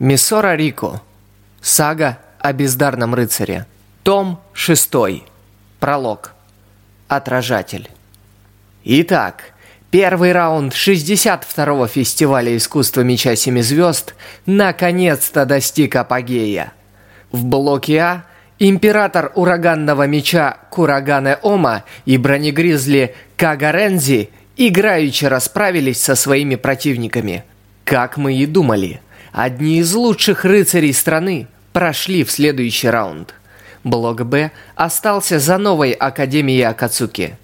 Миссора Рико. Сага о бездарном рыцаре. Том 6. Пролог. Отражатель. Итак, первый раунд 62-го фестиваля искусства меча Семи Звезд наконец-то достиг апогея. В блоке А император ураганного меча Курагане Ома и бронегризли Кагарензи играючи расправились со своими противниками. Как мы и думали – Одни из лучших рыцарей страны прошли в следующий раунд. Блок Б остался за новой Академией Акацуки.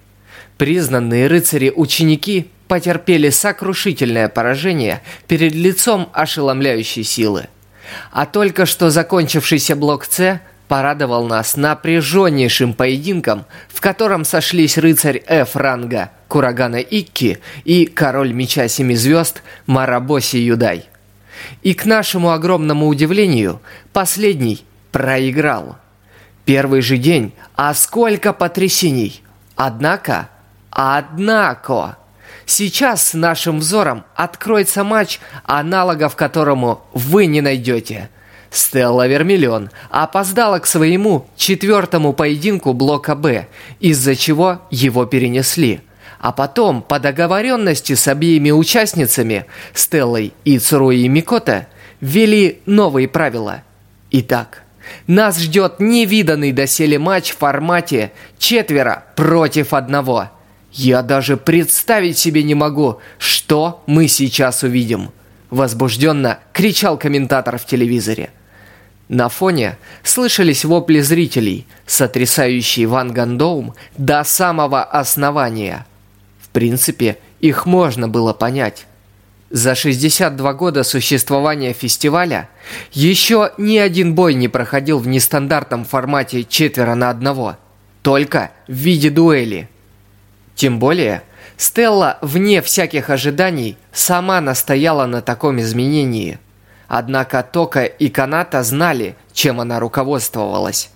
Признанные рыцари-ученики потерпели сокрушительное поражение перед лицом ошеломляющей силы. А только что закончившийся блок С порадовал нас напряженнейшим поединком, в котором сошлись рыцарь F ранга Курагана Икки и король меча семи звезд Марабоси Юдай. И к нашему огромному удивлению, последний проиграл. Первый же день, а сколько потрясений! Однако, однако, сейчас с нашим взором откроется матч, аналогов которому вы не найдете. Стелла Вермиллион опоздала к своему четвертому поединку блока «Б», из-за чего его перенесли – а потом, по договоренности с обеими участницами, Стеллой и Цуруи Микота, ввели новые правила. Итак, нас ждет невиданный доселе матч в формате четверо против одного. Я даже представить себе не могу, что мы сейчас увидим. Возбужденно кричал комментатор в телевизоре. На фоне слышались вопли зрителей, сотрясающие Ван Гандоум до самого основания – принципе, их можно было понять. За 62 года существования фестиваля еще ни один бой не проходил в нестандартном формате четверо на одного, только в виде дуэли. Тем более, Стелла, вне всяких ожиданий, сама настояла на таком изменении. Однако Тока и Каната знали, чем она руководствовалась.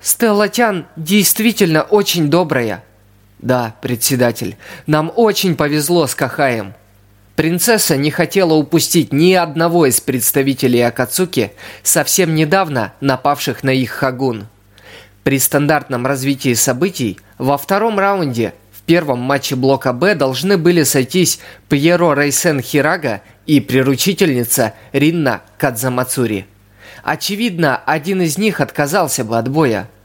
Стелла Тян действительно очень добрая, да, председатель, нам очень повезло с Кахаем. Принцесса не хотела упустить ни одного из представителей Акацуки, совсем недавно напавших на их Хагун. При стандартном развитии событий во втором раунде в первом матче блока Б должны были сойтись Пьеро Рейсен Хирага и приручительница Ринна Кадзамацури. Очевидно, один из них отказался бы от боя –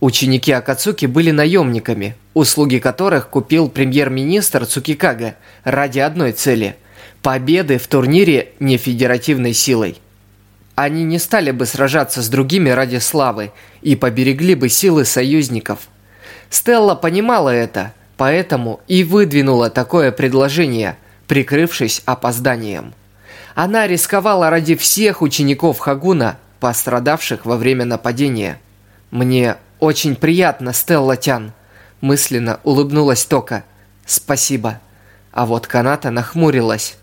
Ученики Акацуки были наемниками, услуги которых купил премьер-министр Цукикага ради одной цели – победы в турнире нефедеративной силой. Они не стали бы сражаться с другими ради славы и поберегли бы силы союзников. Стелла понимала это, поэтому и выдвинула такое предложение, прикрывшись опозданием. Она рисковала ради всех учеников Хагуна, пострадавших во время нападения. Мне «Очень приятно, Стелла Тян!» Мысленно улыбнулась Тока. «Спасибо». А вот Каната нахмурилась.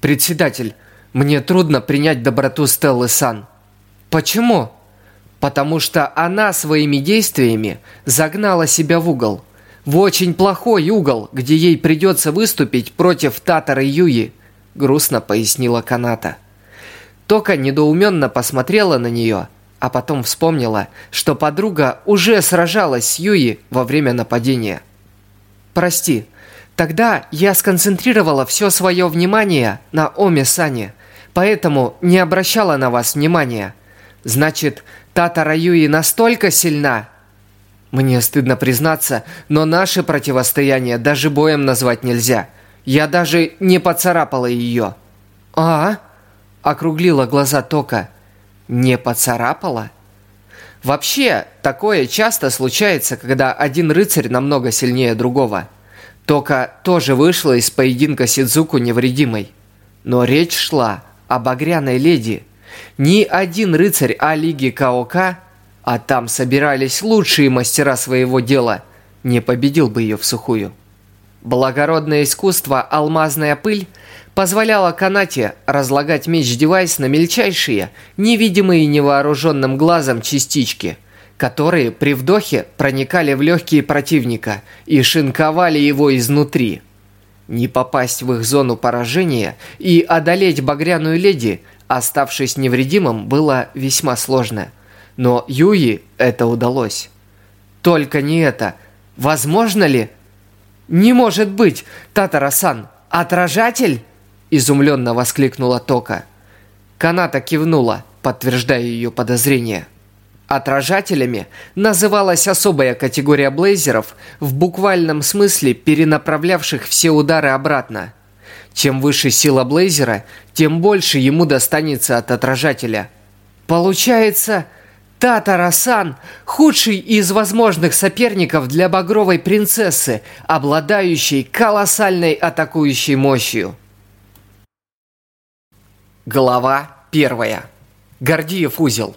«Председатель, мне трудно принять доброту Стеллы Сан». «Почему?» «Потому что она своими действиями загнала себя в угол. В очень плохой угол, где ей придется выступить против Татары Юи», грустно пояснила Каната. Тока недоуменно посмотрела на нее – а потом вспомнила, что подруга уже сражалась с Юи во время нападения. «Прости, тогда я сконцентрировала все свое внимание на Оме Сане, поэтому не обращала на вас внимания. Значит, Татара Юи настолько сильна?» Мне стыдно признаться, но наше противостояние даже боем назвать нельзя. Я даже не поцарапала ее. «А?» – округлила глаза Тока – не поцарапала? Вообще, такое часто случается, когда один рыцарь намного сильнее другого. Тока тоже вышла из поединка Сидзуку невредимой. Но речь шла о багряной леди. Ни один рыцарь А-лиги Каока, а там собирались лучшие мастера своего дела, не победил бы ее в сухую. Благородное искусство «Алмазная пыль» позволяло канате разлагать меч-девайс на мельчайшие, невидимые невооруженным глазом частички, которые при вдохе проникали в легкие противника и шинковали его изнутри. Не попасть в их зону поражения и одолеть багряную леди Оставшись невредимым, было весьма сложно. Но Юи это удалось. Только не это. Возможно ли? Не может быть, Татарасан, отражатель? Изумленно воскликнула Тока. Каната кивнула, подтверждая ее подозрение. Отражателями называлась особая категория блейзеров, в буквальном смысле перенаправлявших все удары обратно. Чем выше сила блейзера, тем больше ему достанется от отражателя. Получается, Татарасан – худший из возможных соперников для багровой принцессы, обладающей колоссальной атакующей мощью. Глава первая. Гордиев узел.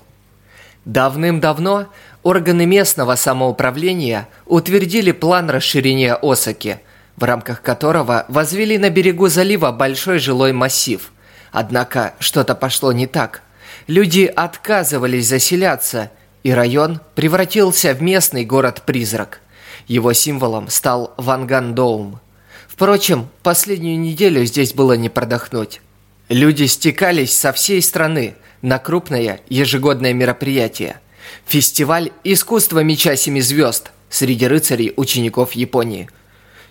Давным-давно органы местного самоуправления утвердили план расширения Осаки, в рамках которого возвели на берегу залива большой жилой массив. Однако что-то пошло не так. Люди отказывались заселяться, и район превратился в местный город-призрак. Его символом стал Ванган-Доум. Впрочем, последнюю неделю здесь было не продохнуть. Люди стекались со всей страны – на крупное ежегодное мероприятие – фестиваль искусства меча семи звезд среди рыцарей учеников Японии.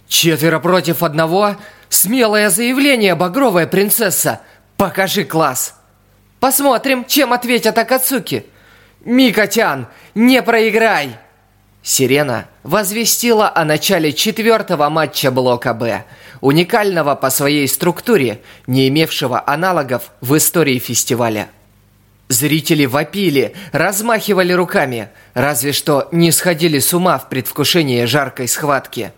«Четверо против одного? Смелое заявление, багровая принцесса! Покажи класс!» «Посмотрим, чем ответят Акацуки!» «Микотян, не проиграй!» Сирена возвестила о начале четвертого матча блока «Б», уникального по своей структуре, не имевшего аналогов в истории фестиваля. Зрители вопили, размахивали руками, разве что не сходили с ума в предвкушении жаркой схватки.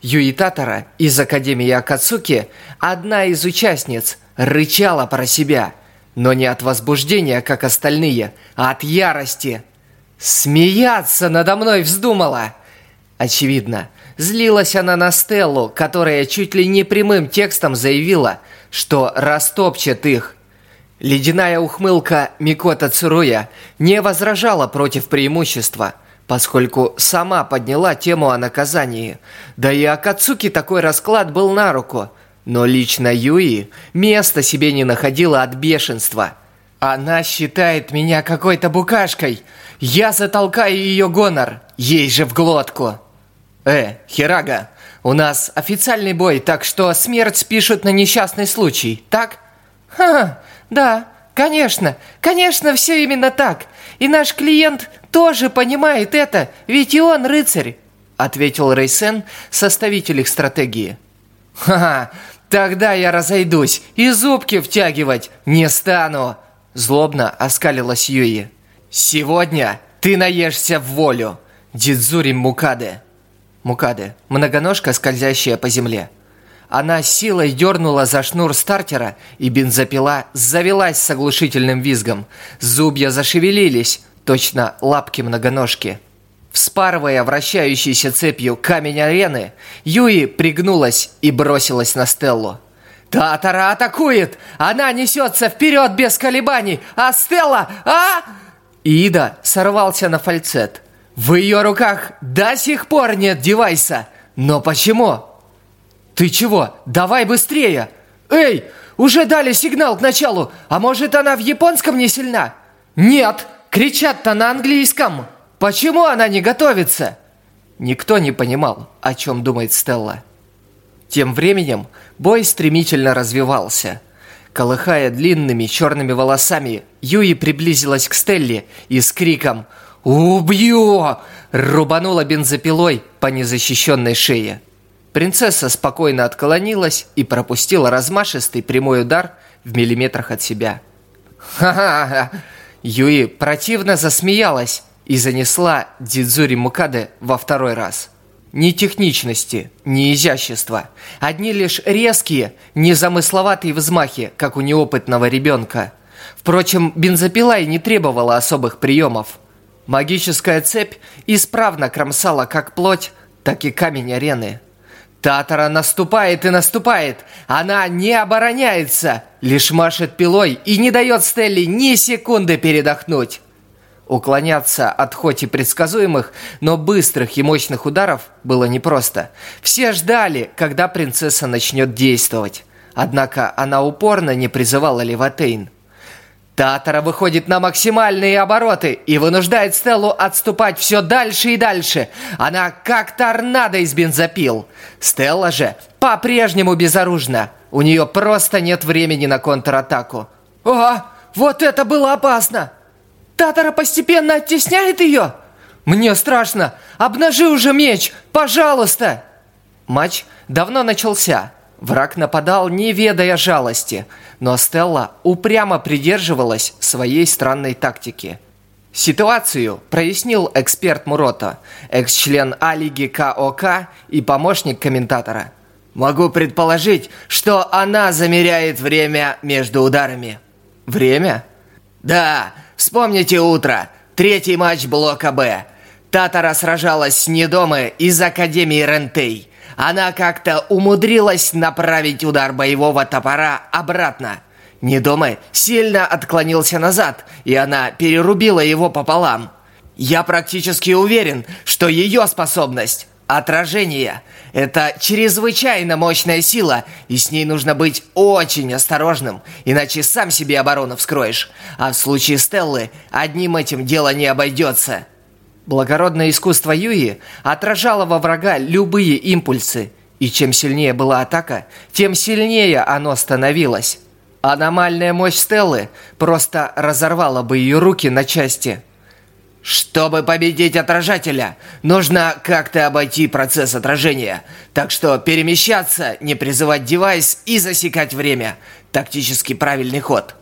Юитатора из Академии Акацуки, одна из участниц, рычала про себя, но не от возбуждения, как остальные, а от ярости. Смеяться надо мной вздумала. Очевидно, злилась она на Стеллу, которая чуть ли не прямым текстом заявила, что растопчет их – Ледяная ухмылка Микота Цуруя не возражала против преимущества, поскольку сама подняла тему о наказании. Да и Акацуки такой расклад был на руку. Но лично Юи места себе не находила от бешенства. Она считает меня какой-то букашкой. Я затолкаю ее гонор, ей же в глотку. Э, Хирага, у нас официальный бой, так что смерть спишут на несчастный случай, так? Ха, да, конечно, конечно, все именно так. И наш клиент тоже понимает это, ведь и он рыцарь, ответил Рейсен, составитель их стратегии. Ха-ха, тогда я разойдусь и зубки втягивать не стану, злобно оскалилась Юи. Сегодня ты наешься в волю, Дидзури Мукаде. Мукаде – многоножка, скользящая по земле. Она силой дернула за шнур стартера, и бензопила завелась с оглушительным визгом. Зубья зашевелились, точно лапки многоножки. Вспарывая вращающейся цепью камень арены, Юи пригнулась и бросилась на Стеллу. «Татара атакует! Она несется вперед без колебаний! А Стелла... А...» Ида сорвался на фальцет. В ее руках до сих пор нет девайса. Но почему? «Ты чего? Давай быстрее!» «Эй, уже дали сигнал к началу, а может она в японском не сильна?» «Нет, кричат-то на английском! Почему она не готовится?» Никто не понимал, о чем думает Стелла. Тем временем бой стремительно развивался. Колыхая длинными черными волосами, Юи приблизилась к Стелле и с криком «Убью!» рубанула бензопилой по незащищенной шее. Принцесса спокойно отклонилась и пропустила размашистый прямой удар в миллиметрах от себя. «Ха-ха-ха!» Юи противно засмеялась и занесла Дидзури Мукаде во второй раз. Ни техничности, ни изящества. Одни лишь резкие, незамысловатые взмахи, как у неопытного ребенка. Впрочем, бензопила и не требовала особых приемов. Магическая цепь исправно кромсала как плоть, так и камень арены. Татара наступает и наступает. Она не обороняется, лишь машет пилой и не дает Стелли ни секунды передохнуть. Уклоняться от хоть и предсказуемых, но быстрых и мощных ударов было непросто. Все ждали, когда принцесса начнет действовать. Однако она упорно не призывала Леватейн. Татара выходит на максимальные обороты и вынуждает Стеллу отступать все дальше и дальше. Она как торнадо из бензопил. Стелла же по-прежнему безоружна. У нее просто нет времени на контратаку. О, вот это было опасно! Татара постепенно оттесняет ее? Мне страшно! Обнажи уже меч, пожалуйста! Матч давно начался. Враг нападал, не ведая жалости, но Стелла упрямо придерживалась своей странной тактики. Ситуацию прояснил эксперт Мурото, экс-член А-лиги КОК и помощник комментатора. Могу предположить, что она замеряет время между ударами. Время? Да, вспомните утро. Третий матч блока Б. Татара сражалась с Недомы из Академии Рентей. Она как-то умудрилась направить удар боевого топора обратно. Недомы сильно отклонился назад, и она перерубила его пополам. Я практически уверен, что ее способность – отражение. Это чрезвычайно мощная сила, и с ней нужно быть очень осторожным, иначе сам себе оборону вскроешь. А в случае Стеллы одним этим дело не обойдется. Благородное искусство Юи отражало во врага любые импульсы, и чем сильнее была атака, тем сильнее оно становилось. Аномальная мощь Стеллы просто разорвала бы ее руки на части. Чтобы победить отражателя, нужно как-то обойти процесс отражения. Так что перемещаться, не призывать девайс и засекать время. Тактически правильный ход.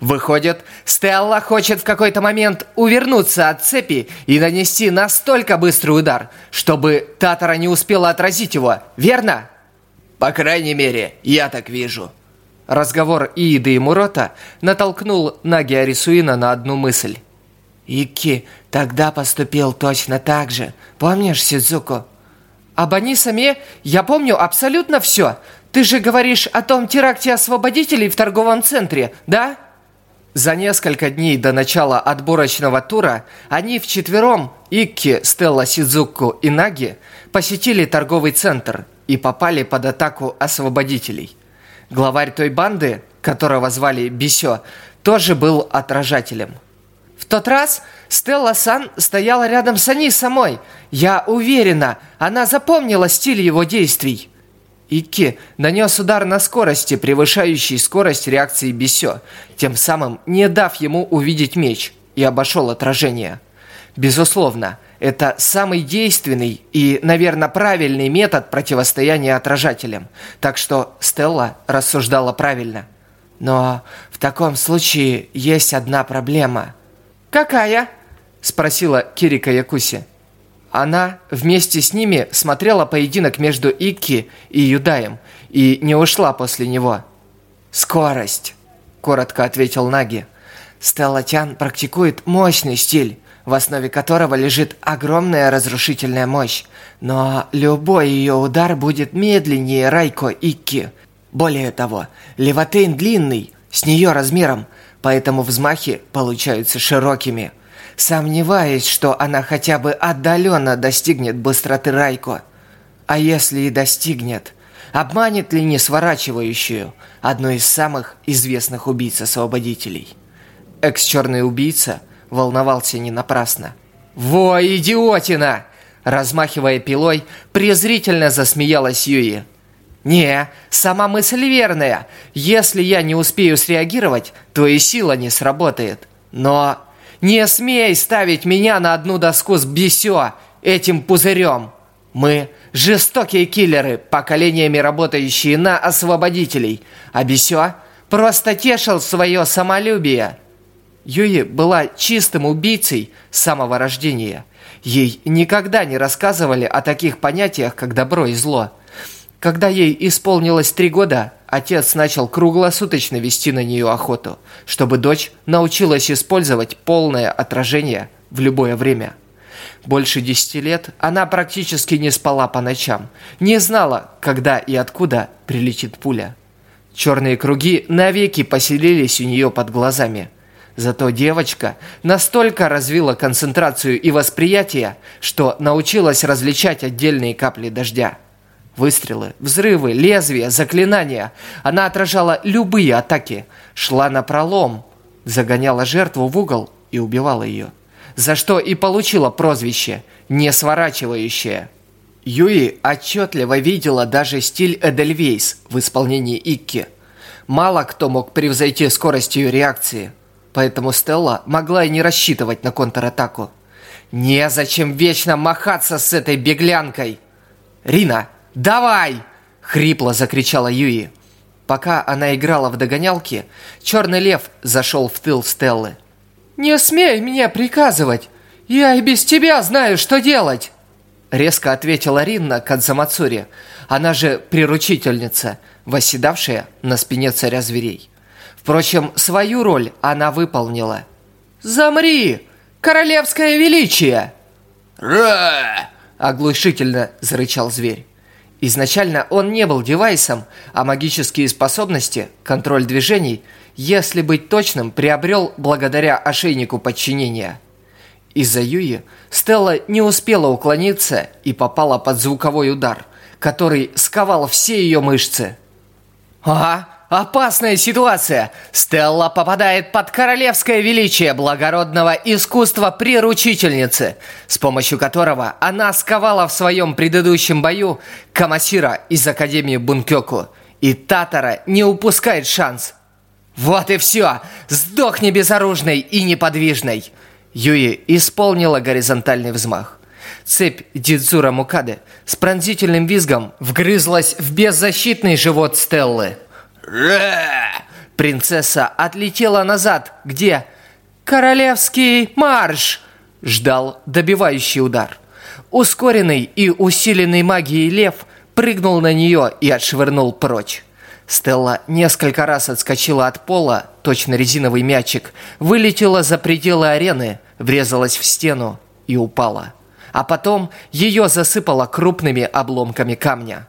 Выходит, Стелла хочет в какой-то момент увернуться от цепи и нанести настолько быстрый удар, чтобы Татара не успела отразить его, верно? По крайней мере, я так вижу. Разговор Ииды и Мурота натолкнул Наги Арисуина на одну мысль. Икки тогда поступил точно так же. Помнишь, Сидзуку? Об Анисаме я помню абсолютно все. Ты же говоришь о том теракте освободителей в торговом центре, да? За несколько дней до начала отборочного тура они вчетвером, Икки, Стелла, Сидзуку и Наги, посетили торговый центр и попали под атаку освободителей. Главарь той банды, которого звали Бисё, тоже был отражателем. Тот раз Стелла Сан стояла рядом с Ани самой. Я уверена, она запомнила стиль его действий. Икки нанес удар на скорости, превышающей скорость реакции Бисё, тем самым не дав ему увидеть меч, и обошел отражение. Безусловно, это самый действенный и, наверное, правильный метод противостояния отражателям, так что Стелла рассуждала правильно. Но в таком случае есть одна проблема. «Какая?» – спросила Кирика Якуси. Она вместе с ними смотрела поединок между Икки и Юдаем и не ушла после него. «Скорость», – коротко ответил Наги. Стелла Тян практикует мощный стиль, в основе которого лежит огромная разрушительная мощь. Но любой ее удар будет медленнее Райко Икки. Более того, Левотейн длинный, с нее размером, поэтому взмахи получаются широкими – Сомневаюсь, что она хотя бы отдаленно достигнет быстроты Райко. А если и достигнет, обманет ли не сворачивающую, одну из самых известных убийц-освободителей? Экс-черный убийца волновался не напрасно. «Во, идиотина!» Размахивая пилой, презрительно засмеялась Юи. «Не, сама мысль верная. Если я не успею среагировать, то и сила не сработает. Но не смей ставить меня на одну доску с Бисё, этим пузырем. Мы жестокие киллеры, поколениями работающие на освободителей, а Бисё просто тешил свое самолюбие. Юи была чистым убийцей с самого рождения. Ей никогда не рассказывали о таких понятиях, как добро и зло. Когда ей исполнилось три года, отец начал круглосуточно вести на нее охоту, чтобы дочь научилась использовать полное отражение в любое время. Больше десяти лет она практически не спала по ночам, не знала, когда и откуда прилетит пуля. Черные круги навеки поселились у нее под глазами. Зато девочка настолько развила концентрацию и восприятие, что научилась различать отдельные капли дождя. Выстрелы, взрывы, лезвия, заклинания. Она отражала любые атаки, шла на пролом. загоняла жертву в угол и убивала ее. За что и получила прозвище «не сворачивающая». Юи отчетливо видела даже стиль Эдельвейс в исполнении Икки. Мало кто мог превзойти скорость ее реакции, поэтому Стелла могла и не рассчитывать на контратаку. «Незачем вечно махаться с этой беглянкой!» «Рина, давай!» – хрипло закричала Юи. Пока она играла в догонялки, черный лев зашел в тыл Стеллы. «Не смей мне приказывать! Я и без тебя знаю, что делать!» Резко ответила Ринна Кадзамацури, она же приручительница, восседавшая на спине царя зверей. Впрочем, свою роль она выполнила. «Замри! Королевское величие!» «Ра!» – оглушительно зарычал зверь. Изначально он не был девайсом, а магические способности, контроль движений, если быть точным, приобрел благодаря ошейнику подчинения – из-за Юи Стелла не успела уклониться и попала под звуковой удар, который сковал все ее мышцы. «Ага, опасная ситуация! Стелла попадает под королевское величие благородного искусства приручительницы, с помощью которого она сковала в своем предыдущем бою Камасира из Академии Бункёку, и Татара не упускает шанс. Вот и все! Сдохни безоружной и неподвижной!» Юи исполнила горизонтальный взмах. Цепь Дидзура Мукады с пронзительным визгом вгрызлась в беззащитный живот Стеллы. Принцесса отлетела назад, где «Королевский марш!» ждал добивающий удар. Ускоренный и усиленный магией лев прыгнул на нее и отшвырнул прочь. Стелла несколько раз отскочила от пола, точно резиновый мячик, вылетела за пределы арены, врезалась в стену и упала. А потом ее засыпало крупными обломками камня.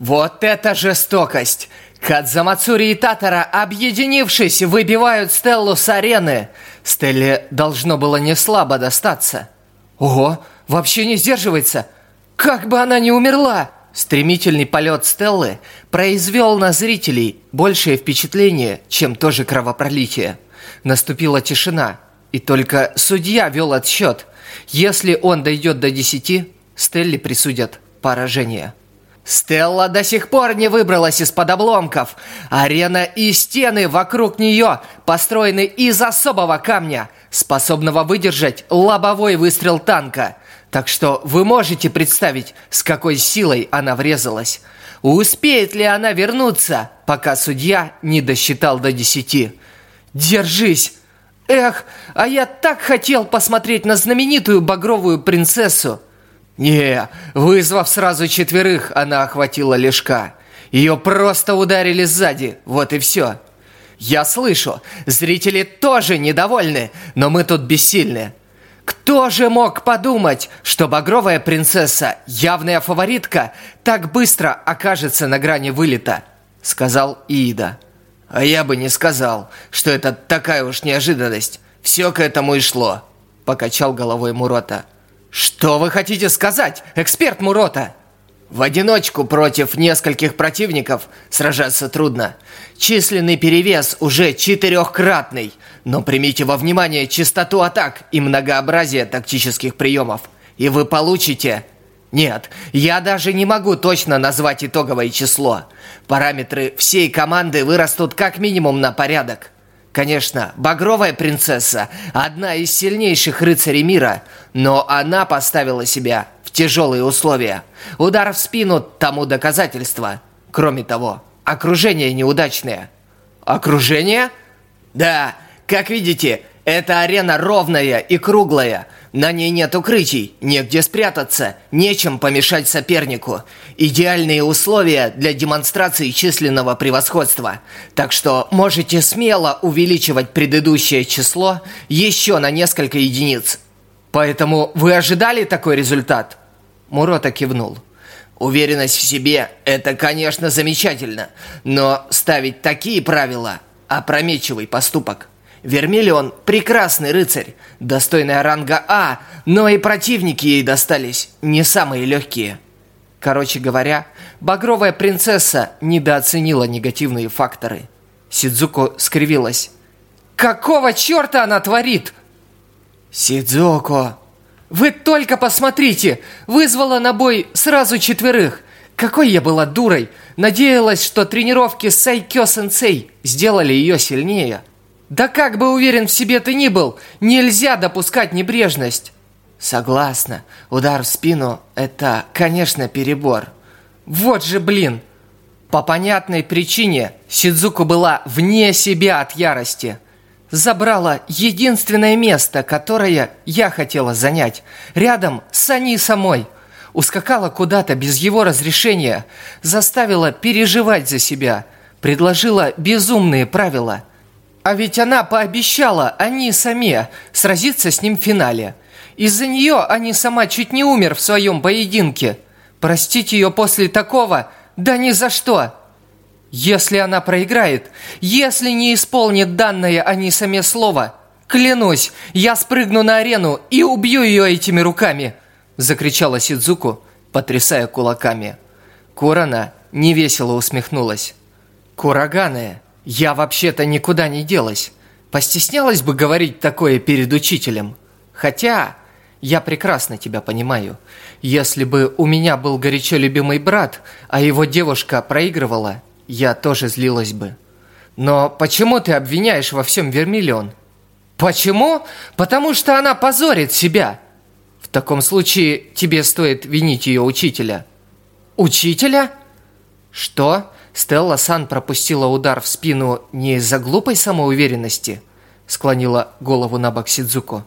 Вот это жестокость! Кадзамацури и Татара, объединившись, выбивают Стеллу с арены. Стелле должно было не слабо достаться. Ого, вообще не сдерживается. Как бы она не умерла! Стремительный полет Стеллы произвел на зрителей большее впечатление, чем тоже кровопролитие. Наступила тишина, и только судья вел отсчет. Если он дойдет до десяти, Стелле присудят поражение. Стелла до сих пор не выбралась из-под обломков. Арена и стены вокруг нее построены из особого камня, способного выдержать лобовой выстрел танка. Так что вы можете представить, с какой силой она врезалась. Успеет ли она вернуться, пока судья не досчитал до десяти? Держись! Эх, а я так хотел посмотреть на знаменитую багровую принцессу. Не, вызвав сразу четверых, она охватила лешка. Ее просто ударили сзади, вот и все. Я слышу, зрители тоже недовольны, но мы тут бессильны. Кто же мог подумать, что багровая принцесса, явная фаворитка, так быстро окажется на грани вылета? Сказал Ида. А я бы не сказал, что это такая уж неожиданность. Все к этому и шло. Покачал головой Мурота. Что вы хотите сказать, эксперт Мурота? В одиночку против нескольких противников сражаться трудно. Численный перевес уже четырехкратный. Но примите во внимание частоту атак и многообразие тактических приемов. И вы получите... Нет, я даже не могу точно назвать итоговое число. Параметры всей команды вырастут как минимум на порядок. Конечно, Багровая принцесса – одна из сильнейших рыцарей мира, но она поставила себя в тяжелые условия. Удар в спину тому доказательство. Кроме того, окружение неудачное. Окружение? Да, как видите, эта арена ровная и круглая. На ней нет укрытий, негде спрятаться, нечем помешать сопернику. Идеальные условия для демонстрации численного превосходства. Так что можете смело увеличивать предыдущее число еще на несколько единиц. Поэтому вы ожидали такой результат? Мурота кивнул. Уверенность в себе – это, конечно, замечательно, но ставить такие правила – опрометчивый поступок. Вермиллион – прекрасный рыцарь, достойная ранга А, но и противники ей достались не самые легкие. Короче говоря, багровая принцесса недооценила негативные факторы. Сидзуко скривилась. Какого черта она творит? Сидзуко, вы только посмотрите! Вызвала на бой сразу четверых. Какой я была дурой! Надеялась, что тренировки с Сайкё-сенсей сделали ее сильнее. Да как бы уверен в себе ты ни был, нельзя допускать небрежность. Согласна, удар в спину – это, конечно, перебор. Вот же блин! По понятной причине Сидзуку была вне себя от ярости. Забрала единственное место, которое я хотела занять, рядом с Ани самой. Ускакала куда-то без его разрешения, заставила переживать за себя, предложила безумные правила. А ведь она пообещала Ани саме сразиться с ним в финале. Из-за нее Ани сама чуть не умер в своем поединке. Простить ее после такого? Да ни за что!» Если она проиграет, если не исполнит данное они сами слово, клянусь, я спрыгну на арену и убью ее этими руками!» Закричала Сидзуку, потрясая кулаками. Курана невесело усмехнулась. «Кураганы, я вообще-то никуда не делась. Постеснялась бы говорить такое перед учителем. Хотя, я прекрасно тебя понимаю. Если бы у меня был горячо любимый брат, а его девушка проигрывала, я тоже злилась бы. Но почему ты обвиняешь во всем Вермиллион? Почему? Потому что она позорит себя. В таком случае тебе стоит винить ее учителя. Учителя? Что? Стелла Сан пропустила удар в спину не из-за глупой самоуверенности? Склонила голову на бок Сидзуко.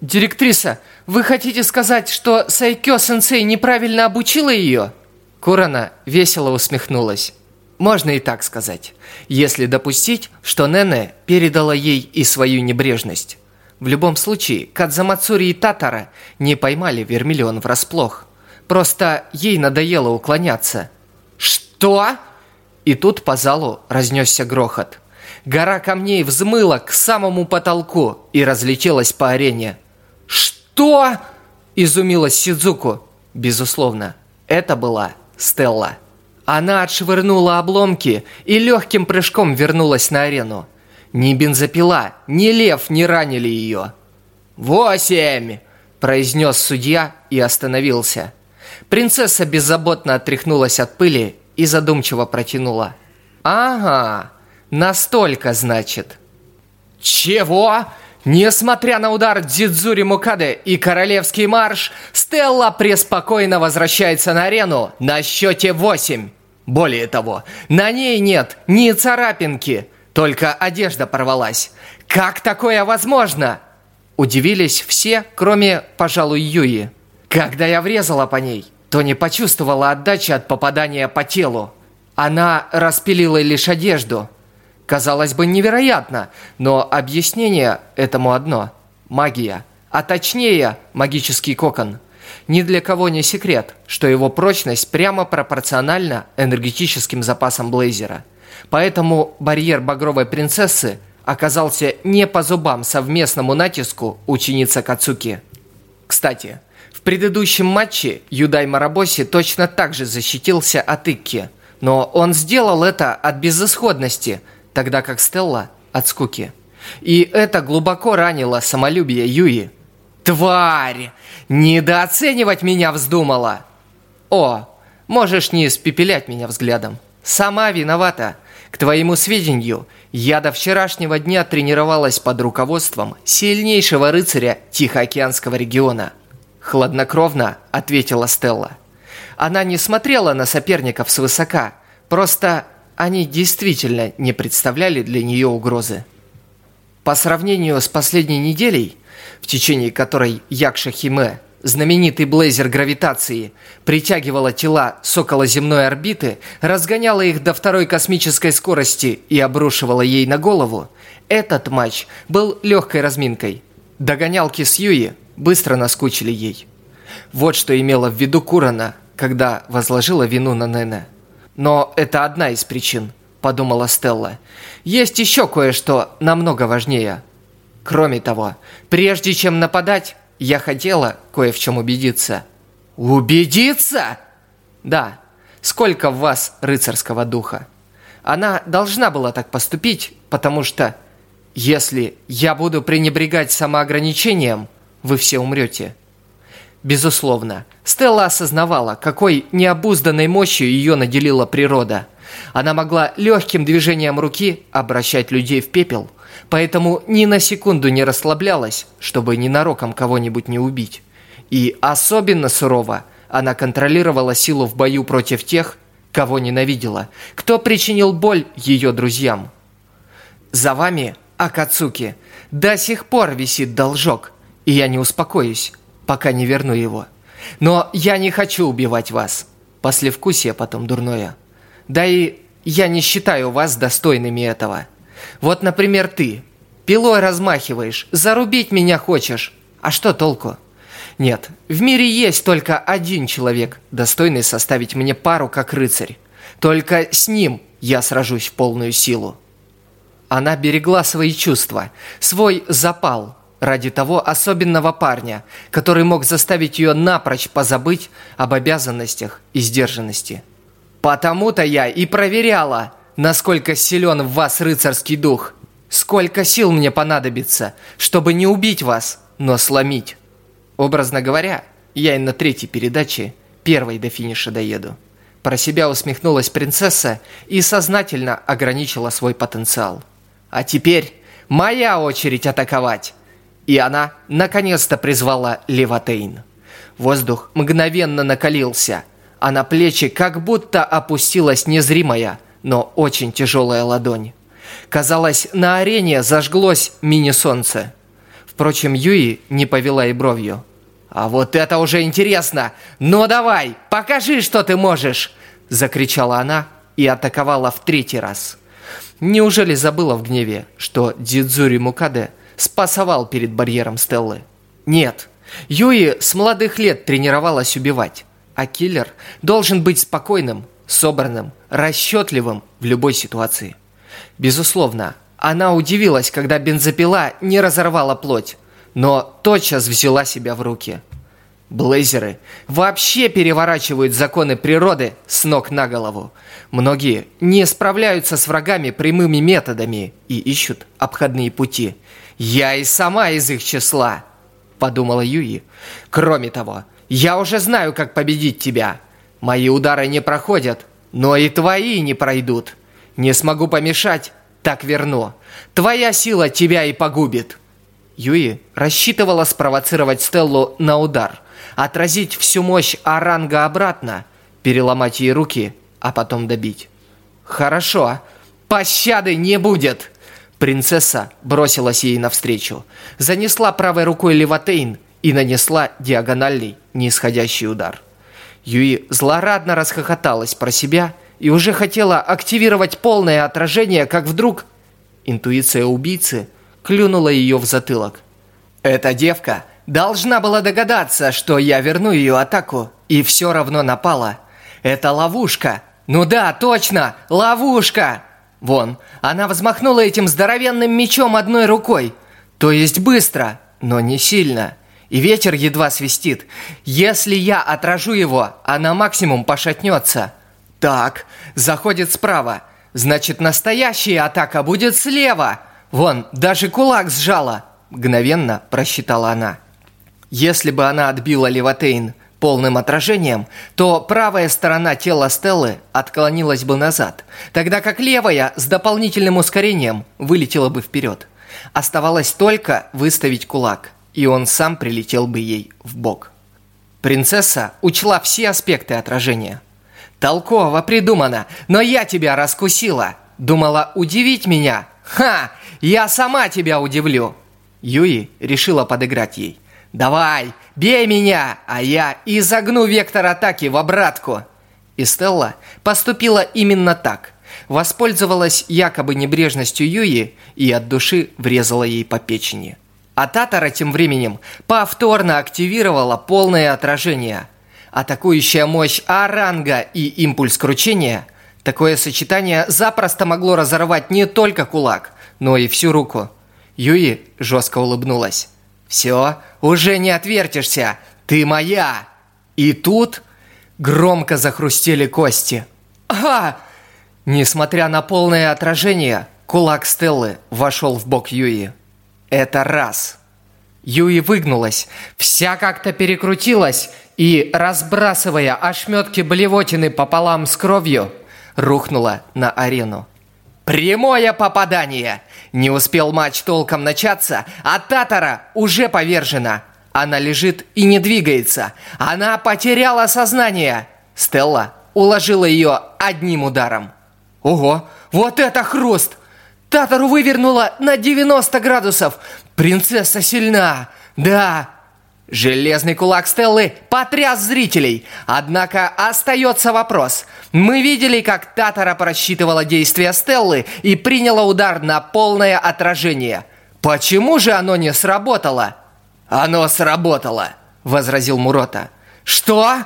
«Директриса, вы хотите сказать, что Сайкё-сенсей неправильно обучила ее?» Курана весело усмехнулась. Можно и так сказать, если допустить, что Нене передала ей и свою небрежность. В любом случае, Кадзамацури и Татара не поймали Вермиллион врасплох. Просто ей надоело уклоняться. «Что?» И тут по залу разнесся грохот. Гора камней взмыла к самому потолку и разлетелась по арене. «Что?» – изумилась Сидзуку. Безусловно, это была Стелла. Она отшвырнула обломки и легким прыжком вернулась на арену. Ни бензопила, ни лев не ранили ее. «Восемь!» – произнес судья и остановился. Принцесса беззаботно отряхнулась от пыли и задумчиво протянула. «Ага, настолько, значит». «Чего?» Несмотря на удар Дзидзури Мукаде и королевский марш, Стелла преспокойно возвращается на арену на счете 8. Более того, на ней нет ни царапинки, только одежда порвалась. Как такое возможно? Удивились все, кроме, пожалуй, Юи. Когда я врезала по ней, то не почувствовала отдачи от попадания по телу. Она распилила лишь одежду. Казалось бы, невероятно, но объяснение этому одно – магия, а точнее магический кокон – ни для кого не секрет, что его прочность прямо пропорциональна энергетическим запасам Блейзера. Поэтому барьер Багровой Принцессы оказался не по зубам совместному натиску ученицы Кацуки. Кстати, предыдущем матче Юдай Марабоси точно так же защитился от Икки, но он сделал это от безысходности, тогда как Стелла – от скуки. И это глубоко ранило самолюбие Юи – Тварь! Недооценивать меня вздумала! О, можешь не испепелять меня взглядом. Сама виновата. К твоему сведению, я до вчерашнего дня тренировалась под руководством сильнейшего рыцаря Тихоокеанского региона. Хладнокровно ответила Стелла. Она не смотрела на соперников свысока, просто они действительно не представляли для нее угрозы. По сравнению с последней неделей – в течение которой Якша Химе, знаменитый блейзер гравитации, притягивала тела с околоземной орбиты, разгоняла их до второй космической скорости и обрушивала ей на голову, этот матч был легкой разминкой. Догонялки с Юи быстро наскучили ей. Вот что имела в виду Курана, когда возложила вину на Нене. Но это одна из причин, подумала Стелла. Есть еще кое-что намного важнее – Кроме того, прежде чем нападать, я хотела кое в чем убедиться. Убедиться? Да. Сколько в вас рыцарского духа? Она должна была так поступить, потому что Если я буду пренебрегать самоограничением, вы все умрете. Безусловно, Стелла осознавала, какой необузданной мощью ее наделила природа. Она могла легким движением руки обращать людей в пепел, поэтому ни на секунду не расслаблялась, чтобы ненароком кого-нибудь не убить. И особенно сурово она контролировала силу в бою против тех, кого ненавидела, кто причинил боль ее друзьям. За вами, Акацуки, до сих пор висит должок, и я не успокоюсь, пока не верну его. Но я не хочу убивать вас. Послевкусие потом дурное. Да и я не считаю вас достойными этого. Вот, например, ты. Пилой размахиваешь, зарубить меня хочешь. А что толку? Нет, в мире есть только один человек, достойный составить мне пару как рыцарь. Только с ним я сражусь в полную силу. Она берегла свои чувства, свой запал ради того особенного парня, который мог заставить ее напрочь позабыть об обязанностях и сдержанности. Потому-то я и проверяла, насколько силен в вас рыцарский дух. Сколько сил мне понадобится, чтобы не убить вас, но сломить. Образно говоря, я и на третьей передаче первой до финиша доеду. Про себя усмехнулась принцесса и сознательно ограничила свой потенциал. А теперь моя очередь атаковать. И она наконец-то призвала Леватейн. Воздух мгновенно накалился, а на плечи как будто опустилась незримая, но очень тяжелая ладонь. Казалось, на арене зажглось мини-солнце. Впрочем, Юи не повела и бровью. «А вот это уже интересно! Ну давай, покажи, что ты можешь!» Закричала она и атаковала в третий раз. Неужели забыла в гневе, что Дидзури Мукаде спасовал перед барьером Стеллы? Нет, Юи с молодых лет тренировалась убивать, а киллер должен быть спокойным, собранным, расчетливым в любой ситуации. Безусловно, она удивилась, когда бензопила не разорвала плоть, но тотчас взяла себя в руки. Блейзеры вообще переворачивают законы природы с ног на голову. Многие не справляются с врагами прямыми методами и ищут обходные пути. Я и сама из их числа, подумала Юи. Кроме того, я уже знаю, как победить тебя. Мои удары не проходят, но и твои не пройдут. Не смогу помешать, так верну. Твоя сила тебя и погубит. Юи рассчитывала спровоцировать Стеллу на удар, отразить всю мощь Аранга обратно, переломать ей руки, а потом добить. «Хорошо, пощады не будет!» Принцесса бросилась ей навстречу, занесла правой рукой Леватейн и нанесла диагональный, неисходящий удар. Юи злорадно расхохоталась про себя и уже хотела активировать полное отражение, как вдруг интуиция убийцы – клюнула ее в затылок. Эта девка должна была догадаться, что я верну ее атаку, и все равно напала. Это ловушка. Ну да, точно, ловушка. Вон, она взмахнула этим здоровенным мечом одной рукой. То есть быстро, но не сильно. И ветер едва свистит. Если я отражу его, она максимум пошатнется. Так, заходит справа. Значит, настоящая атака будет слева. Вон, даже кулак сжала!» Мгновенно просчитала она. Если бы она отбила Леватейн полным отражением, то правая сторона тела Стеллы отклонилась бы назад, тогда как левая с дополнительным ускорением вылетела бы вперед. Оставалось только выставить кулак, и он сам прилетел бы ей в бок. Принцесса учла все аспекты отражения. «Толково придумано, но я тебя раскусила! Думала удивить меня? Ха! Я сама тебя удивлю!» Юи решила подыграть ей. «Давай, бей меня, а я изогну вектор атаки в обратку!» И Стелла поступила именно так. Воспользовалась якобы небрежностью Юи и от души врезала ей по печени. А Татара тем временем повторно активировала полное отражение. Атакующая мощь Аранга и импульс кручения – Такое сочетание запросто могло разорвать не только кулак, но и всю руку. Юи жестко улыбнулась. «Все, уже не отвертишься, ты моя!» И тут громко захрустели кости. «Ага!» Несмотря на полное отражение, Кулак Стеллы вошел в бок Юи. Это раз. Юи выгнулась, вся как-то перекрутилась и, разбрасывая ошметки блевотины пополам с кровью, рухнула на арену. Прямое попадание! Не успел матч толком начаться, а Татара уже повержена. Она лежит и не двигается. Она потеряла сознание. Стелла уложила ее одним ударом. Ого, вот это хруст! Татару вывернула на 90 градусов. Принцесса сильна. Да. Железный кулак Стеллы потряс зрителей. Однако остается вопрос. Мы видели, как Татара просчитывала действия Стеллы и приняла удар на полное отражение. Почему же оно не сработало? Оно сработало, возразил Мурота. Что?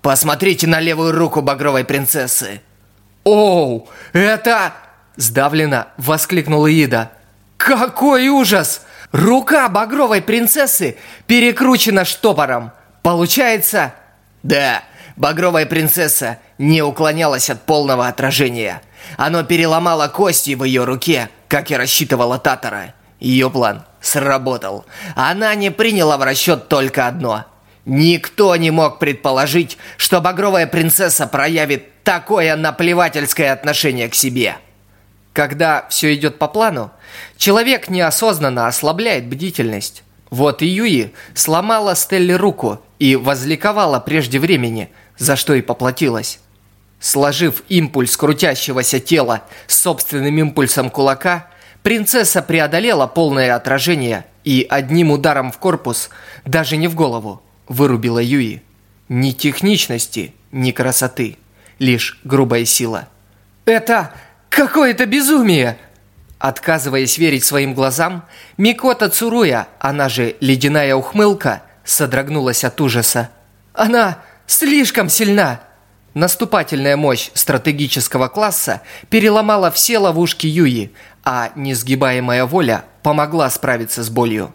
Посмотрите на левую руку багровой принцессы. Оу, это... Сдавленно воскликнула Ида. «Какой ужас! Рука багровой принцессы перекручена штопором. Получается...» «Да, багровая принцесса не уклонялась от полного отражения. Оно переломало кости в ее руке, как и рассчитывала Татара. Ее план сработал. Она не приняла в расчет только одно. Никто не мог предположить, что багровая принцесса проявит такое наплевательское отношение к себе». Когда все идет по плану, человек неосознанно ослабляет бдительность. Вот и Юи сломала Стелле руку и возликовала прежде времени, за что и поплатилась. Сложив импульс крутящегося тела с собственным импульсом кулака, принцесса преодолела полное отражение и одним ударом в корпус, даже не в голову, вырубила Юи. Ни техничности, ни красоты, лишь грубая сила. «Это Какое-то безумие! Отказываясь верить своим глазам, Микота Цуруя, она же Ледяная Ухмылка, содрогнулась от ужаса. Она слишком сильна! Наступательная мощь стратегического класса переломала все ловушки Юи, а несгибаемая воля помогла справиться с болью.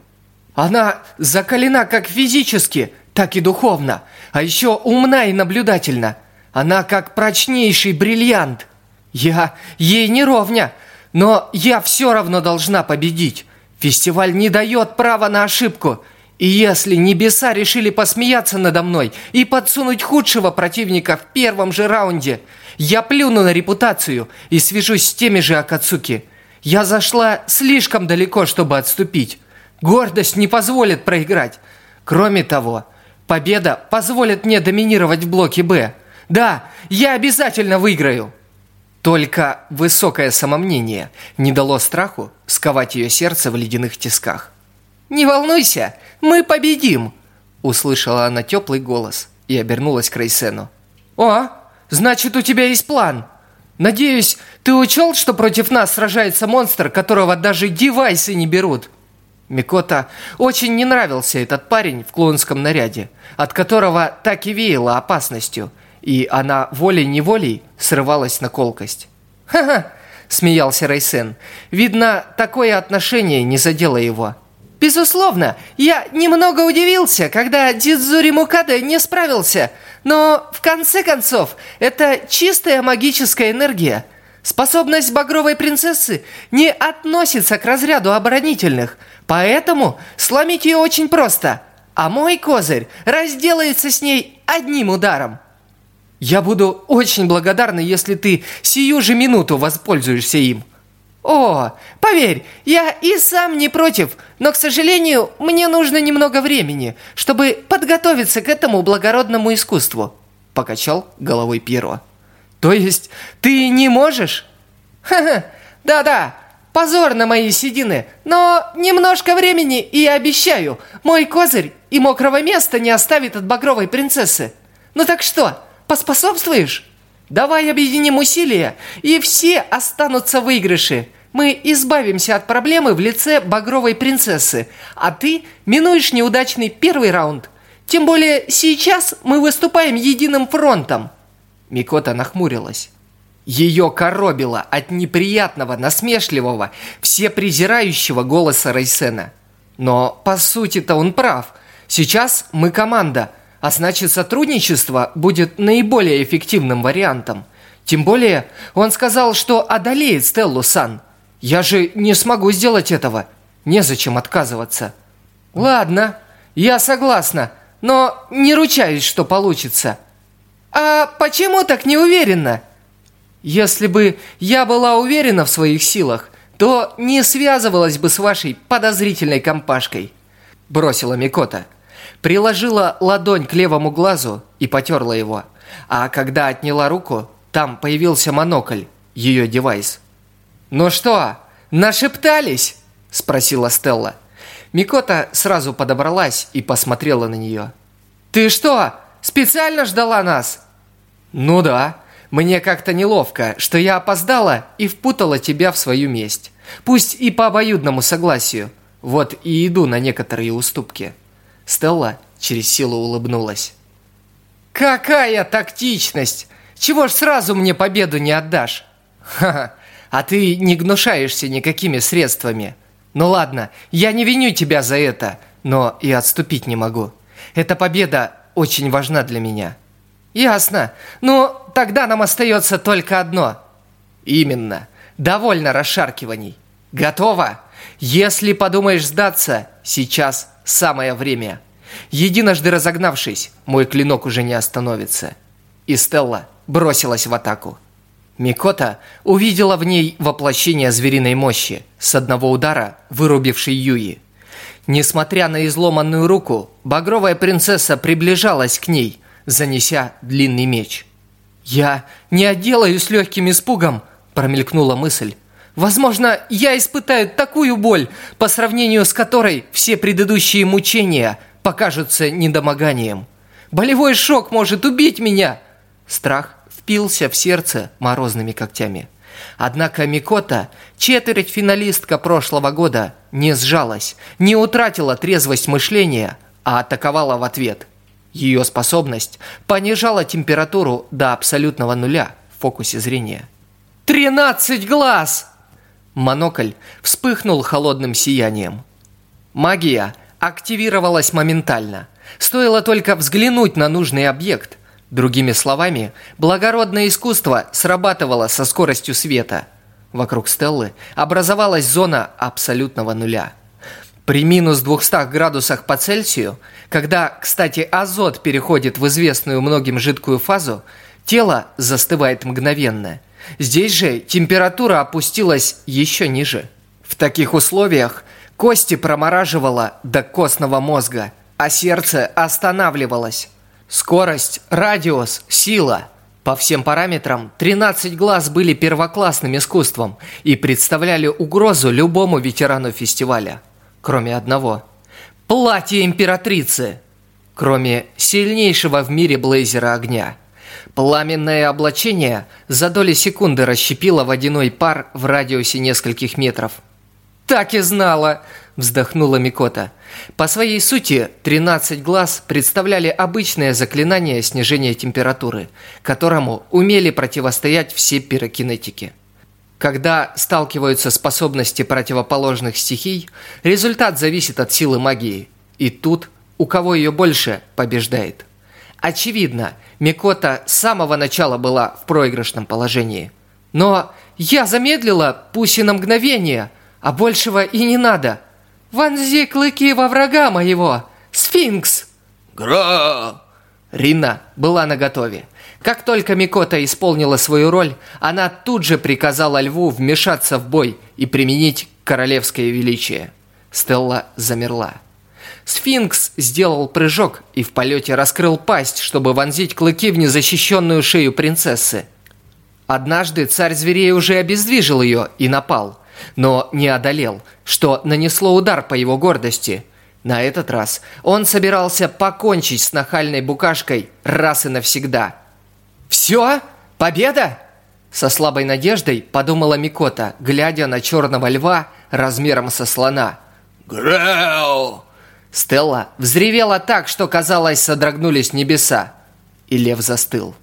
Она закалена как физически, так и духовно, а еще умна и наблюдательна. Она как прочнейший бриллиант – я ей не ровня, но я все равно должна победить. Фестиваль не дает права на ошибку. И если небеса решили посмеяться надо мной и подсунуть худшего противника в первом же раунде, я плюну на репутацию и свяжусь с теми же Акацуки. Я зашла слишком далеко, чтобы отступить. Гордость не позволит проиграть. Кроме того, победа позволит мне доминировать в блоке «Б». Да, я обязательно выиграю. Только высокое самомнение не дало страху сковать ее сердце в ледяных тисках. «Не волнуйся, мы победим!» Услышала она теплый голос и обернулась к Рейсену. «О, значит, у тебя есть план!» «Надеюсь, ты учел, что против нас сражается монстр, которого даже девайсы не берут?» Микота очень не нравился этот парень в клоунском наряде, от которого так и веяло опасностью – и она волей-неволей срывалась на колкость. «Ха-ха!» – смеялся Райсен. «Видно, такое отношение не задело его». «Безусловно, я немного удивился, когда Дидзури Мукада не справился, но в конце концов, это чистая магическая энергия. Способность багровой принцессы не относится к разряду оборонительных, поэтому сломить ее очень просто, а мой козырь разделается с ней одним ударом». Я буду очень благодарна, если ты сию же минуту воспользуешься им. О, поверь, я и сам не против, но, к сожалению, мне нужно немного времени, чтобы подготовиться к этому благородному искусству. Покачал головой Пьеро. То есть ты не можешь? Ха-ха, да-да, позор на мои седины, но немножко времени и обещаю, мой козырь и мокрого места не оставит от багровой принцессы. Ну так что, Поспособствуешь? Давай объединим усилия, и все останутся в выигрыше. Мы избавимся от проблемы в лице багровой принцессы, а ты минуешь неудачный первый раунд. Тем более сейчас мы выступаем единым фронтом. Микота нахмурилась. Ее коробило от неприятного, насмешливого, всепрезирающего голоса Рейсена. Но по сути-то он прав. Сейчас мы команда – а значит сотрудничество будет наиболее эффективным вариантом. Тем более, он сказал, что одолеет Стеллу Сан. Я же не смогу сделать этого. Незачем отказываться. Ладно, я согласна, но не ручаюсь, что получится. А почему так не уверена? Если бы я была уверена в своих силах, то не связывалась бы с вашей подозрительной компашкой. Бросила Микота. Приложила ладонь к левому глазу и потерла его. А когда отняла руку, там появился монокль, ее девайс. «Ну что, нашептались?» – спросила Стелла. Микота сразу подобралась и посмотрела на нее. «Ты что, специально ждала нас?» «Ну да. Мне как-то неловко, что я опоздала и впутала тебя в свою месть. Пусть и по обоюдному согласию. Вот и иду на некоторые уступки». Стелла через силу улыбнулась. «Какая тактичность! Чего ж сразу мне победу не отдашь?» «Ха-ха, а ты не гнушаешься никакими средствами. Ну ладно, я не виню тебя за это, но и отступить не могу. Эта победа очень важна для меня». «Ясно. Ну, тогда нам остается только одно». «Именно. Довольно расшаркиваний. Готово? Если подумаешь сдаться, сейчас самое время». Единожды разогнавшись, мой клинок уже не остановится. И Стелла бросилась в атаку. Микота увидела в ней воплощение звериной мощи, с одного удара вырубившей Юи. Несмотря на изломанную руку, багровая принцесса приближалась к ней, занеся длинный меч. «Я не отделаюсь легким испугом», – промелькнула мысль. «Возможно, я испытаю такую боль, по сравнению с которой все предыдущие мучения покажутся недомоганием. Болевой шок может убить меня!» Страх впился в сердце морозными когтями. Однако Микота, четвертьфиналистка прошлого года, не сжалась, не утратила трезвость мышления, а атаковала в ответ – ее способность понижала температуру до абсолютного нуля в фокусе зрения. «Тринадцать глаз!» Монокль вспыхнул холодным сиянием. Магия активировалась моментально. Стоило только взглянуть на нужный объект. Другими словами, благородное искусство срабатывало со скоростью света. Вокруг Стеллы образовалась зона абсолютного нуля – при минус 200 градусах по Цельсию, когда, кстати, азот переходит в известную многим жидкую фазу, тело застывает мгновенно. Здесь же температура опустилась еще ниже. В таких условиях кости промораживало до костного мозга, а сердце останавливалось. Скорость, радиус, сила – по всем параметрам 13 глаз были первоклассным искусством и представляли угрозу любому ветерану фестиваля кроме одного. Платье императрицы, кроме сильнейшего в мире блейзера огня. Пламенное облачение за доли секунды расщепило водяной пар в радиусе нескольких метров. «Так и знала!» – вздохнула Микота. По своей сути, 13 глаз представляли обычное заклинание снижения температуры, которому умели противостоять все пирокинетики. Когда сталкиваются способности противоположных стихий, результат зависит от силы магии. И тут, у кого ее больше, побеждает. Очевидно, Микота с самого начала была в проигрышном положении. Но я замедлила, пусть и на мгновение, а большего и не надо. Вонзи клыки во врага моего! Сфинкс! Гра! Рина была наготове. Как только Микота исполнила свою роль, она тут же приказала льву вмешаться в бой и применить королевское величие. Стелла замерла. Сфинкс сделал прыжок и в полете раскрыл пасть, чтобы вонзить клыки в незащищенную шею принцессы. Однажды царь зверей уже обездвижил ее и напал, но не одолел, что нанесло удар по его гордости. На этот раз он собирался покончить с нахальной букашкой раз и навсегда – «Все? Победа?» Со слабой надеждой подумала Микота, глядя на черного льва размером со слона. «Грэу!» Стелла взревела так, что, казалось, содрогнулись небеса. И лев застыл.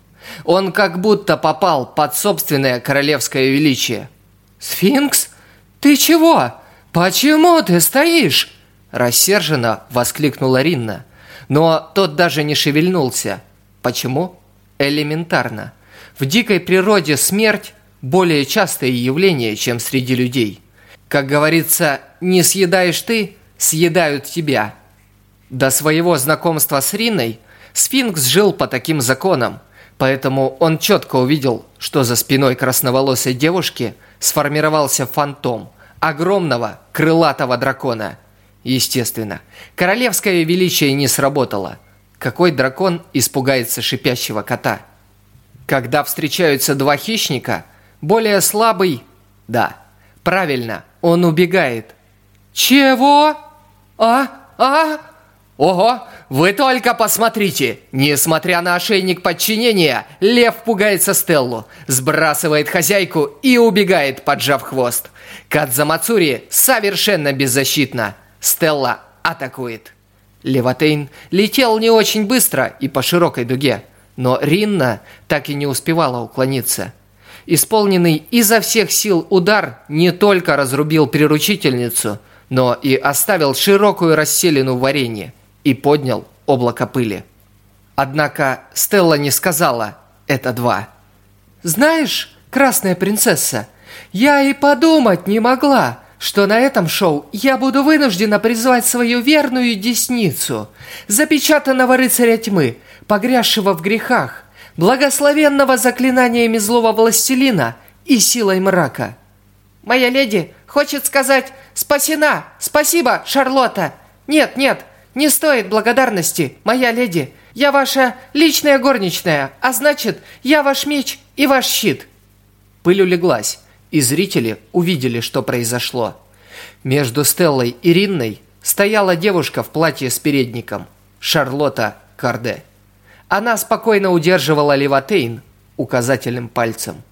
Он как будто попал под собственное королевское величие. «Сфинкс? Ты чего? Почему ты стоишь?» Рассерженно воскликнула Ринна. Но тот даже не шевельнулся. Почему? элементарно. В дикой природе смерть – более частое явление, чем среди людей. Как говорится, не съедаешь ты, съедают тебя. До своего знакомства с Риной Сфинкс жил по таким законам, поэтому он четко увидел, что за спиной красноволосой девушки сформировался фантом огромного крылатого дракона. Естественно, королевское величие не сработало. Какой дракон испугается шипящего кота? Когда встречаются два хищника, более слабый... Да, правильно, он убегает. Чего? А? А? Ого, вы только посмотрите! Несмотря на ошейник подчинения, лев пугается Стеллу, сбрасывает хозяйку и убегает, поджав хвост. Кадзамацури совершенно беззащитна. Стелла атакует. Леватейн летел не очень быстро и по широкой дуге, но Ринна так и не успевала уклониться. Исполненный изо всех сил удар не только разрубил приручительницу, но и оставил широкую расселину в варенье и поднял облако пыли. Однако Стелла не сказала «это два». «Знаешь, красная принцесса, я и подумать не могла, что на этом шоу я буду вынуждена призвать свою верную десницу, запечатанного рыцаря тьмы, погрязшего в грехах, благословенного заклинаниями злого властелина и силой мрака. Моя леди хочет сказать «Спасена! Спасибо, Шарлотта!» Нет, нет, не стоит благодарности, моя леди. Я ваша личная горничная, а значит, я ваш меч и ваш щит. Пыль улеглась, и зрители увидели, что произошло. Между Стеллой и Ринной стояла девушка в платье с передником, Шарлотта Карде. Она спокойно удерживала Леватейн указательным пальцем.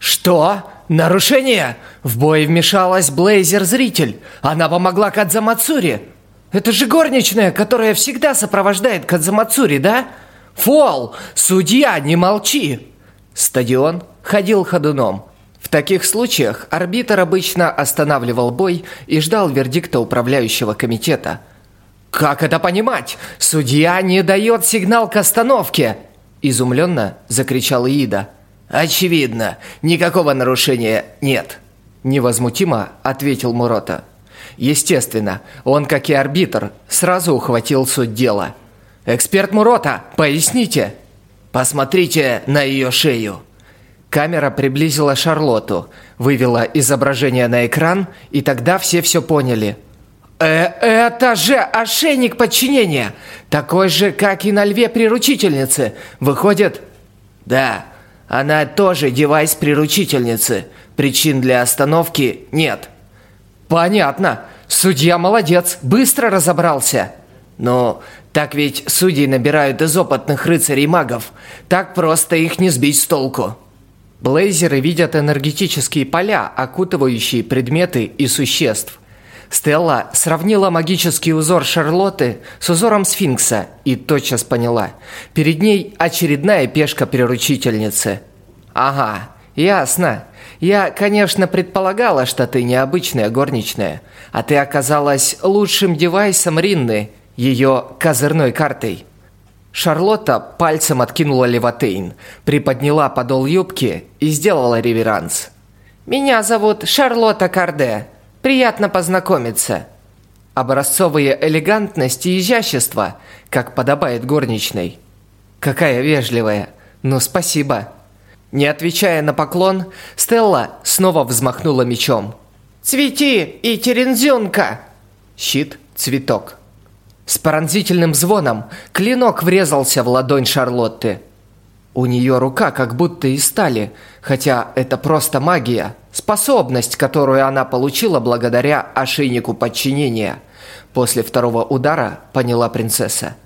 «Что? Нарушение? В бой вмешалась Блейзер-зритель. Она помогла Кадзамацури. Это же горничная, которая всегда сопровождает Кадзамацури, да? Фол, судья, не молчи!» Стадион ходил ходуном. В таких случаях арбитр обычно останавливал бой и ждал вердикта управляющего комитета. «Как это понимать? Судья не дает сигнал к остановке!» Изумленно закричала Ида. «Очевидно, никакого нарушения нет», – невозмутимо ответил Мурота. Естественно, он, как и арбитр, сразу ухватил суть дела. «Эксперт Мурота, поясните!» «Посмотрите на ее шею!» Камера приблизила Шарлотту, вывела изображение на экран, и тогда все все поняли. «Э, это же ошейник подчинения! Такой же, как и на льве приручительницы! Выходит...» «Да, она тоже девайс-приручительницы. Причин для остановки нет. Понятно. Судья молодец, быстро разобрался. Но так ведь судей набирают из опытных рыцарей-магов. Так просто их не сбить с толку. Блейзеры видят энергетические поля, окутывающие предметы и существ. Стелла сравнила магический узор Шарлотты с узором сфинкса и тотчас поняла. Перед ней очередная пешка приручительницы. «Ага, ясно. Я, конечно, предполагала, что ты необычная горничная, а ты оказалась лучшим девайсом Ринны, ее козырной картой». Шарлотта пальцем откинула левотейн, приподняла подол юбки и сделала реверанс. «Меня зовут Шарлотта Карде. Приятно познакомиться. Образцовые элегантность и изящество, как подобает горничной. Какая вежливая. Ну, спасибо. Не отвечая на поклон, Стелла снова взмахнула мечом. «Цвети и терензюнка!» Щит, цветок. С пронзительным звоном клинок врезался в ладонь Шарлотты. У нее рука как будто из стали, хотя это просто магия, способность, которую она получила благодаря ошейнику подчинения. После второго удара поняла принцесса.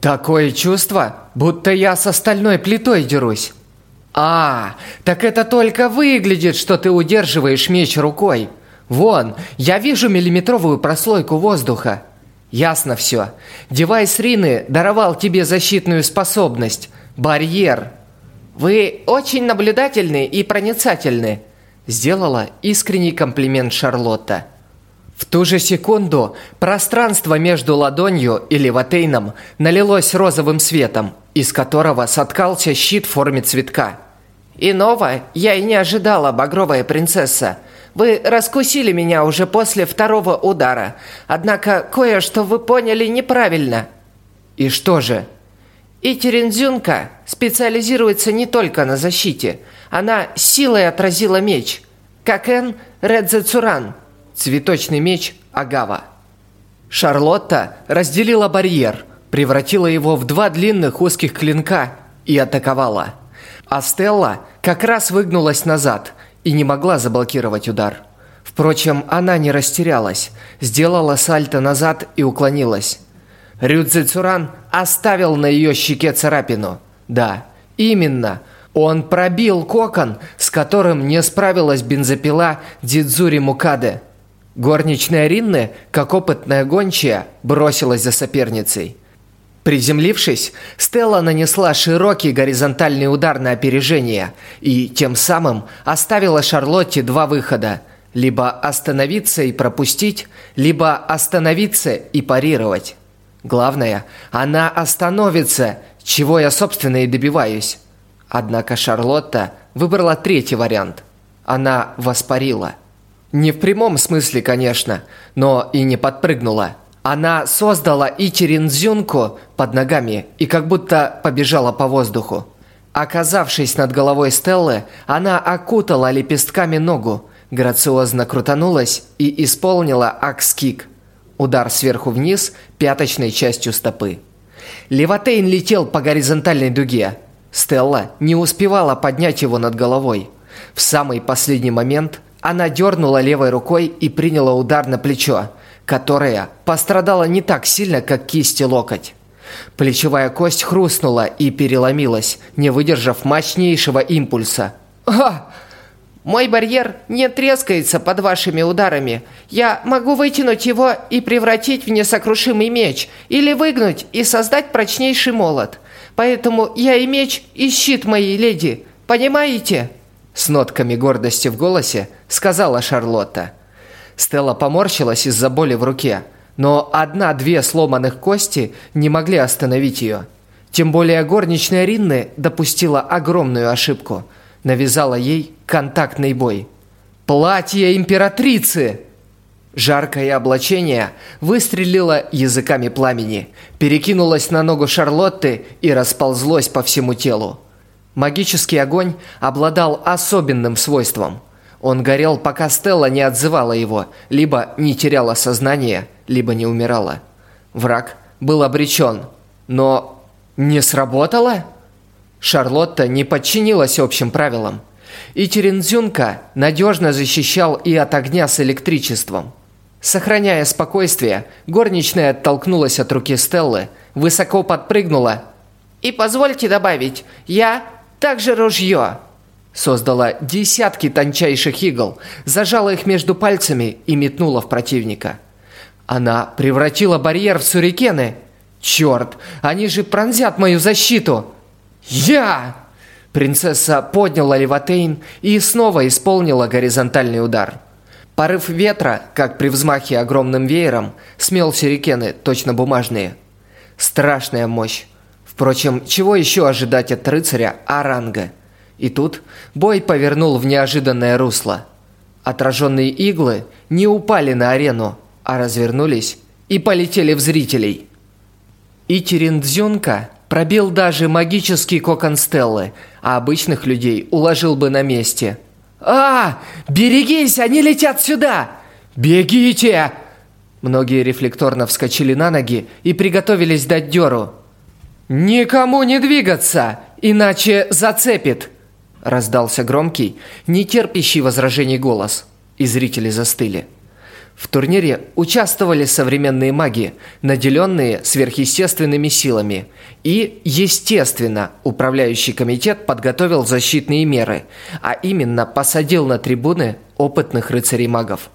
«Такое чувство, будто я со стальной плитой дерусь». «А, так это только выглядит, что ты удерживаешь меч рукой. Вон, я вижу миллиметровую прослойку воздуха. Ясно все. Девайс Рины даровал тебе защитную способность, Барьер. Вы очень наблюдательны и проницательны, сделала искренний комплимент Шарлотта. В ту же секунду пространство между ладонью и левотейном налилось розовым светом, из которого соткался щит в форме цветка. «Иного я и не ожидала, багровая принцесса. Вы раскусили меня уже после второго удара. Однако кое-что вы поняли неправильно. И что же? И Терензюнка специализируется не только на защите. Она силой отразила меч. Как Эн Редзецуран. Цветочный меч Агава. Шарлотта разделила барьер, превратила его в два длинных узких клинка и атаковала. А Стелла как раз выгнулась назад и не могла заблокировать удар. Впрочем, она не растерялась, сделала сальто назад и уклонилась. Рюдзи Цуран оставил на ее щеке царапину. Да, именно. Он пробил кокон, с которым не справилась бензопила Дидзури Мукаде. Горничная Ринны, как опытная гончая, бросилась за соперницей. Приземлившись, Стелла нанесла широкий горизонтальный удар на опережение и тем самым оставила Шарлотте два выхода – либо остановиться и пропустить, либо остановиться и парировать. Главное, она остановится, чего я, собственно, и добиваюсь. Однако Шарлотта выбрала третий вариант. Она воспарила. Не в прямом смысле, конечно, но и не подпрыгнула. Она создала Ичеринзюнку под ногами и как будто побежала по воздуху. Оказавшись над головой Стеллы, она окутала лепестками ногу, грациозно крутанулась и исполнила акс-кик – Удар сверху вниз пяточной частью стопы. Левотейн летел по горизонтальной дуге. Стелла не успевала поднять его над головой. В самый последний момент она дернула левой рукой и приняла удар на плечо, которое пострадало не так сильно, как кисть и локоть. Плечевая кость хрустнула и переломилась, не выдержав мощнейшего импульса. «А!» Мой барьер не трескается под вашими ударами. Я могу вытянуть его и превратить в несокрушимый меч, или выгнуть и создать прочнейший молот. Поэтому я и меч, и щит моей леди. Понимаете?» С нотками гордости в голосе сказала Шарлотта. Стелла поморщилась из-за боли в руке, но одна-две сломанных кости не могли остановить ее. Тем более горничная Ринны допустила огромную ошибку – навязала ей контактный бой. «Платье императрицы!» Жаркое облачение выстрелило языками пламени, перекинулось на ногу Шарлотты и расползлось по всему телу. Магический огонь обладал особенным свойством. Он горел, пока Стелла не отзывала его, либо не теряла сознание, либо не умирала. Враг был обречен, но не сработало? Шарлотта не подчинилась общим правилам. И Терензюнка надежно защищал и от огня с электричеством. Сохраняя спокойствие, горничная оттолкнулась от руки Стеллы, высоко подпрыгнула. «И позвольте добавить, я также ружье!» Создала десятки тончайших игл, зажала их между пальцами и метнула в противника. Она превратила барьер в сюрикены. «Черт, они же пронзят мою защиту!» «Я!» Принцесса подняла Леватейн и снова исполнила горизонтальный удар. Порыв ветра, как при взмахе огромным веером, смел сюрикены, точно бумажные. Страшная мощь. Впрочем, чего еще ожидать от рыцаря Аранга? И тут бой повернул в неожиданное русло. Отраженные иглы не упали на арену, а развернулись и полетели в зрителей. И Терендзюнка Пробил даже магический кокон Стеллы, а обычных людей уложил бы на месте. «А, берегись, они летят сюда! Бегите!» Многие рефлекторно вскочили на ноги и приготовились дать дёру. «Никому не двигаться, иначе зацепит!» Раздался громкий, нетерпящий возражений голос, и зрители застыли. В турнире участвовали современные маги, наделенные сверхъестественными силами. И, естественно, управляющий комитет подготовил защитные меры, а именно посадил на трибуны опытных рыцарей-магов.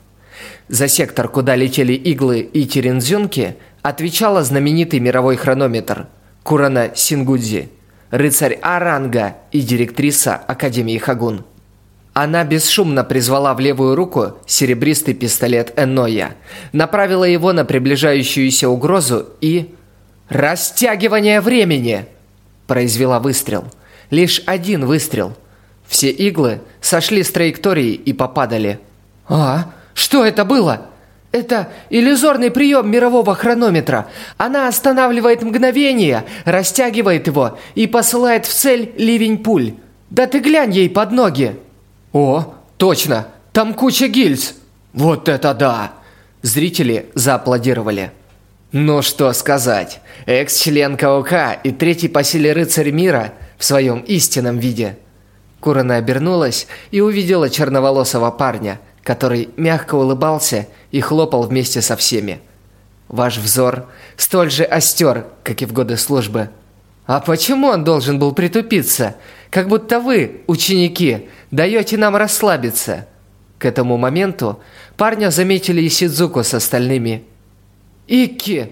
За сектор, куда летели иглы и терензюнки, отвечала знаменитый мировой хронометр Курана Сингудзи, рыцарь Аранга и директриса Академии Хагун. Она бесшумно призвала в левую руку серебристый пистолет Эноя, направила его на приближающуюся угрозу и... «Растягивание времени!» Произвела выстрел. Лишь один выстрел. Все иглы сошли с траектории и попадали. А, что это было? Это иллюзорный прием мирового хронометра. Она останавливает мгновение, растягивает его и посылает в цель ливень пуль. Да ты глянь ей под ноги. О, точно, там куча гильз. Вот это да! Зрители зааплодировали. Ну что сказать, экс-член КОК и третий по силе рыцарь мира в своем истинном виде. Курана обернулась и увидела черноволосого парня, который мягко улыбался и хлопал вместе со всеми. Ваш взор столь же остер, как и в годы службы. А почему он должен был притупиться? Как будто вы, ученики, даете нам расслабиться. К этому моменту парня заметили и Сидзуку с остальными. «Икки!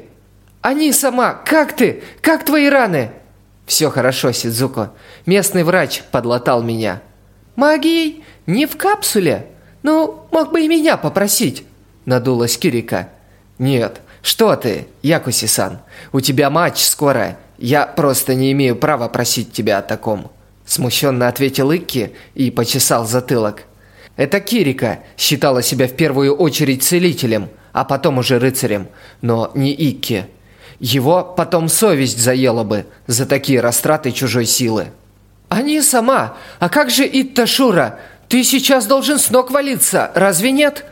Они сама! Как ты? Как твои раны?» «Все хорошо, Сидзуко. Местный врач подлатал меня». «Магией? Не в капсуле? Ну, мог бы и меня попросить», – надулась Кирика. «Нет, что ты, Якуси-сан. У тебя матч скоро. Я просто не имею права просить тебя о таком». Смущенно ответил Икки и почесал затылок. Это Кирика считала себя в первую очередь целителем, а потом уже рыцарем, но не Икки. Его потом совесть заела бы за такие растраты чужой силы. «А не сама. А как же Итта Шура? Ты сейчас должен с ног валиться, разве нет?»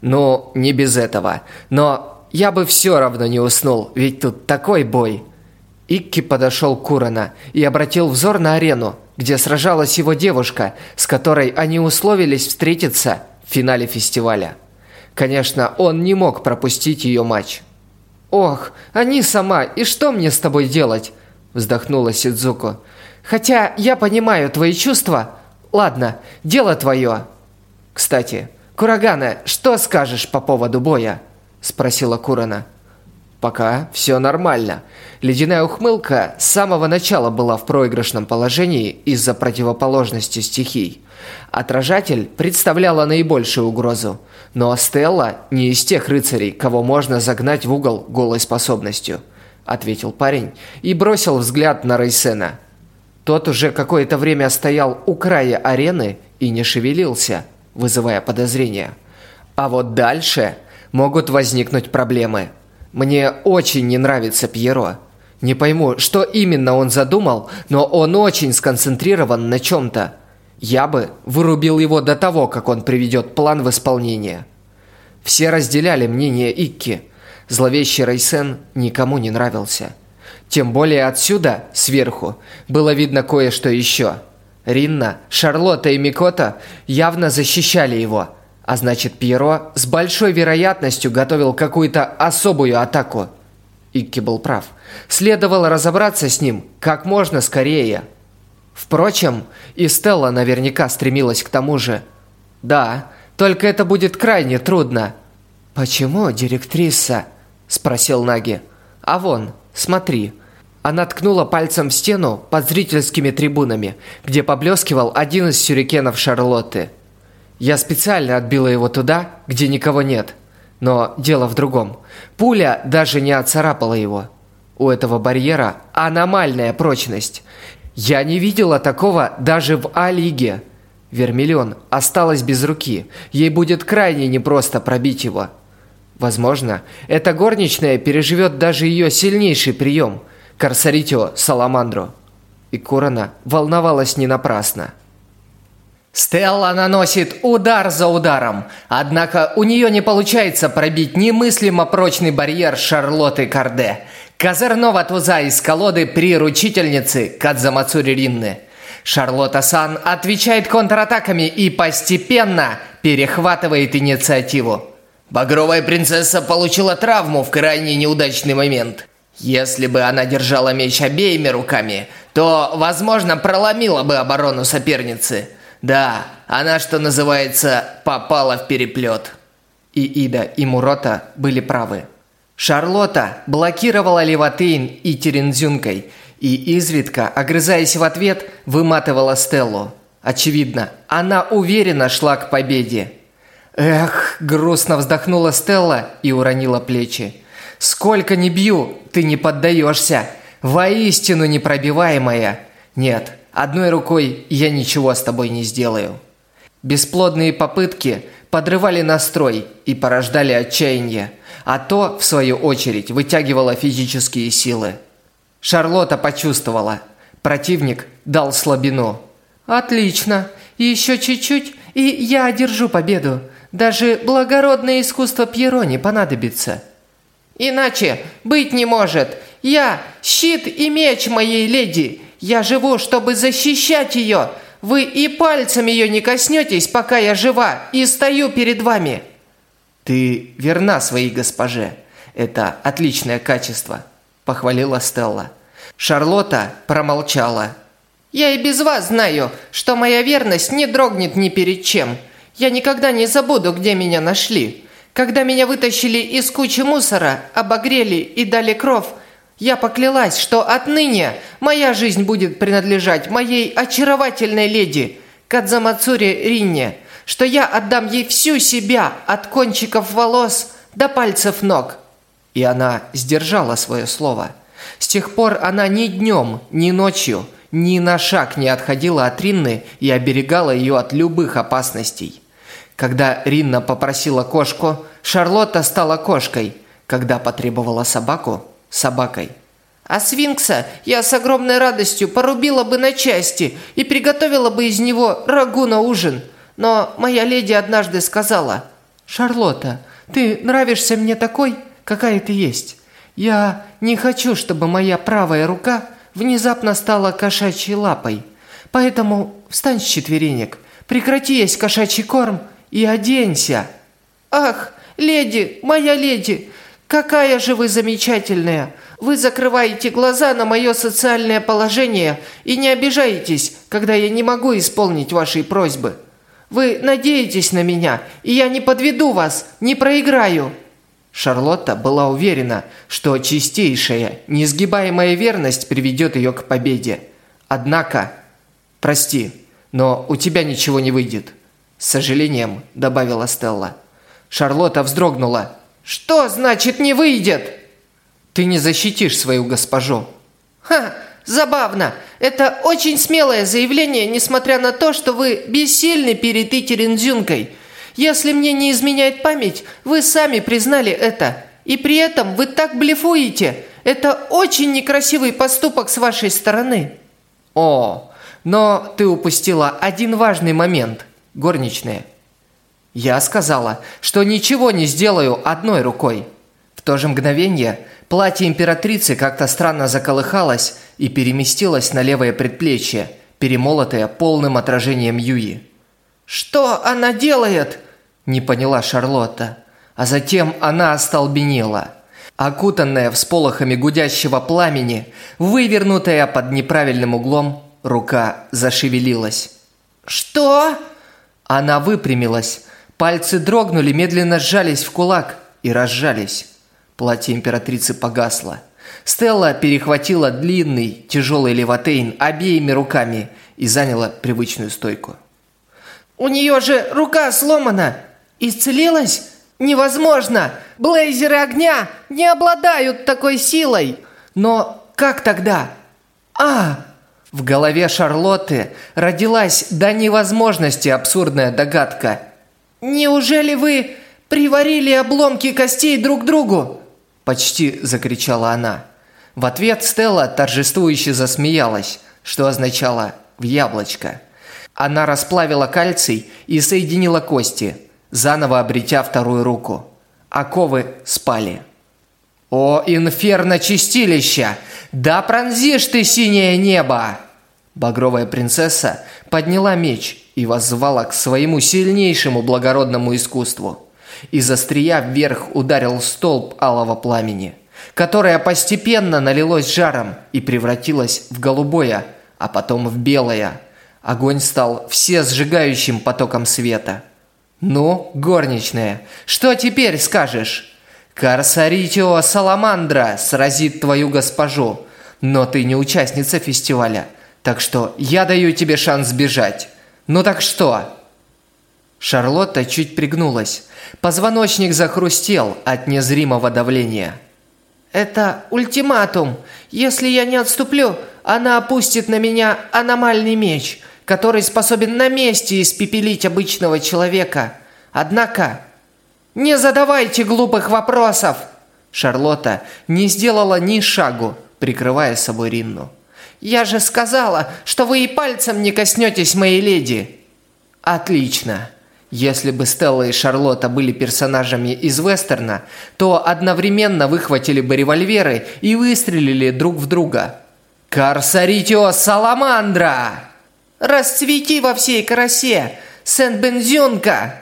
«Ну, не без этого. Но я бы все равно не уснул, ведь тут такой бой». Икки подошел к Курана и обратил взор на арену, где сражалась его девушка, с которой они условились встретиться в финале фестиваля. Конечно, он не мог пропустить ее матч. «Ох, они сама, и что мне с тобой делать?» Вздохнула Сидзуко. «Хотя я понимаю твои чувства. Ладно, дело твое». «Кстати, Курагана, что скажешь по поводу боя?» Спросила Курана. Пока все нормально. Ледяная ухмылка с самого начала была в проигрышном положении из-за противоположности стихий. Отражатель представляла наибольшую угрозу, но Стелла не из тех рыцарей, кого можно загнать в угол голой способностью, ответил парень и бросил взгляд на Рейсена. Тот уже какое-то время стоял у края арены и не шевелился, вызывая подозрения. А вот дальше могут возникнуть проблемы – мне очень не нравится Пьеро. Не пойму, что именно он задумал, но он очень сконцентрирован на чем-то. Я бы вырубил его до того, как он приведет план в исполнение. Все разделяли мнение Икки. Зловещий Рейсен никому не нравился. Тем более отсюда, сверху, было видно кое-что еще. Ринна, Шарлотта и Микота явно защищали его – а значит, Пьеро с большой вероятностью готовил какую-то особую атаку. Икки был прав. Следовало разобраться с ним как можно скорее. Впрочем, и Стелла наверняка стремилась к тому же. Да, только это будет крайне трудно. «Почему, директриса?» – спросил Наги. «А вон, смотри». Она ткнула пальцем в стену под зрительскими трибунами, где поблескивал один из сюрикенов Шарлотты – я специально отбила его туда, где никого нет. Но дело в другом. Пуля даже не отцарапала его. У этого барьера аномальная прочность. Я не видела такого даже в А-лиге. Вермиллион осталась без руки. Ей будет крайне непросто пробить его. Возможно, эта горничная переживет даже ее сильнейший прием – Корсаритио Саламандру. И Курана волновалась не напрасно. Стелла наносит удар за ударом, однако у нее не получается пробить немыслимо прочный барьер Шарлотты Карде, козырного туза из колоды приручительницы Кадзамацури Ринны. Шарлотта Сан отвечает контратаками и постепенно перехватывает инициативу. Багровая принцесса получила травму в крайне неудачный момент. Если бы она держала меч обеими руками, то, возможно, проломила бы оборону соперницы – да, она, что называется, попала в переплет. И Ида, и Мурота были правы. Шарлотта блокировала Леватейн и Терензюнкой, и изредка, огрызаясь в ответ, выматывала Стеллу. Очевидно, она уверенно шла к победе. Эх, грустно вздохнула Стелла и уронила плечи. Сколько ни бью, ты не поддаешься. Воистину непробиваемая. Нет, Одной рукой я ничего с тобой не сделаю. Бесплодные попытки подрывали настрой и порождали отчаяние, а то, в свою очередь, вытягивало физические силы. Шарлотта почувствовала. Противник дал слабину. «Отлично. Еще чуть-чуть, и я одержу победу. Даже благородное искусство Пьеро не понадобится». «Иначе быть не может. Я – щит и меч моей леди. Я живу, чтобы защищать ее. Вы и пальцем ее не коснетесь, пока я жива, и стою перед вами». «Ты верна своей госпоже. Это отличное качество», – похвалила Стелла. Шарлотта промолчала. «Я и без вас знаю, что моя верность не дрогнет ни перед чем. Я никогда не забуду, где меня нашли. Когда меня вытащили из кучи мусора, обогрели и дали кровь, я поклялась, что отныне моя жизнь будет принадлежать моей очаровательной леди Кадзамацури Ринне, что я отдам ей всю себя от кончиков волос до пальцев ног. И она сдержала свое слово. С тех пор она ни днем, ни ночью, ни на шаг не отходила от Ринны и оберегала ее от любых опасностей. Когда Ринна попросила кошку, Шарлотта стала кошкой. Когда потребовала собаку, собакой. А свинкса я с огромной радостью порубила бы на части и приготовила бы из него рагу на ужин. Но моя леди однажды сказала, «Шарлотта, ты нравишься мне такой, какая ты есть. Я не хочу, чтобы моя правая рука внезапно стала кошачьей лапой. Поэтому встань с четверенек, прекрати есть кошачий корм и оденься». «Ах, леди, моя леди, Какая же вы замечательная! Вы закрываете глаза на мое социальное положение и не обижаетесь, когда я не могу исполнить вашей просьбы. Вы надеетесь на меня, и я не подведу вас, не проиграю». Шарлотта была уверена, что чистейшая, несгибаемая верность приведет ее к победе. Однако, прости, но у тебя ничего не выйдет. С сожалением добавила Стелла. Шарлотта вздрогнула, что значит не выйдет? Ты не защитишь свою госпожу. Ха, забавно. Это очень смелое заявление, несмотря на то, что вы бессильны перед Итеринзюнкой. Если мне не изменяет память, вы сами признали это. И при этом вы так блефуете. Это очень некрасивый поступок с вашей стороны. О, но ты упустила один важный момент, горничная. Я сказала, что ничего не сделаю одной рукой. В то же мгновение платье императрицы как-то странно заколыхалось и переместилось на левое предплечье, перемолотое полным отражением Юи. «Что она делает?» – не поняла Шарлотта. А затем она остолбенела. Окутанная всполохами гудящего пламени, вывернутая под неправильным углом, рука зашевелилась. «Что?» Она выпрямилась, Пальцы дрогнули, медленно сжались в кулак и разжались. Платье императрицы погасло. Стелла перехватила длинный, тяжелый левотейн обеими руками и заняла привычную стойку. «У нее же рука сломана! Исцелилась? Невозможно! Блейзеры огня не обладают такой силой! Но как тогда? А!» В голове Шарлотты родилась до невозможности абсурдная догадка – «Неужели вы приварили обломки костей друг другу?» Почти закричала она. В ответ Стелла торжествующе засмеялась, что означало «в яблочко». Она расплавила кальций и соединила кости, заново обретя вторую руку. Оковы спали. «О, инферно чистилища! Да пронзишь ты синее небо!» Багровая принцесса подняла меч и воззвала к своему сильнейшему благородному искусству. Из острия вверх ударил столб алого пламени, которое постепенно налилось жаром и превратилось в голубое, а потом в белое. Огонь стал все сжигающим потоком света. «Ну, горничная, что теперь скажешь?» «Карсаритио Саламандра сразит твою госпожу, но ты не участница фестиваля, так что я даю тебе шанс сбежать. Ну так что? Шарлотта чуть пригнулась. Позвоночник захрустел от незримого давления. Это ультиматум. Если я не отступлю, она опустит на меня аномальный меч, который способен на месте испепелить обычного человека. Однако, не задавайте глупых вопросов. Шарлотта не сделала ни шагу, прикрывая собой Ринну. Я же сказала, что вы и пальцем не коснетесь моей леди. Отлично. Если бы Стелла и Шарлотта были персонажами из вестерна, то одновременно выхватили бы револьверы и выстрелили друг в друга. «Карсаритио Саламандра!» «Расцвети во всей красе! Сент-Бензюнка!»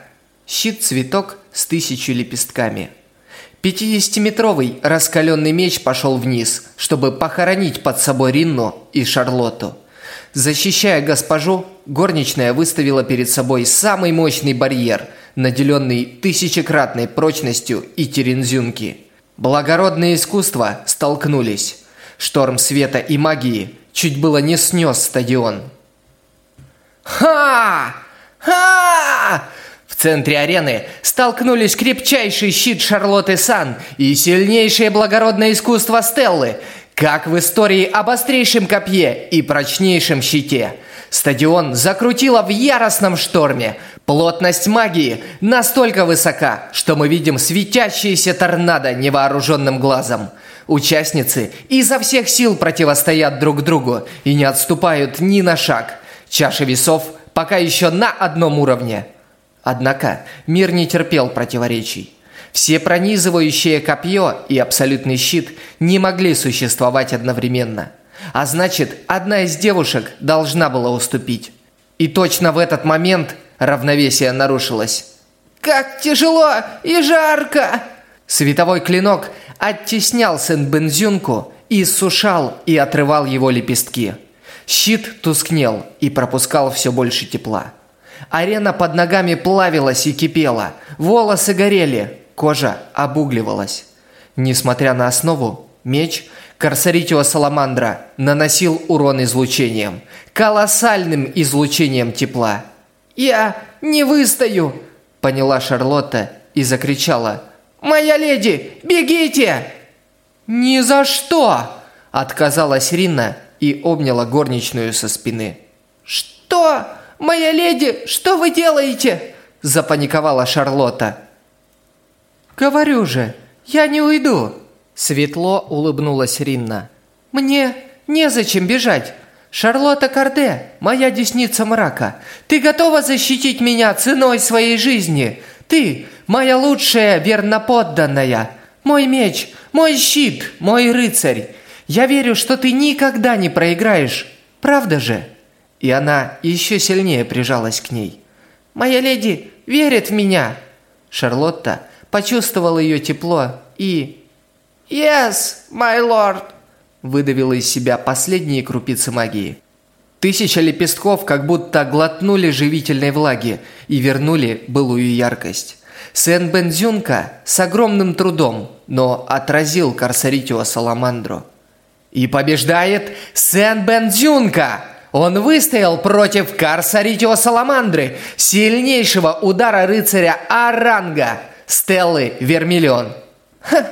Щит-цветок с тысячей лепестками. Пятидесятиметровый раскаленный меч пошел вниз, чтобы похоронить под собой Ринну и Шарлотту. Защищая госпожу, горничная выставила перед собой самый мощный барьер, наделенный тысячекратной прочностью и терензюнки. Благородные искусства столкнулись. Шторм света и магии чуть было не снес стадион. Ха! Ха! Центре арены столкнулись крепчайший щит Шарлотты Сан и сильнейшее благородное искусство Стеллы – как в истории об острейшем копье и прочнейшем щите. Стадион закрутило в яростном шторме. Плотность магии настолько высока, что мы видим светящиеся торнадо невооруженным глазом. Участницы изо всех сил противостоят друг другу и не отступают ни на шаг. Чаша весов пока еще на одном уровне. Однако мир не терпел противоречий. Все пронизывающее копье и абсолютный щит не могли существовать одновременно. А значит, одна из девушек должна была уступить. И точно в этот момент равновесие нарушилось. «Как тяжело и жарко!» Световой клинок оттеснял Сен-Бензюнку сушал и отрывал его лепестки. Щит тускнел и пропускал все больше тепла. Арена под ногами плавилась и кипела, волосы горели, Кожа обугливалась. Несмотря на основу, меч Корсаритио Саламандра наносил урон излучением, колоссальным излучением тепла. «Я не выстою!» – поняла Шарлотта и закричала. «Моя леди, бегите!» «Ни за что!» – отказалась Рина и обняла горничную со спины. «Что? Моя леди, что вы делаете?» – запаниковала Шарлотта. «Говорю же, я не уйду!» Светло улыбнулась Ринна. «Мне незачем бежать. Шарлотта Карде, моя десница мрака, ты готова защитить меня ценой своей жизни? Ты, моя лучшая верноподданная, мой меч, мой щит, мой рыцарь. Я верю, что ты никогда не проиграешь, правда же?» И она еще сильнее прижалась к ней. «Моя леди верит в меня!» Шарлотта почувствовал ее тепло и... «Yes, my lord!» выдавила из себя последние крупицы магии. Тысяча лепестков как будто глотнули живительной влаги и вернули былую яркость. Сен Бензюнка с огромным трудом, но отразил Корсаритио Саламандру. И побеждает Сен Бензюнка! Он выстоял против Корсаритио Саламандры, сильнейшего удара рыцаря Аранга – Стеллы Вермиллион. Ха!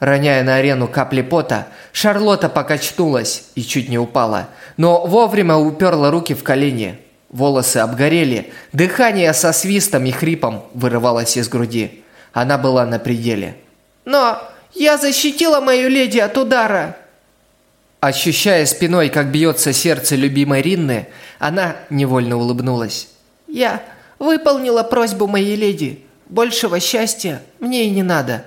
Роняя на арену капли пота, Шарлотта покачнулась и чуть не упала, но вовремя уперла руки в колени. Волосы обгорели, дыхание со свистом и хрипом вырывалось из груди. Она была на пределе. «Но я защитила мою леди от удара!» Ощущая спиной, как бьется сердце любимой Ринны, она невольно улыбнулась. «Я выполнила просьбу моей леди. Большего счастья мне и не надо.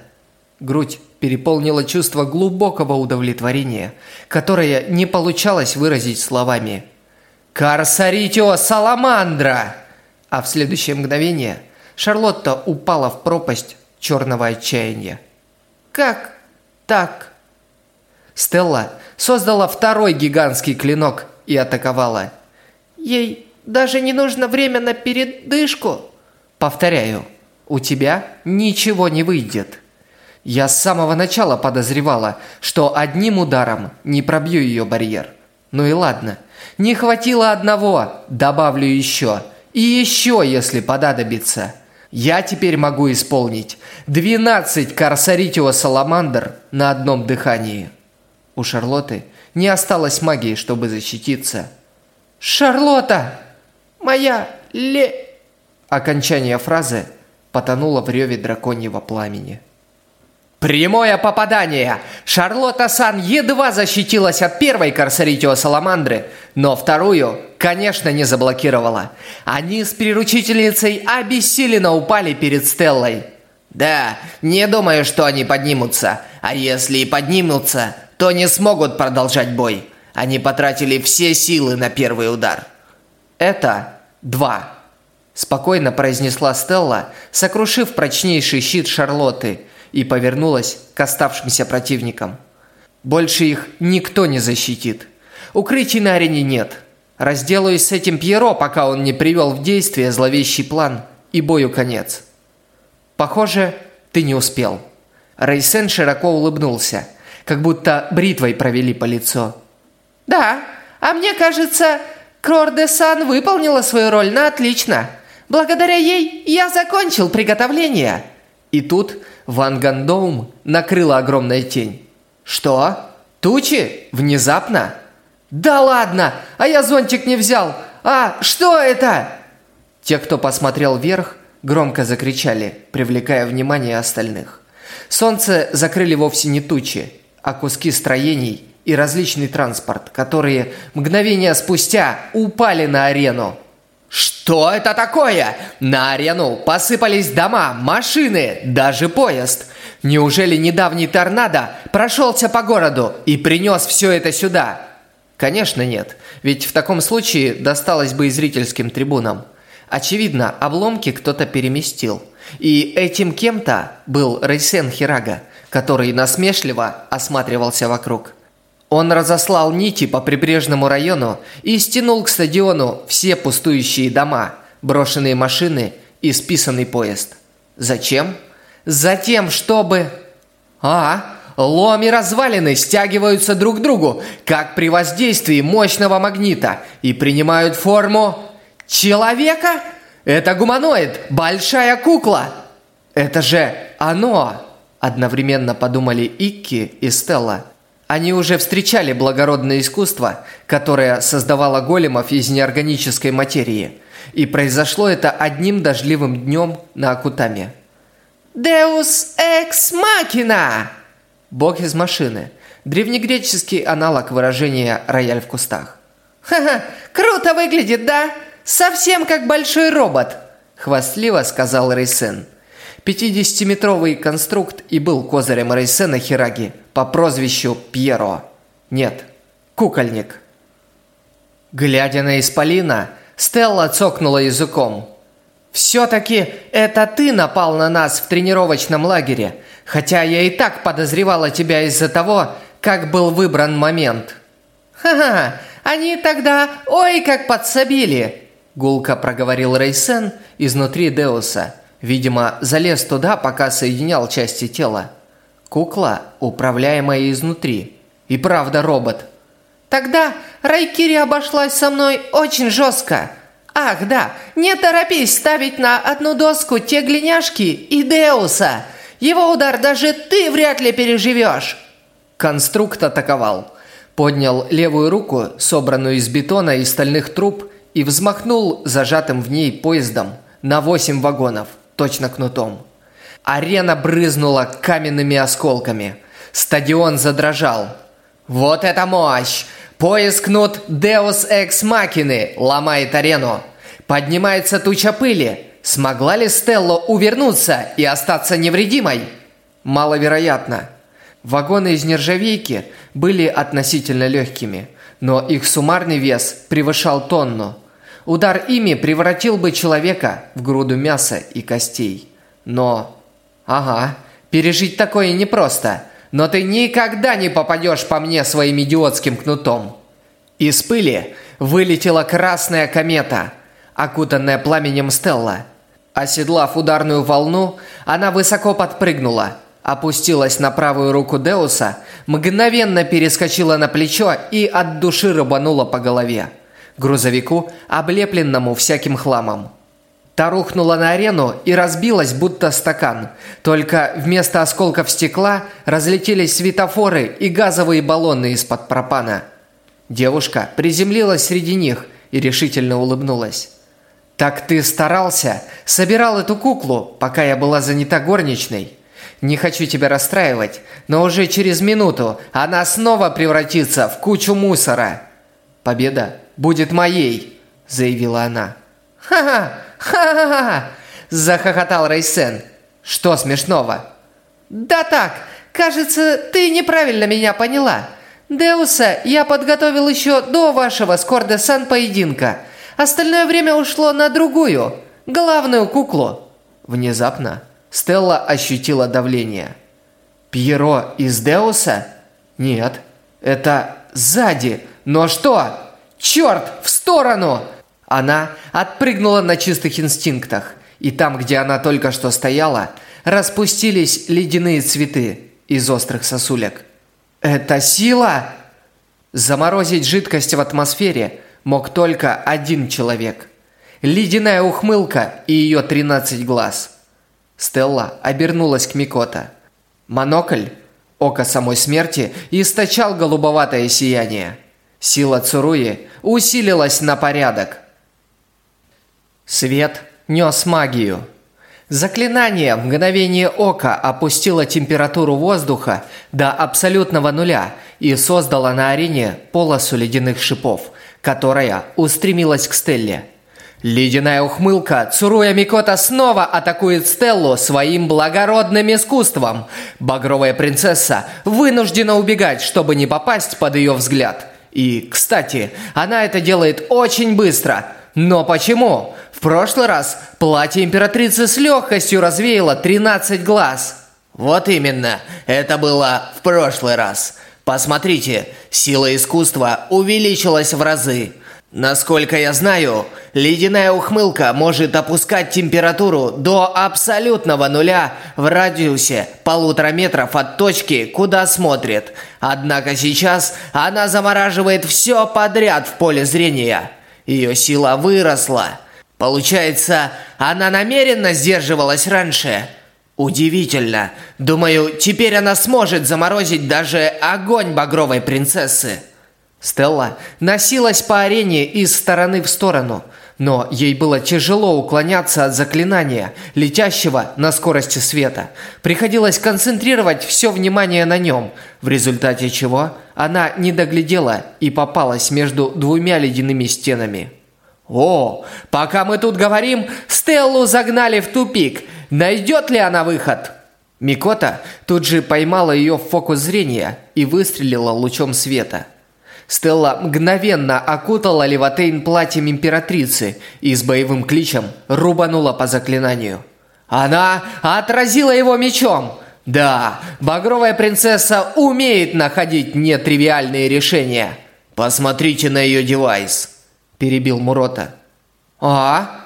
Грудь переполнила чувство глубокого удовлетворения, которое не получалось выразить словами. «Карсаритио Саламандра!» А в следующее мгновение Шарлотта упала в пропасть черного отчаяния. «Как так?» Стелла создала второй гигантский клинок и атаковала. «Ей даже не нужно время на передышку?» «Повторяю, у тебя ничего не выйдет. Я с самого начала подозревала, что одним ударом не пробью ее барьер. Ну и ладно, не хватило одного, добавлю еще. И еще, если понадобится. Я теперь могу исполнить 12 Корсаритио Саламандр на одном дыхании. У Шарлоты не осталось магии, чтобы защититься. «Шарлота! Моя ле...» Окончание фразы потонула в реве драконьего пламени. Прямое попадание! Шарлотта Сан едва защитилась от первой Корсаритио Саламандры, но вторую, конечно, не заблокировала. Они с приручительницей обессиленно упали перед Стеллой. Да, не думаю, что они поднимутся. А если и поднимутся, то не смогут продолжать бой. Они потратили все силы на первый удар. Это два. Спокойно произнесла Стелла, сокрушив прочнейший щит Шарлотты – и повернулась к оставшимся противникам. Больше их никто не защитит. Укрытий на арене нет. Разделаюсь с этим Пьеро, пока он не привел в действие зловещий план, и бою конец. Похоже, ты не успел. Рейсен широко улыбнулся, как будто бритвой провели по лицу. Да, а мне кажется, Крор-де-Сан выполнила свою роль на отлично. Благодаря ей я закончил приготовление. И тут Ван Гандоум накрыла огромная тень. «Что? Тучи? Внезапно?» «Да ладно! А я зонтик не взял! А, что это?» Те, кто посмотрел вверх, громко закричали, привлекая внимание остальных. Солнце закрыли вовсе не тучи, а куски строений и различный транспорт, которые мгновение спустя упали на арену. Что это такое? На арену посыпались дома, машины, даже поезд. Неужели недавний торнадо прошелся по городу и принес все это сюда? Конечно нет, ведь в таком случае досталось бы и зрительским трибунам. Очевидно, обломки кто-то переместил. И этим кем-то был Рейсен Хирага, который насмешливо осматривался вокруг. Он разослал нити по прибрежному району и стянул к стадиону все пустующие дома, брошенные машины и списанный поезд. Зачем? Затем, чтобы... А, лом и развалины стягиваются друг к другу, как при воздействии мощного магнита, и принимают форму... Человека? Это гуманоид, большая кукла. Это же оно! Одновременно подумали Икки и Стелла. Они уже встречали благородное искусство, которое создавало големов из неорганической материи. И произошло это одним дождливым днем на Акутаме. «Деус экс макина!» Бог из машины. Древнегреческий аналог выражения «рояль в кустах». «Ха-ха, круто выглядит, да? Совсем как большой робот!» Хвастливо сказал Рейсен. 50-метровый конструкт и был козырем Рейсена Хираги по прозвищу Пьеро. Нет, кукольник. Глядя на Исполина, Стелла цокнула языком. «Все-таки это ты напал на нас в тренировочном лагере, хотя я и так подозревала тебя из-за того, как был выбран момент». «Ха-ха, они тогда ой как подсобили!» Гулко проговорил Рейсен изнутри Деуса – Видимо, залез туда, пока соединял части тела. Кукла, управляемая изнутри. И правда робот. Тогда Райкири обошлась со мной очень жестко. Ах, да, не торопись ставить на одну доску те глиняшки и Деуса. Его удар даже ты вряд ли переживешь. Конструкт атаковал. Поднял левую руку, собранную из бетона и стальных труб, и взмахнул зажатым в ней поездом на восемь вагонов – точно кнутом. Арена брызнула каменными осколками. Стадион задрожал. Вот это мощь! Поиск кнут Deus Ex Machina ломает арену. Поднимается туча пыли. Смогла ли Стелло увернуться и остаться невредимой? Маловероятно. Вагоны из нержавейки были относительно легкими, но их суммарный вес превышал тонну. Удар ими превратил бы человека в груду мяса и костей. Но... Ага, пережить такое непросто. Но ты никогда не попадешь по мне своим идиотским кнутом. Из пыли вылетела красная комета, окутанная пламенем Стелла. Оседлав ударную волну, она высоко подпрыгнула, опустилась на правую руку Деуса, мгновенно перескочила на плечо и от души рубанула по голове грузовику, облепленному всяким хламом. Та рухнула на арену и разбилась, будто стакан. Только вместо осколков стекла разлетелись светофоры и газовые баллоны из-под пропана. Девушка приземлилась среди них и решительно улыбнулась. Так ты старался, собирал эту куклу, пока я была занята горничной. Не хочу тебя расстраивать, но уже через минуту она снова превратится в кучу мусора. Победа будет моей, заявила она. Ха-ха, ха-ха-ха, захохотал Рейсен. Что смешного? Да так, кажется, ты неправильно меня поняла. Деуса я подготовил еще до вашего с Корде-сан поединка. Остальное время ушло на другую, главную куклу. Внезапно Стелла ощутила давление. Пьеро из Деуса? Нет, это сзади. Но что? Черт, в сторону! Она отпрыгнула на чистых инстинктах, и там, где она только что стояла, распустились ледяные цветы из острых сосулек. Это сила? Заморозить жидкость в атмосфере мог только один человек. Ледяная ухмылка и ее 13 глаз. Стелла обернулась к Микота. Монокль, око самой смерти, источал голубоватое сияние. Сила Цуруи усилилась на порядок. Свет нес магию. Заклинание в мгновение ока опустило температуру воздуха до абсолютного нуля и создало на арене полосу ледяных шипов, которая устремилась к Стелле. Ледяная ухмылка Цуруя Микота снова атакует Стеллу своим благородным искусством. Багровая принцесса вынуждена убегать, чтобы не попасть под ее взгляд. И, кстати, она это делает очень быстро. Но почему? В прошлый раз платье императрицы с легкостью развеяло 13 глаз. Вот именно, это было в прошлый раз. Посмотрите, сила искусства увеличилась в разы. Насколько я знаю, ледяная ухмылка может опускать температуру до абсолютного нуля в радиусе полутора метров от точки, куда смотрит. Однако сейчас она замораживает все подряд в поле зрения. Ее сила выросла. Получается, она намеренно сдерживалась раньше. Удивительно. Думаю, теперь она сможет заморозить даже огонь багровой принцессы. Стелла носилась по арене из стороны в сторону, но ей было тяжело уклоняться от заклинания, летящего на скорости света. Приходилось концентрировать все внимание на нем, в результате чего она не доглядела и попалась между двумя ледяными стенами. О, пока мы тут говорим, Стеллу загнали в тупик. Найдет ли она выход? Микота тут же поймала ее в фокус зрения и выстрелила лучом света. Стелла мгновенно окутала Леватейн платьем императрицы и с боевым кличем рубанула по заклинанию. Она отразила его мечом. Да, багровая принцесса умеет находить нетривиальные решения. Посмотрите на ее девайс перебил Мурота. А?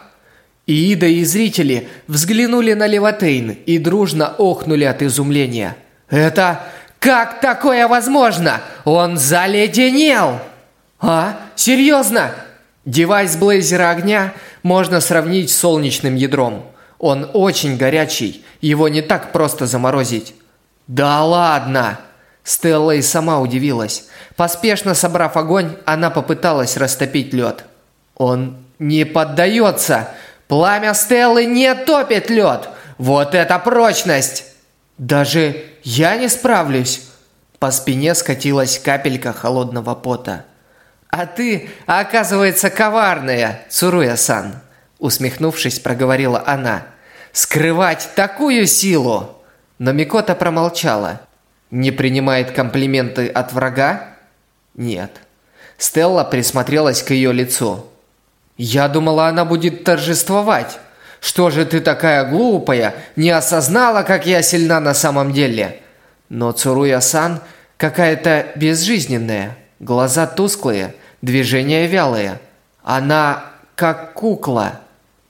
Ида и зрители взглянули на Леватейн и дружно охнули от изумления. Это как такое возможно? Он заледенел! А? Серьезно? Девайс блейзера огня можно сравнить с солнечным ядром. Он очень горячий, его не так просто заморозить. Да ладно! Стелла и сама удивилась. Поспешно собрав огонь, она попыталась растопить лед. Он не поддается. Пламя Стеллы не топит лед. Вот это прочность! Даже я не справлюсь. По спине скатилась капелька холодного пота. А ты, оказывается, коварная, Цуруя-сан. Усмехнувшись, проговорила она. Скрывать такую силу! Но Микота промолчала. Не принимает комплименты от врага? Нет. Стелла присмотрелась к ее лицу. Я думала, она будет торжествовать. Что же ты такая глупая, не осознала, как я сильна на самом деле? Но Цуруя-сан какая-то безжизненная, глаза тусклые, движения вялые. Она как кукла.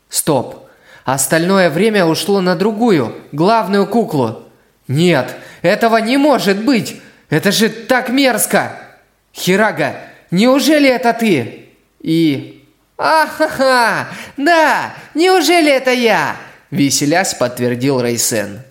Стоп. Остальное время ушло на другую, главную куклу. Нет, этого не может быть! Это же так мерзко! Хирага, неужели это ты? И... «Ахаха! Да! Неужели это я?» Веселясь, подтвердил Рейсен.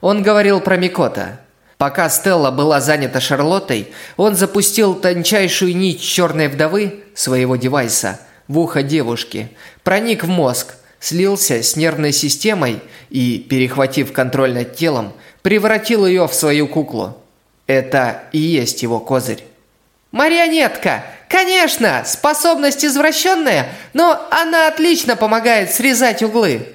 Он говорил про Микота. Пока Стелла была занята Шарлоттой, он запустил тончайшую нить черной вдовы своего девайса в ухо девушки, проник в мозг, слился с нервной системой и, перехватив контроль над телом, превратил ее в свою куклу. Это и есть его козырь. Марионетка! Конечно, способность извращенная, но она отлично помогает срезать углы.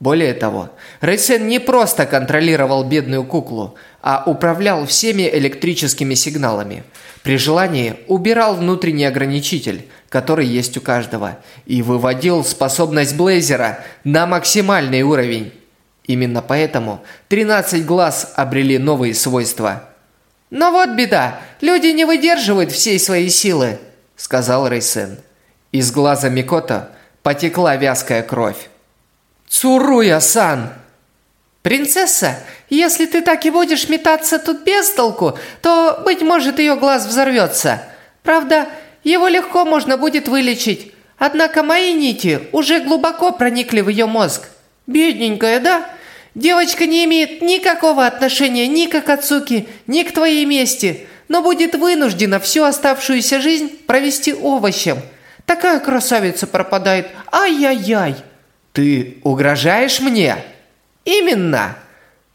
Более того, Рейсен не просто контролировал бедную куклу, а управлял всеми электрическими сигналами. При желании убирал внутренний ограничитель, который есть у каждого, и выводил способность Блейзера на максимальный уровень. Именно поэтому 13 глаз обрели новые свойства. «Но вот беда, люди не выдерживают всей своей силы», – сказал Рейсен. Из глаза Микото потекла вязкая кровь. Цуруя-сан!» «Принцесса, если ты так и будешь метаться тут без толку, то, быть может, ее глаз взорвется. Правда, его легко можно будет вылечить. Однако мои нити уже глубоко проникли в ее мозг. Бедненькая, да? Девочка не имеет никакого отношения ни к Акацуки, ни к твоей мести, но будет вынуждена всю оставшуюся жизнь провести овощем. Такая красавица пропадает. Ай-яй-яй!» Ты угрожаешь мне? Именно.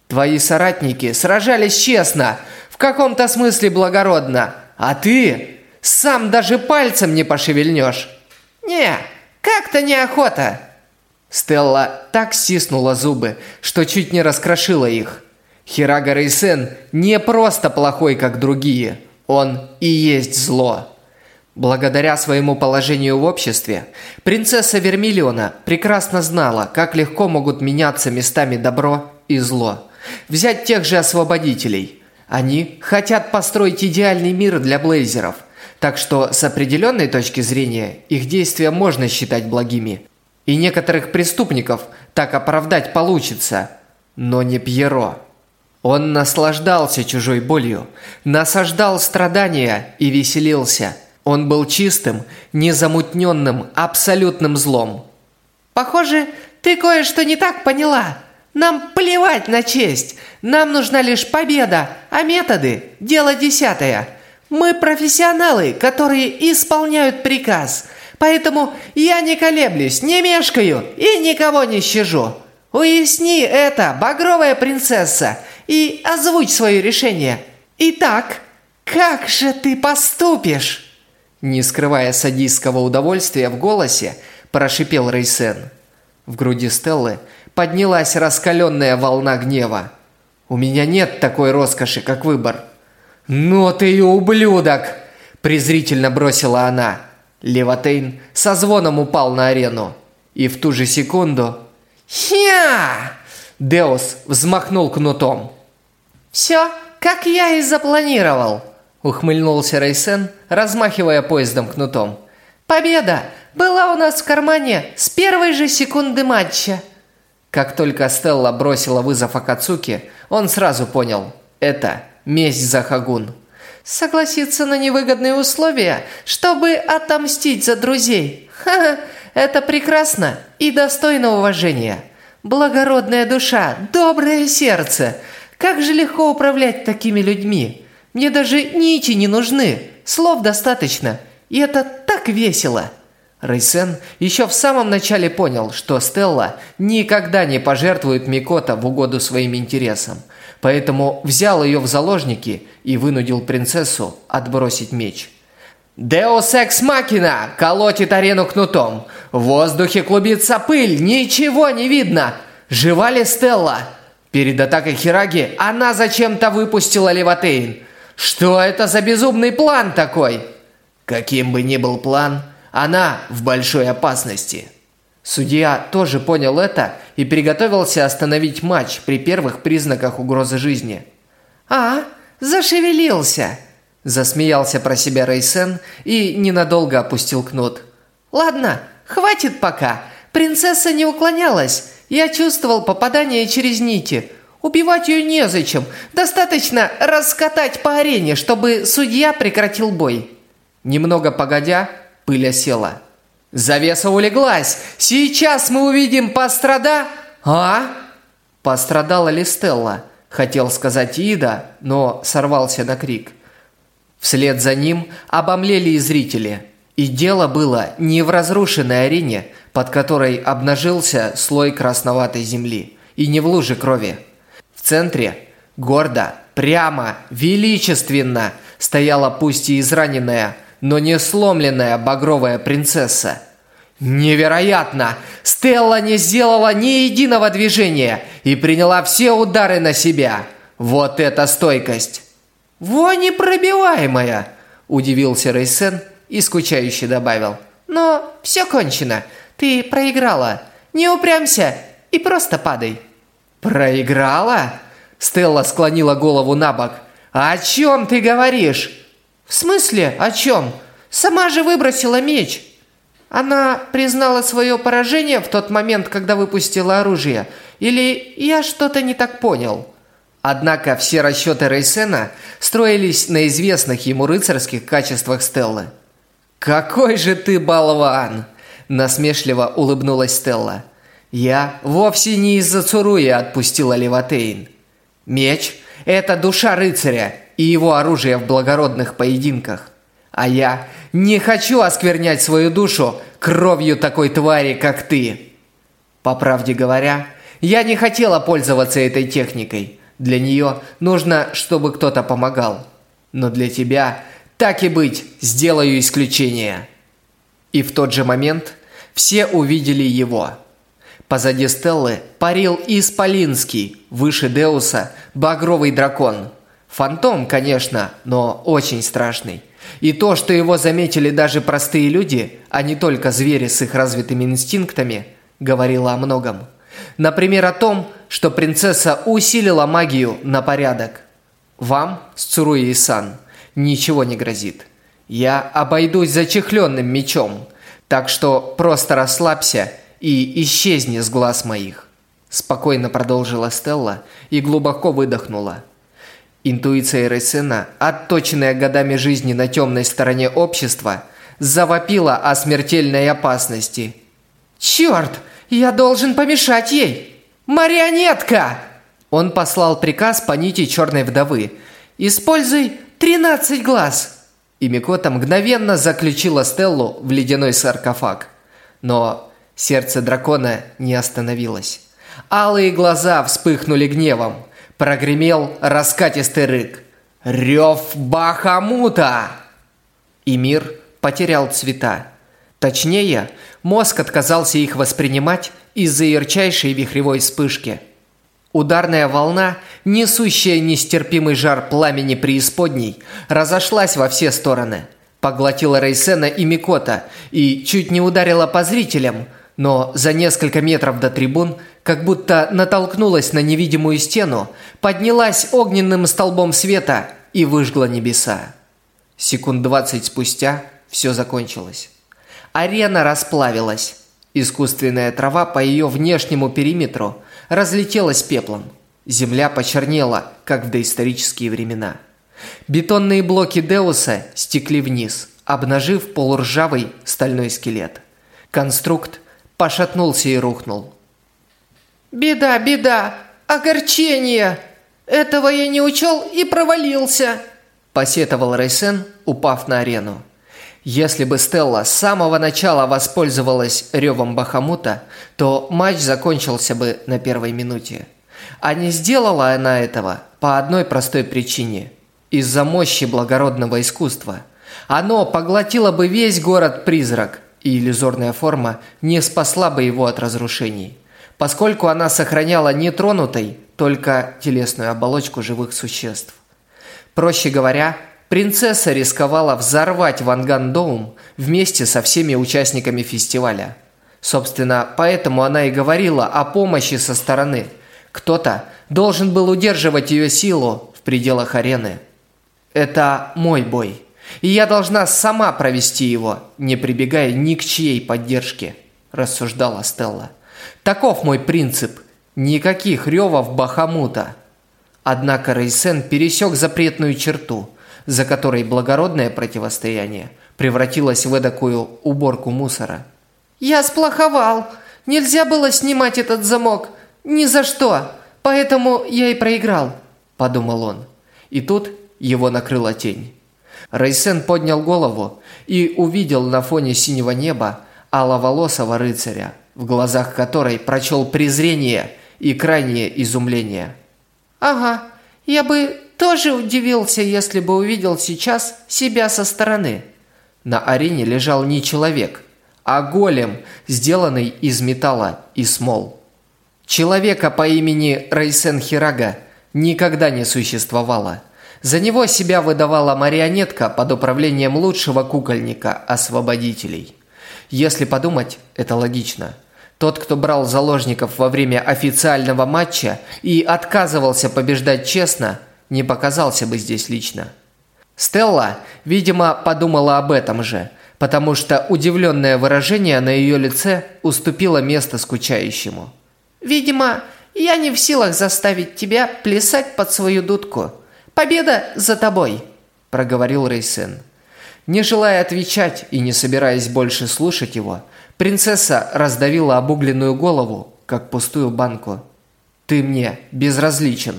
Твои соратники сражались честно, в каком-то смысле благородно, а ты сам даже пальцем не пошевельнешь. Не, как-то неохота. Стелла так стиснула зубы, что чуть не раскрошила их. Хирага Рейсен не просто плохой, как другие. Он и есть зло. Благодаря своему положению в обществе, принцесса Вермиллиона прекрасно знала, как легко могут меняться местами добро и зло. Взять тех же освободителей. Они хотят построить идеальный мир для блейзеров, так что с определенной точки зрения их действия можно считать благими. И некоторых преступников так оправдать получится, но не Пьеро. Он наслаждался чужой болью, насаждал страдания и веселился – он был чистым, незамутненным, абсолютным злом. «Похоже, ты кое-что не так поняла. Нам плевать на честь. Нам нужна лишь победа, а методы – дело десятое. Мы профессионалы, которые исполняют приказ. Поэтому я не колеблюсь, не мешкаю и никого не щажу. Уясни это, багровая принцесса, и озвучь свое решение. Итак, как же ты поступишь?» Не скрывая садистского удовольствия в голосе, прошипел Рейсен. В груди Стеллы поднялась раскаленная волна гнева. «У меня нет такой роскоши, как выбор». «Ну ты и ублюдок!» – презрительно бросила она. Левотейн со звоном упал на арену. И в ту же секунду... «Я!» Деус взмахнул кнутом. «Все, как я и запланировал!» Ухмыльнулся Рейсен, размахивая поездом кнутом. «Победа была у нас в кармане с первой же секунды матча!» Как только Стелла бросила вызов Акацуки, он сразу понял – это месть за Хагун. «Согласиться на невыгодные условия, чтобы отомстить за друзей. Ха-ха, это прекрасно и достойно уважения. Благородная душа, доброе сердце. Как же легко управлять такими людьми!» Мне даже нити не нужны, слов достаточно, и это так весело!» Рейсен еще в самом начале понял, что Стелла никогда не пожертвует Микота в угоду своим интересам, поэтому взял ее в заложники и вынудил принцессу отбросить меч. «Деус Экс Макина! Колотит арену кнутом! В воздухе клубится пыль, ничего не видно! Жива ли Стелла?» Перед атакой Хираги она зачем-то выпустила Леватейн – что это за безумный план такой? Каким бы ни был план, она в большой опасности. Судья тоже понял это и приготовился остановить матч при первых признаках угрозы жизни. «А, зашевелился!» Засмеялся про себя Рейсен и ненадолго опустил кнут. «Ладно, хватит пока. Принцесса не уклонялась. Я чувствовал попадание через нити. Убивать ее незачем. Достаточно раскатать по арене, чтобы судья прекратил бой. Немного погодя, пыль осела. Завеса улеглась. Сейчас мы увидим пострада... А? Пострадала ли Стелла? Хотел сказать Ида, но сорвался на крик. Вслед за ним обомлели и зрители. И дело было не в разрушенной арене, под которой обнажился слой красноватой земли, и не в луже крови. В центре, гордо, прямо, величественно, стояла пусть и израненная, но не сломленная багровая принцесса. Невероятно! Стелла не сделала ни единого движения и приняла все удары на себя. Вот это стойкость! «Во непробиваемая!» – удивился Рейсен и скучающе добавил. «Но все кончено. Ты проиграла. Не упрямся и просто падай». «Проиграла?» Стелла склонила голову на бок. «О чем ты говоришь?» «В смысле о чем? Сама же выбросила меч». Она признала свое поражение в тот момент, когда выпустила оружие. Или я что-то не так понял? Однако все расчеты Рейсена строились на известных ему рыцарских качествах Стеллы. «Какой же ты болван!» – насмешливо улыбнулась Стелла. «Я вовсе не из-за Цуруя отпустила Леватейн. Меч – это душа рыцаря и его оружие в благородных поединках. А я не хочу осквернять свою душу кровью такой твари, как ты. По правде говоря, я не хотела пользоваться этой техникой – для нее нужно, чтобы кто-то помогал. Но для тебя, так и быть, сделаю исключение. И в тот же момент все увидели его. Позади Стеллы парил Исполинский, выше Деуса, багровый дракон. Фантом, конечно, но очень страшный. И то, что его заметили даже простые люди, а не только звери с их развитыми инстинктами, говорило о многом. Например, о том, что принцесса усилила магию на порядок. Вам, с Цуруи-сан, ничего не грозит. Я обойдусь зачехленным мечом, так что просто расслабься и исчезни с глаз моих. Спокойно продолжила Стелла и глубоко выдохнула. Интуиция Рейсена, отточенная годами жизни на темной стороне общества, завопила о смертельной опасности. «Черт! Я должен помешать ей! Марионетка!» Он послал приказ по нити черной вдовы. «Используй 13 глаз!» И Микота мгновенно заключила Стеллу в ледяной саркофаг. Но сердце дракона не остановилось. Алые глаза вспыхнули гневом. Прогремел раскатистый рык. «Рев Бахамута!» И мир потерял цвета. Точнее, мозг отказался их воспринимать из-за ярчайшей вихревой вспышки. Ударная волна, несущая нестерпимый жар пламени преисподней, разошлась во все стороны. Поглотила Рейсена и Микота и чуть не ударила по зрителям, но за несколько метров до трибун, как будто натолкнулась на невидимую стену, поднялась огненным столбом света и выжгла небеса. Секунд двадцать спустя все закончилось. Арена расплавилась. Искусственная трава по ее внешнему периметру разлетелась пеплом. Земля почернела, как в доисторические времена. Бетонные блоки Деуса стекли вниз, обнажив полуржавый стальной скелет. Конструкт пошатнулся и рухнул. «Беда, беда! Огорчение! Этого я не учел и провалился!» Посетовал Рейсен, упав на арену. Если бы Стелла с самого начала воспользовалась ревом Бахамута, то матч закончился бы на первой минуте. А не сделала она этого по одной простой причине – из-за мощи благородного искусства. Оно поглотило бы весь город-призрак, и иллюзорная форма не спасла бы его от разрушений, поскольку она сохраняла нетронутой только телесную оболочку живых существ. Проще говоря – Принцесса рисковала взорвать Ванган вместе со всеми участниками фестиваля. Собственно, поэтому она и говорила о помощи со стороны. Кто-то должен был удерживать ее силу в пределах арены. Это мой бой. И я должна сама провести его, не прибегая ни к чьей поддержке, рассуждала Стелла. Таков мой принцип. Никаких ревов Бахамута. Однако Рейсен пересек запретную черту – за которой благородное противостояние превратилось в эдакую уборку мусора. «Я сплоховал. Нельзя было снимать этот замок. Ни за что. Поэтому я и проиграл», – подумал он. И тут его накрыла тень. Рейсен поднял голову и увидел на фоне синего неба аловолосого рыцаря, в глазах которой прочел презрение и крайнее изумление. «Ага, я бы тоже удивился, если бы увидел сейчас себя со стороны». На арене лежал не человек, а голем, сделанный из металла и смол. Человека по имени Рейсен Хирага никогда не существовало. За него себя выдавала марионетка под управлением лучшего кукольника-освободителей. Если подумать, это логично. Тот, кто брал заложников во время официального матча и отказывался побеждать честно, не показался бы здесь лично. Стелла, видимо, подумала об этом же – потому что удивленное выражение на ее лице уступило место скучающему. «Видимо, я не в силах заставить тебя плясать под свою дудку. Победа за тобой!» – проговорил Рейсен. Не желая отвечать и не собираясь больше слушать его, принцесса раздавила обугленную голову, как пустую банку. «Ты мне безразличен!»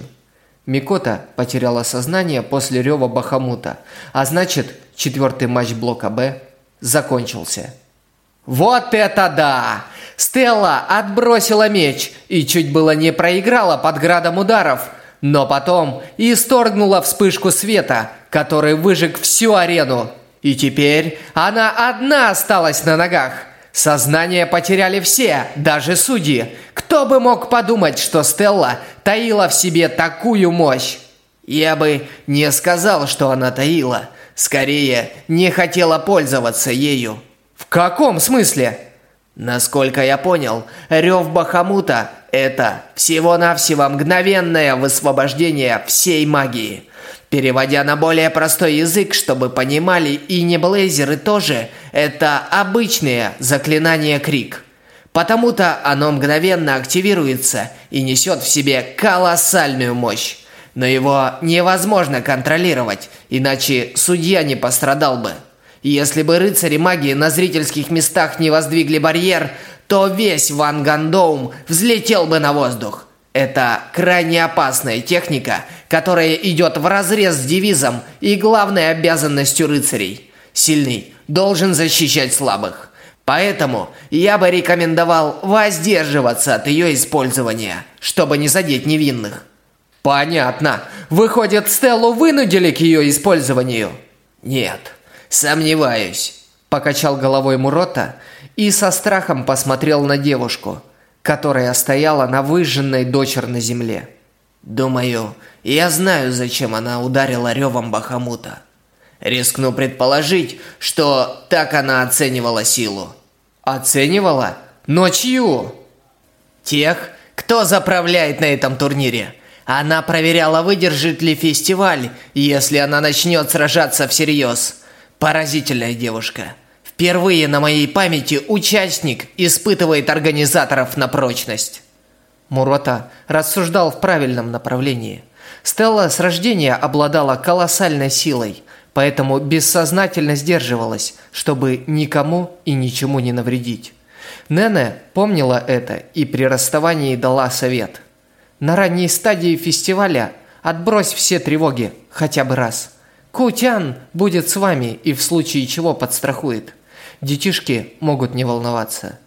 Микота потеряла сознание после рева Бахамута, а значит, четвертый матч блока «Б» закончился. Вот это да! Стелла отбросила меч и чуть было не проиграла под градом ударов, но потом исторгнула вспышку света, который выжег всю арену. И теперь она одна осталась на ногах. Сознание потеряли все, даже судьи. Кто бы мог подумать, что Стелла таила в себе такую мощь? Я бы не сказал, что она таила – Скорее, не хотела пользоваться ею. В каком смысле? Насколько я понял, рев Бахамута – это всего-навсего мгновенное высвобождение всей магии. Переводя на более простой язык, чтобы понимали и не блейзеры тоже, это обычное заклинание крик. Потому-то оно мгновенно активируется и несет в себе колоссальную мощь но его невозможно контролировать, иначе судья не пострадал бы. Если бы рыцари магии на зрительских местах не воздвигли барьер, то весь Ван Гандоум взлетел бы на воздух. Это крайне опасная техника, которая идет вразрез с девизом и главной обязанностью рыцарей. Сильный должен защищать слабых. Поэтому я бы рекомендовал воздерживаться от ее использования, чтобы не задеть невинных. Понятно. Выходит, Стеллу вынудили к ее использованию? Нет, сомневаюсь. Покачал головой Мурота и со страхом посмотрел на девушку, которая стояла на выжженной дочерной земле. Думаю, я знаю, зачем она ударила ревом Бахамута. Рискну предположить, что так она оценивала силу. Оценивала? Но чью? Тех, кто заправляет на этом турнире. Она проверяла, выдержит ли фестиваль, если она начнет сражаться всерьез. Поразительная девушка. Впервые на моей памяти участник испытывает организаторов на прочность. Мурота рассуждал в правильном направлении. Стелла с рождения обладала колоссальной силой, поэтому бессознательно сдерживалась, чтобы никому и ничему не навредить. Нене помнила это и при расставании дала совет – на ранней стадии фестиваля отбрось все тревоги хотя бы раз. Кутян будет с вами и в случае чего подстрахует. Детишки могут не волноваться.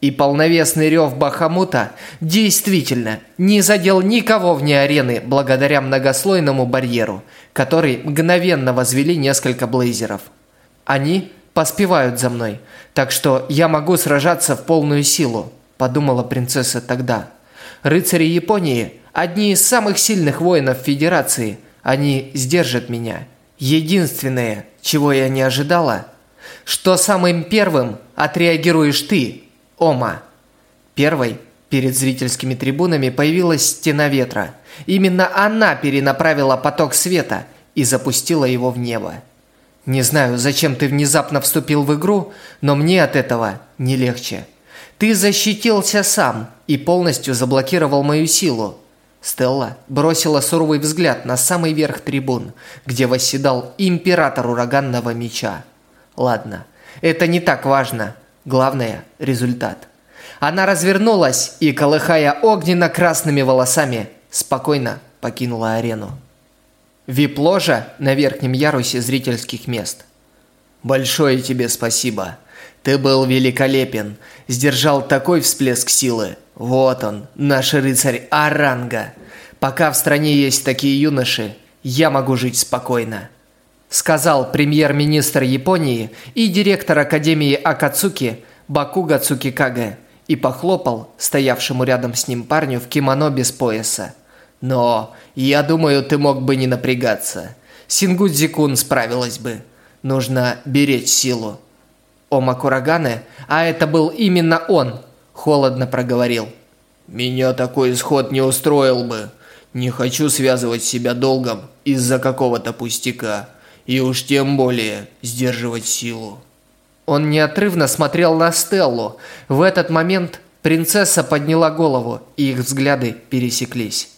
И полновесный рев Бахамута действительно не задел никого вне арены благодаря многослойному барьеру, который мгновенно возвели несколько блейзеров. Они поспевают за мной, так что я могу сражаться в полную силу, подумала принцесса тогда. Рыцари Японии – одни из самых сильных воинов Федерации. Они сдержат меня. Единственное, чего я не ожидала, что самым первым отреагируешь ты, Ома. Первой перед зрительскими трибунами появилась стена ветра. Именно она перенаправила поток света и запустила его в небо. Не знаю, зачем ты внезапно вступил в игру, но мне от этого не легче. Ты защитился сам и полностью заблокировал мою силу. Стелла бросила суровый взгляд на самый верх трибун, где восседал император ураганного меча. Ладно, это не так важно. Главное – результат. Она развернулась и, колыхая огненно-красными волосами, спокойно покинула арену. Вип-ложа на верхнем ярусе зрительских мест. Большое тебе спасибо. Ты был великолепен, сдержал такой всплеск силы. Вот он, наш рыцарь Аранга. Пока в стране есть такие юноши, я могу жить спокойно. Сказал премьер-министр Японии и директор Академии Акацуки Бакуга Цукикаге и похлопал стоявшему рядом с ним парню в кимоно без пояса. Но я думаю, ты мог бы не напрягаться. Сингудзи-кун справилась бы. Нужно беречь силу. Ома Курагане, а это был именно он, холодно проговорил. Меня такой исход не устроил бы. Не хочу связывать себя долгом из-за какого-то пустяка. И уж тем более сдерживать силу. Он неотрывно смотрел на Стеллу. В этот момент принцесса подняла голову, и их взгляды пересеклись.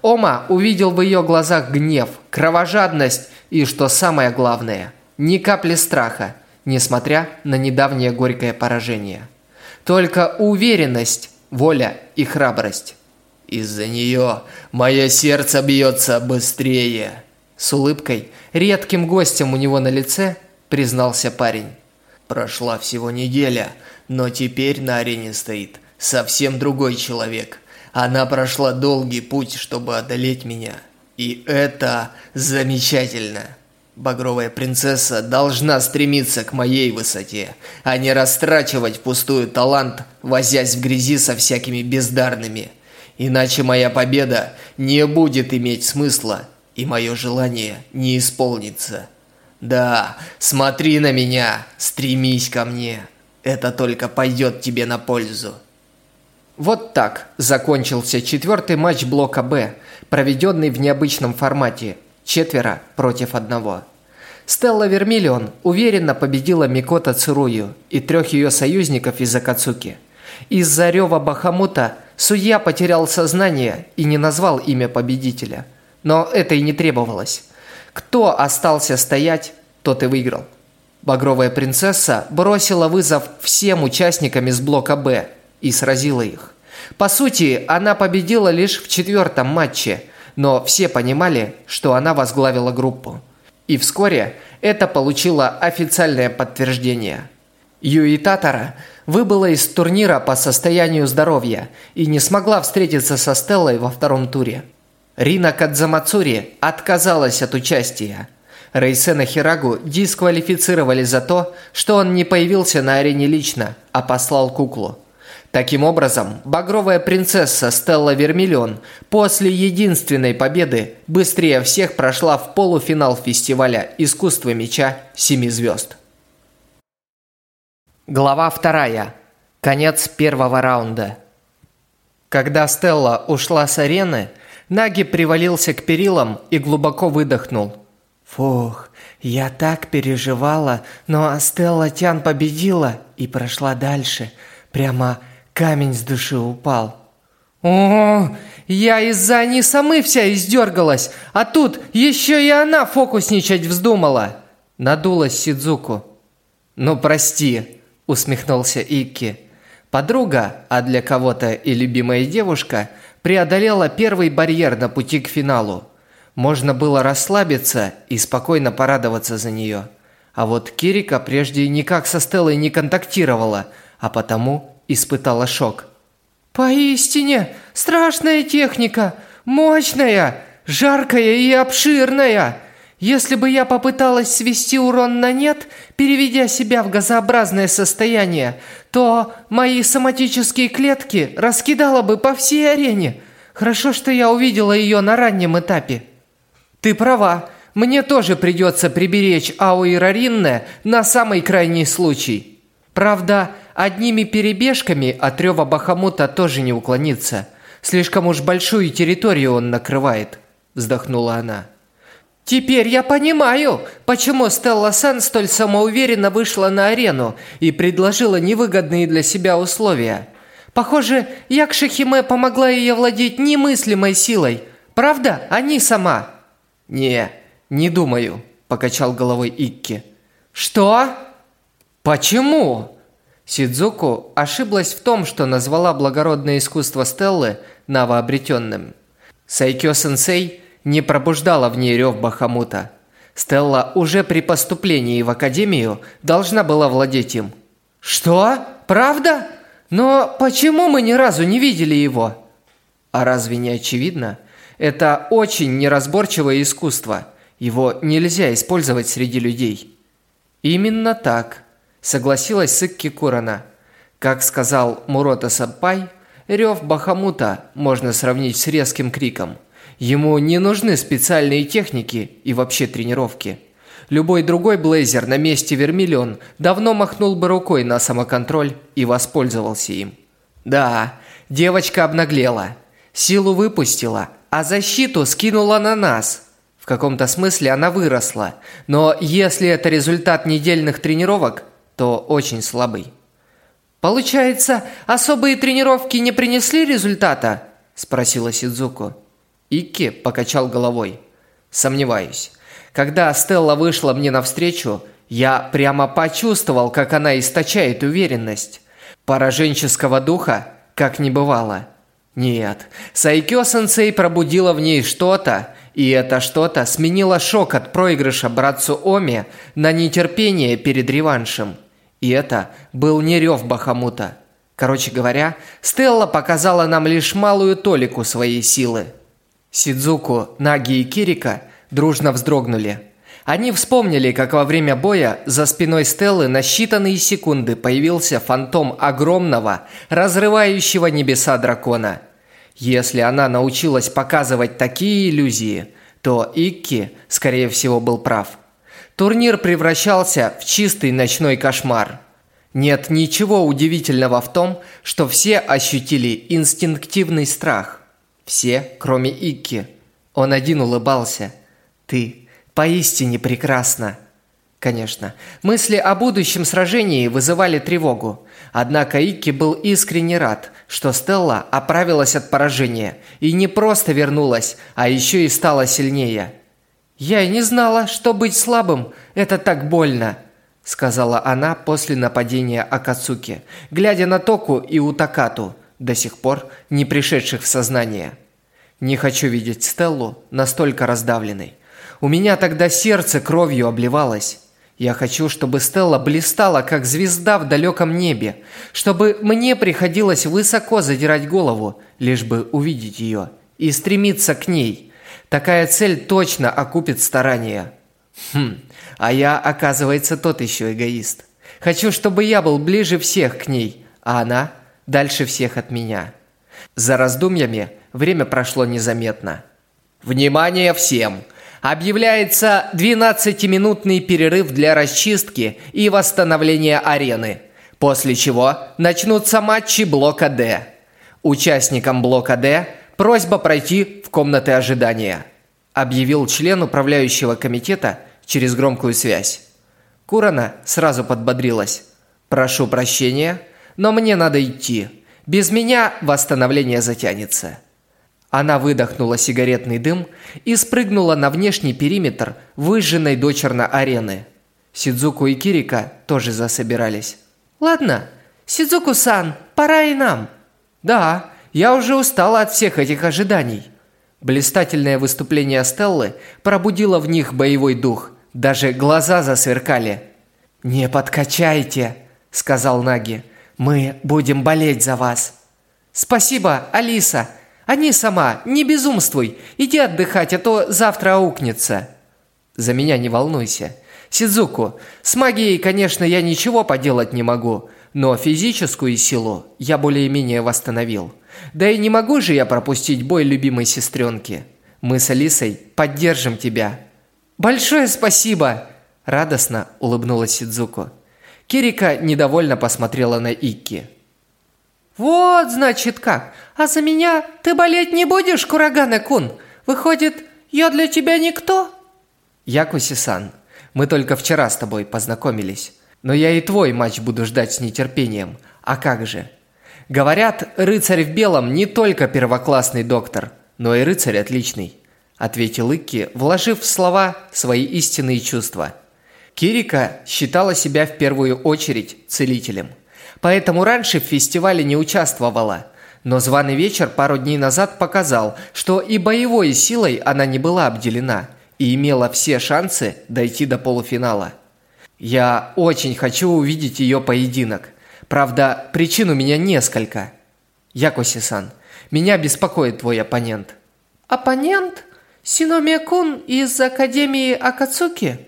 Ома увидел в ее глазах гнев, кровожадность и, что самое главное, ни капли страха, несмотря на недавнее горькое поражение. Только уверенность, воля и храбрость. Из-за нее мое сердце бьется быстрее. С улыбкой, редким гостем у него на лице, признался парень. Прошла всего неделя, но теперь на арене стоит совсем другой человек. Она прошла долгий путь, чтобы одолеть меня. И это замечательно. Багровая принцесса должна стремиться к моей высоте, а не растрачивать пустую талант, возясь в грязи со всякими бездарными. Иначе моя победа не будет иметь смысла, и мое желание не исполнится. Да, смотри на меня, стремись ко мне. Это только пойдет тебе на пользу. Вот так закончился четвертый матч блока «Б», проведенный в необычном формате – четверо против одного. Стелла Вермиллион уверенно победила Микота Цурую и трех ее союзников из Акацуки. Из-за рева Бахамута судья потерял сознание и не назвал имя победителя. Но это и не требовалось. Кто остался стоять, тот и выиграл. Багровая принцесса бросила вызов всем участникам из блока «Б» и сразила их. По сути, она победила лишь в четвертом матче, но все понимали, что она возглавила группу. И вскоре это получило официальное подтверждение. Юи Татара выбыла из турнира по состоянию здоровья и не смогла встретиться со Стеллой во втором туре. Рина Кадзамацури отказалась от участия. Рейсена Хирагу дисквалифицировали за то, что он не появился на арене лично, а послал куклу. Таким образом, багровая принцесса Стелла Вермиллион после единственной победы быстрее всех прошла в полуфинал фестиваля искусства меча «Семи звезд». Глава вторая. Конец первого раунда. Когда Стелла ушла с арены, Наги привалился к перилам и глубоко выдохнул. «Фух, я так переживала, но Стелла Тян победила и прошла дальше. Прямо камень с души упал». «О, я из-за Анисамы вся издергалась, а тут еще и она фокусничать вздумала!» Надулась Сидзуку. «Ну прости», усмехнулся Икки. Подруга, а для кого-то и любимая девушка – преодолела первый барьер на пути к финалу. Можно было расслабиться и спокойно порадоваться за нее. А вот Кирика прежде никак со Стеллой не контактировала, а потому испытала шок. «Поистине страшная техника, мощная, жаркая и обширная!» Если бы я попыталась свести урон на нет, переведя себя в газообразное состояние, то мои соматические клетки раскидала бы по всей арене. Хорошо, что я увидела ее на раннем этапе. Ты права, мне тоже придется приберечь Ауираринне на самый крайний случай. Правда, одними перебежками от рева Бахамута тоже не уклониться. Слишком уж большую территорию он накрывает, вздохнула она. Теперь я понимаю, почему Стелла Сан столь самоуверенно вышла на арену и предложила невыгодные для себя условия. Похоже, Якши Химе помогла ей овладеть немыслимой силой. Правда, а не сама? Не, не думаю, покачал головой Икки. Что? Почему? Сидзуку ошиблась в том, что назвала благородное искусство Стеллы новообретенным. Сайкё-сенсей не пробуждала в ней рев Бахамута. Стелла уже при поступлении в академию должна была владеть им. «Что? Правда? Но почему мы ни разу не видели его?» А разве не очевидно? Это очень неразборчивое искусство. Его нельзя использовать среди людей. Именно так, согласилась Сыкки Курана. Как сказал Мурота Саппай, рев Бахамута можно сравнить с резким криком. Ему не нужны специальные техники и вообще тренировки. Любой другой блейзер на месте Вермиллион давно махнул бы рукой на самоконтроль и воспользовался им. Да, девочка обнаглела, силу выпустила, а защиту скинула на нас. В каком-то смысле она выросла, но если это результат недельных тренировок, то очень слабый. «Получается, особые тренировки не принесли результата?» – спросила Сидзуку. Икки покачал головой. «Сомневаюсь. Когда Стелла вышла мне навстречу, я прямо почувствовал, как она источает уверенность. Пораженческого духа как не бывало. Нет, Сайкё-сенсей пробудила в ней что-то, и это что-то сменило шок от проигрыша братцу Оми на нетерпение перед реваншем. И это был не рев Бахамута. Короче говоря, Стелла показала нам лишь малую толику своей силы. Сидзуку, Наги и Кирика дружно вздрогнули. Они вспомнили, как во время боя за спиной Стеллы на считанные секунды появился фантом огромного, разрывающего небеса дракона. Если она научилась показывать такие иллюзии, то Икки, скорее всего, был прав. Турнир превращался в чистый ночной кошмар. Нет ничего удивительного в том, что все ощутили инстинктивный страх. Все, кроме Икки. Он один улыбался. «Ты поистине прекрасна!» Конечно, мысли о будущем сражении вызывали тревогу. Однако Икки был искренне рад, что Стелла оправилась от поражения и не просто вернулась, а еще и стала сильнее. «Я и не знала, что быть слабым – это так больно», – сказала она после нападения Акацуки, глядя на Току и Утакату, до сих пор не пришедших в сознание. «Не хочу видеть Стеллу настолько раздавленной. У меня тогда сердце кровью обливалось». Я хочу, чтобы Стелла блистала, как звезда в далеком небе, чтобы мне приходилось высоко задирать голову, лишь бы увидеть ее и стремиться к ней – Такая цель точно окупит старания. Хм, а я, оказывается, тот еще эгоист. Хочу, чтобы я был ближе всех к ней, а она дальше всех от меня. За раздумьями время прошло незаметно. Внимание всем! Объявляется 12-минутный перерыв для расчистки и восстановления арены, после чего начнутся матчи блока D. Участникам блока D Просьба пройти в комнаты ожидания», – объявил член управляющего комитета через громкую связь. Курана сразу подбодрилась. «Прошу прощения, но мне надо идти. Без меня восстановление затянется». Она выдохнула сигаретный дым и спрыгнула на внешний периметр выжженной дочерно арены. Сидзуку и Кирика тоже засобирались. «Ладно, Сидзуку-сан, пора и нам». «Да, я уже устала от всех этих ожиданий. Блистательное выступление Стеллы пробудило в них боевой дух. Даже глаза засверкали. «Не подкачайте», – сказал Наги. «Мы будем болеть за вас». «Спасибо, Алиса. Не сама, не безумствуй. Иди отдыхать, а то завтра аукнется». «За меня не волнуйся. Сидзуку, с магией, конечно, я ничего поделать не могу, но физическую силу я более-менее восстановил. Да и не могу же я пропустить бой любимой сестренки. Мы с Алисой поддержим тебя». «Большое спасибо!» – радостно улыбнулась Сидзуко. Кирика недовольно посмотрела на Икки. «Вот, значит, как. А за меня ты болеть не будешь, Курагана-кун? Выходит, я для тебя никто?» «Якуси-сан, мы только вчера с тобой познакомились. Но я и твой матч буду ждать с нетерпением. А как же?» Говорят, рыцарь в белом не только первоклассный доктор, но и рыцарь отличный, ответил Икки, вложив в слова свои истинные чувства. Кирика считала себя в первую очередь целителем. Поэтому раньше в фестивале не участвовала, Но званый вечер пару дней назад показал, что и боевой силой она не была обделена и имела все шансы дойти до полуфинала. Я очень хочу увидеть ее поединок. Правда, причин у меня несколько. Якоси-сан, меня беспокоит твой оппонент. Оппонент? Синомия-кун из Академии Акацуки?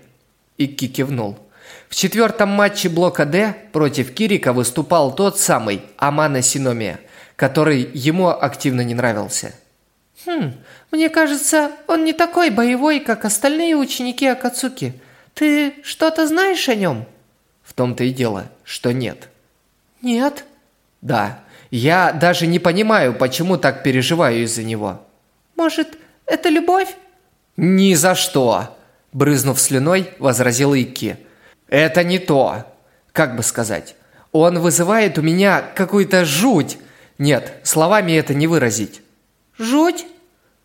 Икки кивнул. В четвертом матче блока «Д» против Кирика выступал тот самый Амана Синомия, который ему активно не нравился. Хм, мне кажется, он не такой боевой, как остальные ученики Акацуки. Ты что-то знаешь о нем? В том-то и дело, что нет. Нет? Да, я даже не понимаю, почему так переживаю из-за него. Может, это любовь? Ни за что! Брызнув слюной, возразил Икки. Это не то. Как бы сказать? Он вызывает у меня какую-то жуть. Нет, словами это не выразить. Жуть?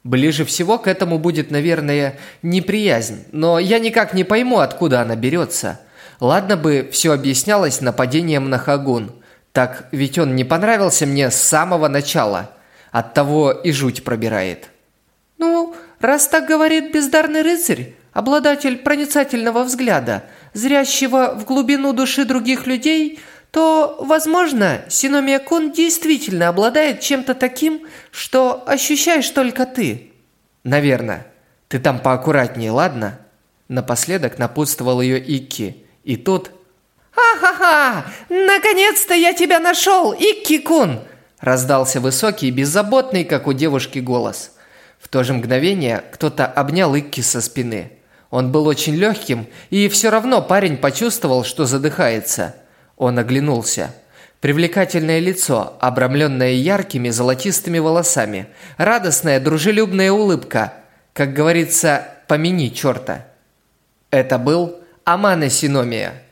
Ближе всего к этому будет, наверное, неприязнь, но я никак не пойму, откуда она берется. Ладно бы все объяснялось нападением на Хагун. Так ведь он не понравился мне с самого начала. Оттого и жуть пробирает. Ну, раз так говорит бездарный рыцарь, обладатель проницательного взгляда, зрящего в глубину души других людей, то, возможно, Синомия Кун действительно обладает чем-то таким, что ощущаешь только ты. Наверное. Ты там поаккуратнее, ладно? Напоследок напутствовал ее Икки. И тут... «Ха-ха-ха! Наконец-то я тебя нашел, Икки-кун!» Раздался высокий, беззаботный, как у девушки, голос. В то же мгновение кто-то обнял Икки со спины. Он был очень легким, и все равно парень почувствовал, что задыхается. Он оглянулся. Привлекательное лицо, обрамленное яркими золотистыми волосами, радостная дружелюбная улыбка, как говорится, помяни черта. Это был Амана Синомия.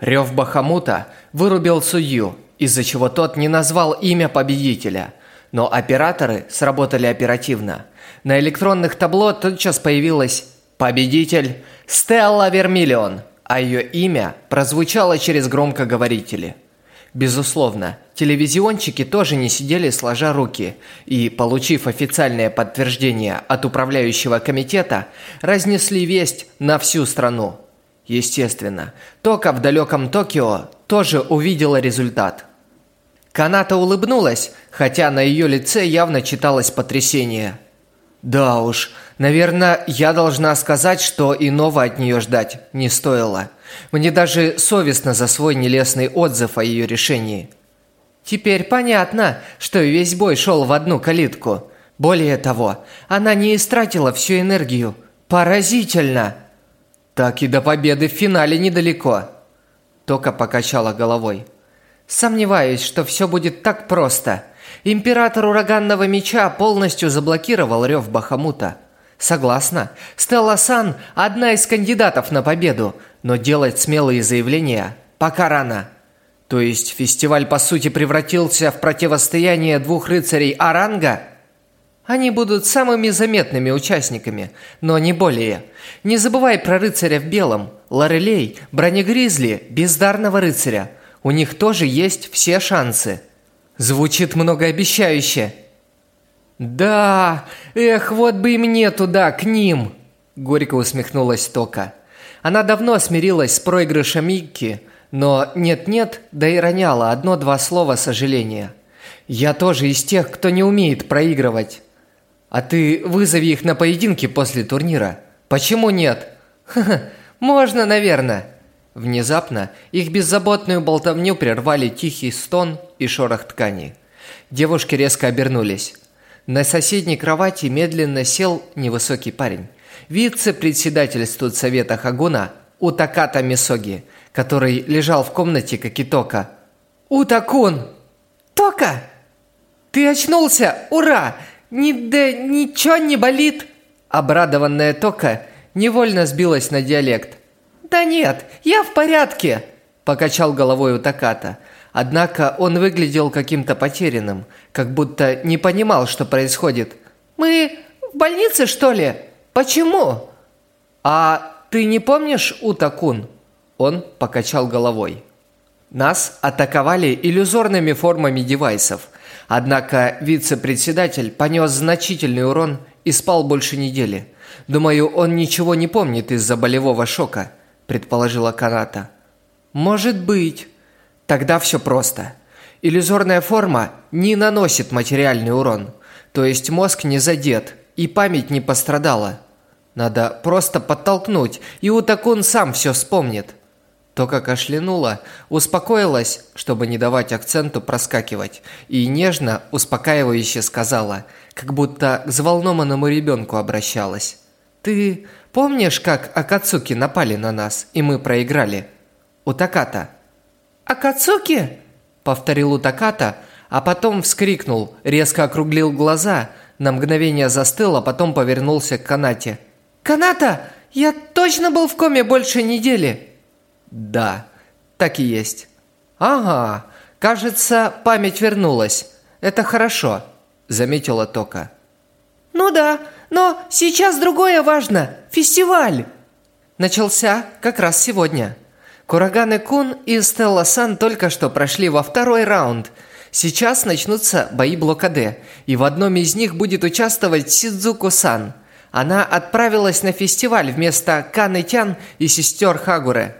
Рев Бахамута вырубил судью, из-за чего тот не назвал имя победителя. Но операторы сработали оперативно. На электронных табло тотчас появилась Победитель Стелла Вермиллион, а ее имя прозвучало через громкоговорители. Безусловно, телевизионщики тоже не сидели сложа руки и, получив официальное подтверждение от управляющего комитета, разнесли весть на всю страну. Естественно, Тока в далеком Токио тоже увидела результат. Каната улыбнулась, хотя на ее лице явно читалось потрясение. «Да уж, Наверное, я должна сказать, что иного от нее ждать не стоило. Мне даже совестно за свой нелестный отзыв о ее решении. Теперь понятно, что весь бой шел в одну калитку. Более того, она не истратила всю энергию. Поразительно! Так и до победы в финале недалеко. Тока покачала головой. Сомневаюсь, что все будет так просто. Император ураганного меча полностью заблокировал рев Бахамута. Согласна. Стелла Сан – одна из кандидатов на победу, но делать смелые заявления пока рано. То есть фестиваль по сути превратился в противостояние двух рыцарей Аранга? Они будут самыми заметными участниками, но не более. Не забывай про рыцаря в белом, Лорелей, бронегризли, бездарного рыцаря. У них тоже есть все шансы. Звучит многообещающе. «Да, эх, вот бы и мне туда, к ним!» Горько усмехнулась Тока. Она давно смирилась с проигрышем Микки, но нет-нет, да и роняла одно-два слова сожаления. «Я тоже из тех, кто не умеет проигрывать. А ты вызови их на поединки после турнира. Почему нет?» «Ха-ха, можно, наверное». Внезапно их беззаботную болтовню прервали тихий стон и шорох ткани. Девушки резко обернулись. На соседней кровати медленно сел невысокий парень. Вице-председатель студсовета Хагуна Утаката Мисоги, который лежал в комнате Кокитока. «Утакун!» «Тока! Ты очнулся! Ура! Ни, да ничего не болит!» Обрадованная Тока невольно сбилась на диалект. «Да нет, я в порядке!» Покачал головой Утаката – Однако он выглядел каким-то потерянным, как будто не понимал, что происходит. «Мы в больнице, что ли? Почему?» «А ты не помнишь, Утакун?» Он покачал головой. Нас атаковали иллюзорными формами девайсов. Однако вице-председатель понес значительный урон и спал больше недели. Думаю, он ничего не помнит из-за болевого шока, предположила Каната. Может быть. Тогда все просто. Иллюзорная форма не наносит материальный урон, то есть мозг не задет и память не пострадала. Надо просто подтолкнуть, и Утакун сам все вспомнит. Только кашлянула, успокоилась, чтобы не давать акценту проскакивать, и нежно, успокаивающе сказала, как будто к взволнованному ребенку обращалась. «Ты помнишь, как Акацуки напали на нас, и мы проиграли? Утаката?» «Акацуки?» – повторил Утаката, а потом вскрикнул, резко округлил глаза, на мгновение застыл, а потом повернулся к Канате. «Каната, я точно был в коме больше недели!» Да, так и есть. Ага, кажется, память вернулась. Это хорошо, заметила Тока. Ну да, но сейчас другое важно. Фестиваль. Начался как раз сегодня. Кураганы Кун и Стелла Сан только что прошли во второй раунд. Сейчас начнутся бои блокады, и в одном из них будет участвовать Сидзуку Сан. Она отправилась на фестиваль вместо Каны Тян и сестер Хагуре.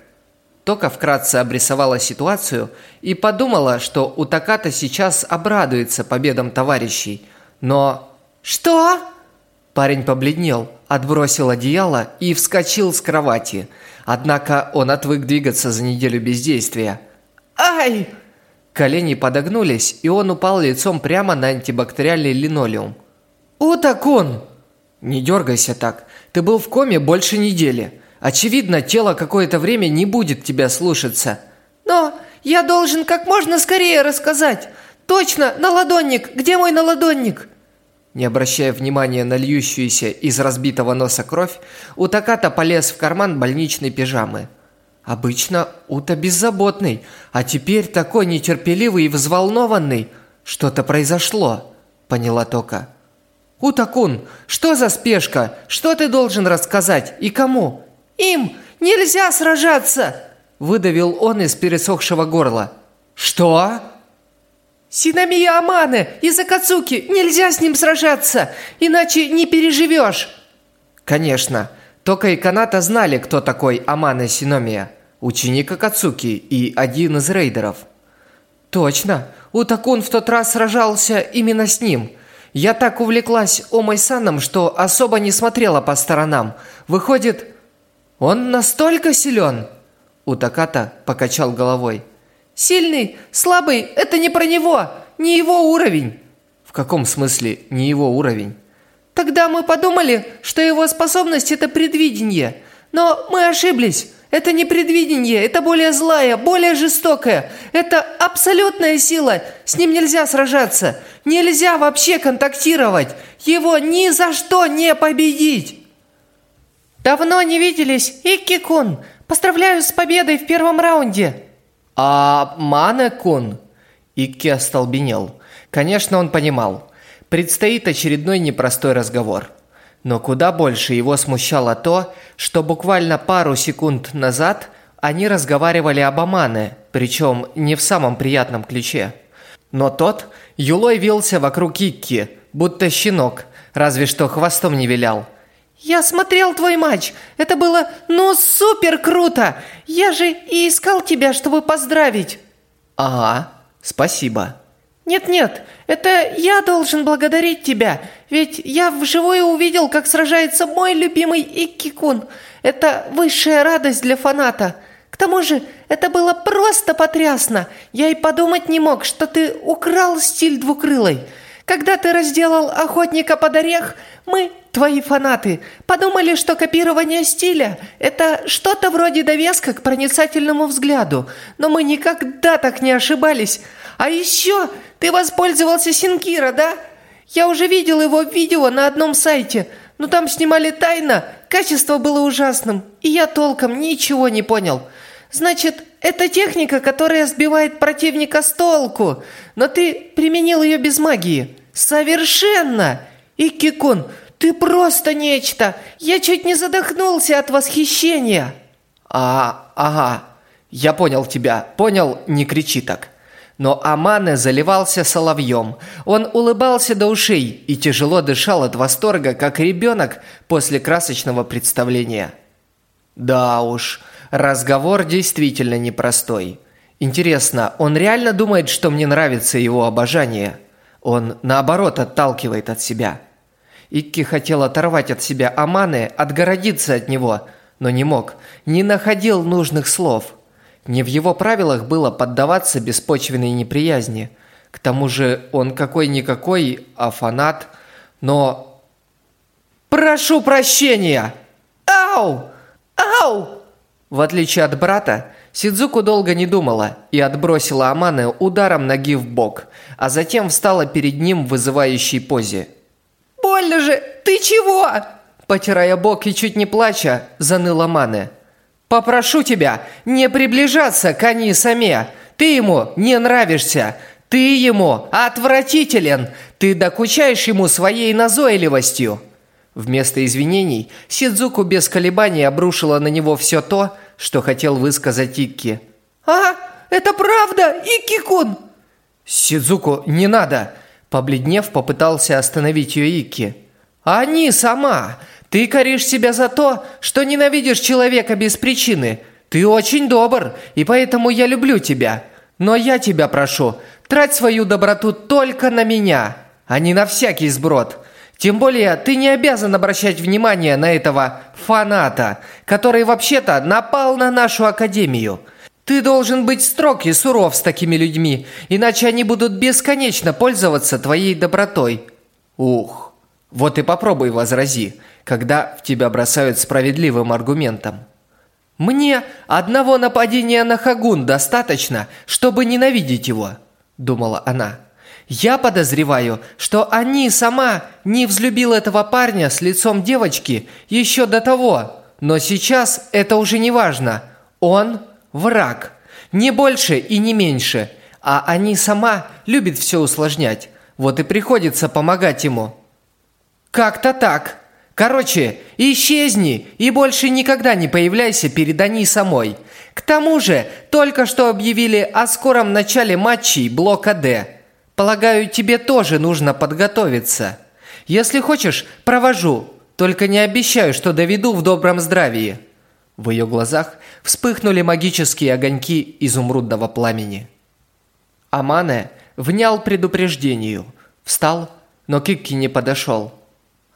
Тока вкратце обрисовала ситуацию и подумала, что у Таката сейчас обрадуется победам товарищей. Но... «Что?» Парень побледнел, отбросил одеяло и вскочил с кровати. Однако он отвык двигаться за неделю бездействия. «Ай!» Колени подогнулись, и он упал лицом прямо на антибактериальный линолеум. «Утакун!» «Не дергайся так. Ты был в коме больше недели. Очевидно, тело какое-то время не будет тебя слушаться. Но я должен как можно скорее рассказать. Точно, наладонник. Где мой наладонник? Не обращая внимания на льющуюся из разбитого носа кровь, Утаката полез в карман больничной пижамы. Обычно Ута беззаботный, а теперь такой нетерпеливый и взволнованный. Что-то произошло, поняла Тока. Утакун, что за спешка? Что ты должен рассказать и кому? Им нельзя сражаться!» Выдавил он из пересохшего горла. «Что?» «Синамия Аманы из Акацуки! Нельзя с ним сражаться, иначе не переживешь!» Конечно. Тока и Каната знали, кто такой Амана Синомия. Ученик Акацуки и один из рейдеров. Точно. Утакун в тот раз сражался именно с ним. Я так увлеклась Омой-саном, что особо не смотрела по сторонам. Выходит, он настолько силен!» Утаката покачал головой. «Сильный, слабый – это не про него, не его уровень!» «В каком смысле не его уровень?» «Тогда мы подумали, что его способность – это предвидение. Но мы ошиблись. Это не предвидение, это более злая, более жестокая. Это абсолютная сила. С ним нельзя сражаться. Нельзя вообще контактировать. Его ни за что не победить!» «Давно не виделись, Икки-кун! Поздравляю с победой в первом раунде!» «А Мане-кун?» Икки остолбенел. Конечно, он понимал. Предстоит очередной непростой разговор. Но куда больше его смущало то, что буквально пару секунд назад они разговаривали об Амане, причем не в самом приятном ключе. Но тот юлой вился вокруг Икки, будто щенок, разве что хвостом не вилял – «Я смотрел твой матч. Это было, ну, супер круто! Я же и искал тебя, чтобы поздравить!» «Ага, спасибо!» «Нет-нет, это я должен благодарить тебя, ведь я вживую увидел, как сражается мой любимый Икки-кун. Это высшая радость для фаната. К тому же, это было просто потрясно. Я и подумать не мог, что ты украл стиль двукрылой. Когда ты разделал охотника под орех, мы, твои фанаты, подумали, что копирование стиля – это что-то вроде довеска к проницательному взгляду, но мы никогда так не ошибались. А еще ты воспользовался Синкира, да? Я уже видел его видео на одном сайте, но там снимали тайно, качество было ужасным, и я толком ничего не понял. Значит, это техника, которая сбивает противника с толку, но ты применил ее без магии. «Совершенно! Иккикун, ты просто нечто! Я чуть не задохнулся от восхищения!» «А, ага, я понял тебя, понял, не кричи так. но Амане заливался соловьем. Он улыбался до ушей и тяжело дышал от восторга, как ребенок после красочного представления. Да уж, разговор действительно непростой. Интересно, он реально думает, что мне нравится его обожание? Он, наоборот, отталкивает от себя. Икки хотел оторвать от себя Аманы, отгородиться от него, но не мог, не находил нужных слов. Не в его правилах было поддаваться беспочвенной неприязни. К тому же он какой-никакой, а фанат. Но... «Прошу прощения! Ау! Ау!» В отличие от брата, Сидзуку долго не думала и отбросила Аманы ударом ноги в бок, а затем встала перед ним в вызывающей позе. «Больно же! Ты чего?» Потирая бок и чуть не плача, заныла Мане. «Попрошу тебя не приближаться к Ани Саме. Ты ему не нравишься. Ты ему отвратителен. Ты докучаешь ему своей назойливостью». Вместо извинений Сидзуку без колебаний обрушила на него все то, что хотел высказать Икки. «А, это правда, Икки-кун!» «Сидзуку, не надо!» Побледнев, попытался остановить ее Икки. «Они сама! Ты коришь себя за то, что ненавидишь человека без причины. Ты очень добр, и поэтому я люблю тебя. Но я тебя прошу, трать свою доброту только на меня, а не на всякий сброд. Тем более, ты не обязан обращать внимание на этого фаната, который вообще-то напал на нашу академию. Ты должен быть строг и суров с такими людьми, иначе они будут бесконечно пользоваться твоей добротой. Ух, вот и попробуй возрази, когда в тебя бросают справедливым аргументом. Мне одного нападения на Хагун достаточно, чтобы ненавидеть его, думала она. Я подозреваю, что они сама не взлюбил этого парня с лицом девочки еще до того, но сейчас это уже не важно. Он враг, не больше и не меньше, а они сама любит все усложнять. Вот и приходится помогать ему. Как-то так. Короче, исчезни и больше никогда не появляйся перед Ани самой. К тому же, только что объявили о скором начале матчей блока «Д». Полагаю, тебе тоже нужно подготовиться. Если хочешь, провожу. Только не обещаю, что доведу в добром здравии». В ее глазах вспыхнули магические огоньки изумрудного пламени. Амане внял предупреждению, встал, но Кикки не подошел.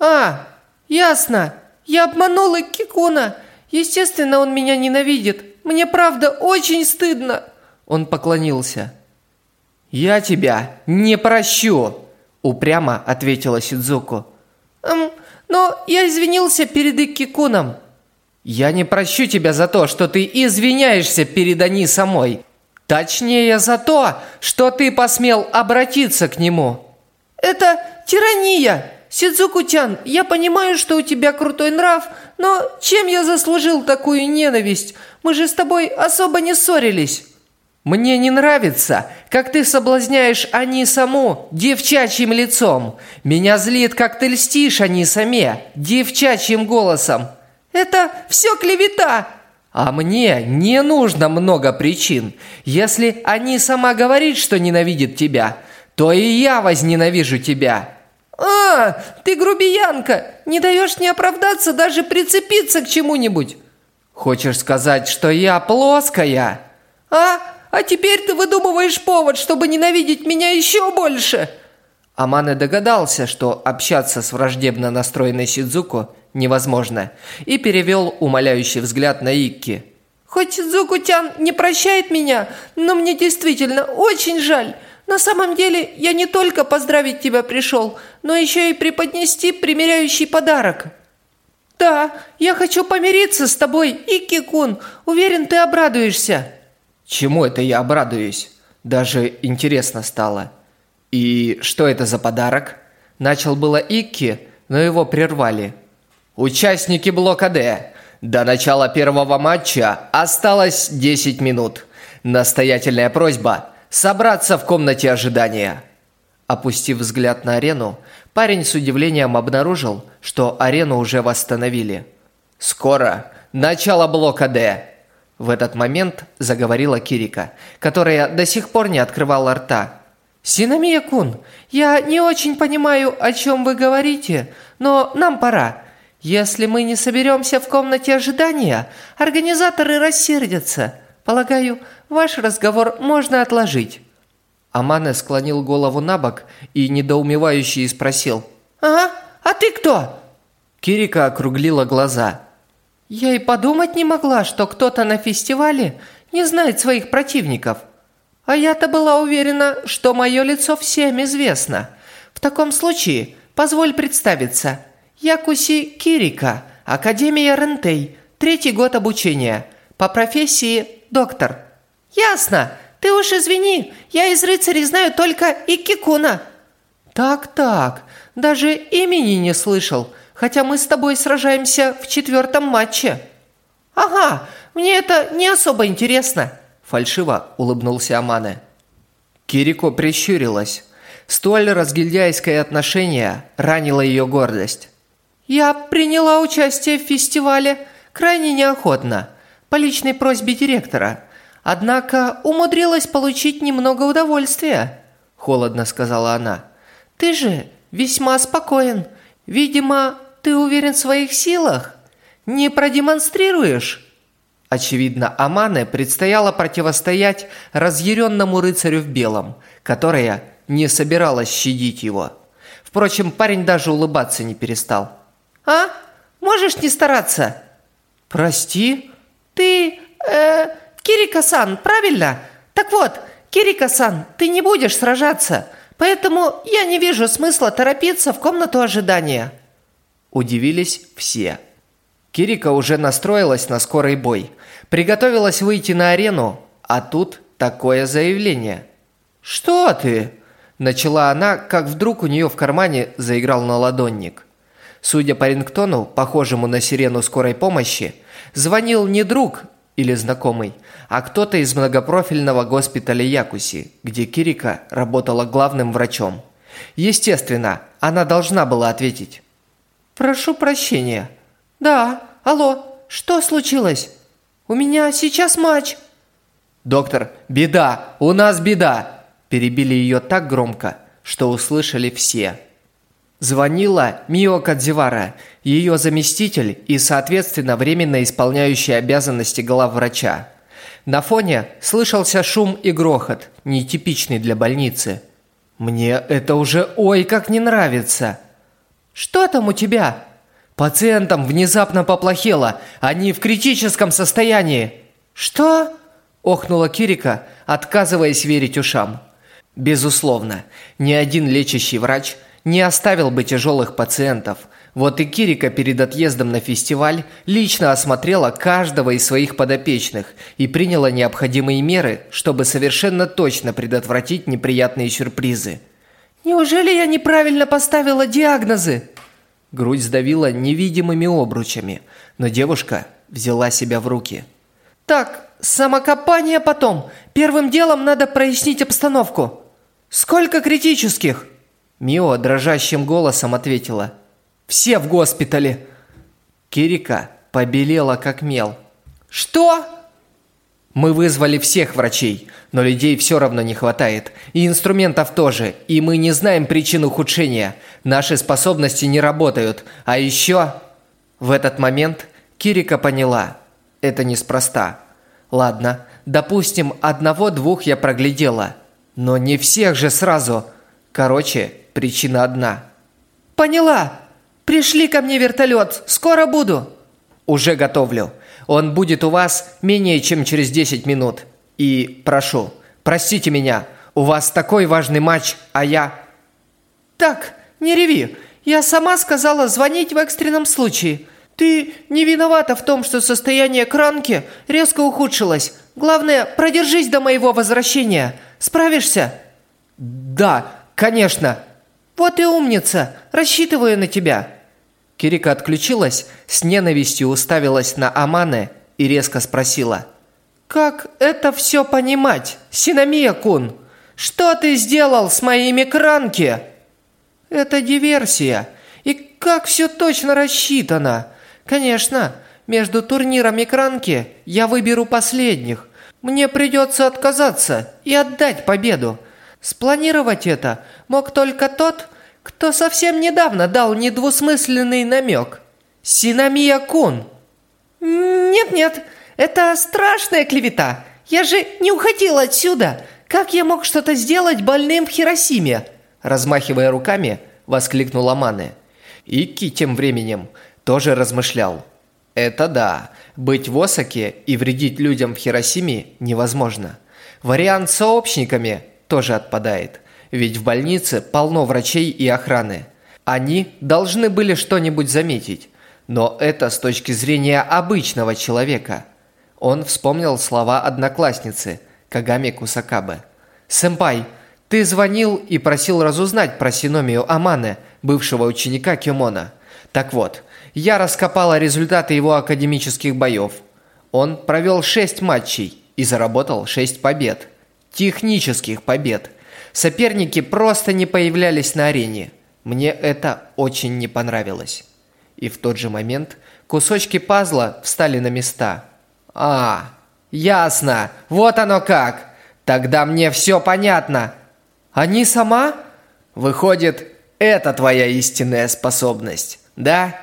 «А, ясно. Я обманула Кикуна. Естественно, он меня ненавидит. Мне правда очень стыдно». Он поклонился. «Я тебя не прощу!» – упрямо ответила Сидзуку. «Эм, но я извинился перед Иккикуном». «Я не прощу тебя за то, что ты извиняешься перед Ани самой. Точнее, за то, что ты посмел обратиться к нему». «Это тирания!» «Сидзуку-тян, я понимаю, что у тебя крутой нрав, но чем я заслужил такую ненависть? Мы же с тобой особо не ссорились». Мне не нравится, как ты соблазняешь Ани саму девчачьим лицом. Меня злит, как ты льстишь Ани саме девчачьим голосом. Это все клевета. А мне не нужно много причин. Если Ани сама говорит, что ненавидит тебя, то и я возненавижу тебя. А, ты грубиянка, не даешь мне оправдаться, даже прицепиться к чему-нибудь. Хочешь сказать, что я плоская? А, а теперь ты выдумываешь повод, чтобы ненавидеть меня еще больше!» Амане догадался, что общаться с враждебно настроенной Сидзуку невозможно, и перевел умоляющий взгляд на Икки. «Хоть Сидзуку-тян не прощает меня, но мне действительно очень жаль. На самом деле я не только поздравить тебя пришел, но еще и преподнести примиряющий подарок». «Да, я хочу помириться с тобой, Икки-кун. Уверен, ты обрадуешься». Чему это я обрадуюсь? Даже интересно стало. И что это за подарок? Начал было Икки, но его прервали. Участники блока Д. До начала первого матча осталось 10 минут. Настоятельная просьба собраться в комнате ожидания. Опустив взгляд на арену, парень с удивлением обнаружил, что арену уже восстановили. Скоро начало блока Д. В этот момент заговорила Кирика, которая до сих пор не открывала рта. «Синамия-кун, я не очень понимаю, о чем вы говорите, но нам пора. Если мы не соберемся в комнате ожидания, организаторы рассердятся. Полагаю, ваш разговор можно отложить». Амане склонил голову на бок и недоумевающе спросил. «Ага, а ты кто?» Кирика округлила глаза. «Я и подумать не могла, что кто-то на фестивале не знает своих противников. А я-то была уверена, что мое лицо всем известно. В таком случае, позволь представиться. Якуси Кирика, Академия Рентей, третий год обучения. По профессии доктор». «Ясно. Ты уж извини, я из рыцарей знаю только Икикуна». «Так-так, даже имени не слышал, хотя мы с тобой сражаемся в четвертом матче». «Ага, мне это не особо интересно», – фальшиво улыбнулся Амане. Кирико прищурилась. Столь разгильдяйское отношение ранило ее гордость. «Я приняла участие в фестивале крайне неохотно, по личной просьбе директора, однако умудрилась получить немного удовольствия», – холодно сказала она. «Ты же весьма спокоен. Видимо, ты уверен в своих силах. Не продемонстрируешь?» Очевидно, Амане предстояло противостоять разъяренному рыцарю в белом, которая не собиралась щадить его. Впрочем, парень даже улыбаться не перестал. «А? Можешь не стараться?» «Прости?» «Ты... э... Кирика-сан, правильно? Так вот, Кирика-сан, ты не будешь сражаться. Поэтому я не вижу смысла торопиться в комнату ожидания». Удивились все. Кирика уже настроилась на скорый бой. Приготовилась выйти на арену, а тут такое заявление. «Что ты?» Начала она, как вдруг у нее в кармане заиграл наладонник. Судя по рингтону, похожему на сирену скорой помощи, звонил не друг или знакомый, а кто-то из многопрофильного госпиталя Якуси, где Кирика работала главным врачом. Естественно, она должна была ответить. «Прошу прощения. Да, алло, что случилось? У меня сейчас матч». «Доктор, беда! У нас беда!» Перебили ее так громко, что услышали все. Звонила Мио Кадзивара, ее заместитель и, соответственно, временно исполняющий обязанности главврача. На фоне слышался шум и грохот, нетипичный для больницы. «Мне это уже ой как не нравится!» «Что там у тебя?» «Пациентам внезапно поплохело, они в критическом состоянии!» «Что?» – охнула Кирика, отказываясь верить ушам. Безусловно, ни один лечащий врач не оставил бы тяжелых пациентов – вот и Кирика перед отъездом на фестиваль лично осмотрела каждого из своих подопечных и приняла необходимые меры, чтобы совершенно точно предотвратить неприятные сюрпризы. «Неужели я неправильно поставила диагнозы?» Грудь сдавила невидимыми обручами, но девушка взяла себя в руки. «Так, самокопание потом. Первым делом надо прояснить обстановку. Сколько критических?» Мио дрожащим голосом ответила – все в госпитале!» Кирика побелела как мел. «Что?» «Мы вызвали всех врачей, но людей все равно не хватает. И инструментов тоже, и мы не знаем причин ухудшения. Наши способности не работают. А еще...» В этот момент Кирика поняла. Это неспроста. Ладно, допустим, одного-двух я проглядела. Но не всех же сразу. Короче, причина одна. «Поняла!» «Пришли ко мне вертолет! Скоро буду!» «Уже готовлю. Он будет у вас менее чем через 10 минут. И прошу, простите меня, у вас такой важный матч, а я...» «Так, не реви. Я сама сказала звонить в экстренном случае. Ты не виновата в том, что состояние Кранки резко ухудшилось. Главное, продержись до моего возвращения. Справишься?» «Да, конечно!» «Вот и умница! Рассчитываю на тебя!» Кирика отключилась, с ненавистью уставилась на Амане и резко спросила. «Как это все понимать, Синамия-кун? Что ты сделал с моими кранки?» «Это диверсия. И как все точно рассчитано. Конечно, Между турнирами кранки я выберу последних. Мне придется отказаться и отдать победу. Спланировать это мог только тот, кто совсем недавно дал недвусмысленный намек. Синамия Кун. Нет-нет, это страшная клевета. Я же не уходил отсюда. Как я мог что-то сделать больным в Хиросиме? Размахивая руками, воскликнула Мане. Икки тем временем тоже размышлял. Это да, быть в Осаке и вредить людям в Хиросиме невозможно. Вариант с сообщниками тоже отпадает, ведь в больнице полно врачей и охраны. Они должны были что-нибудь заметить, но это с точки зрения обычного человека. Он вспомнил слова одноклассницы Кагами Кусакабе. «Сэмпай, ты звонил и просил разузнать про синомию Аманы, бывшего ученика Кимона. Так вот, я раскопала результаты его академических боев. Он провел 6 матчей и заработал 6 побед. Технических побед. Соперники просто не появлялись на арене. Мне это очень не понравилось. И в тот же момент кусочки пазла встали на места. А, ясно. Вот оно как. Тогда мне все понятно. Они сама? Выходит, это твоя истинная способность, да?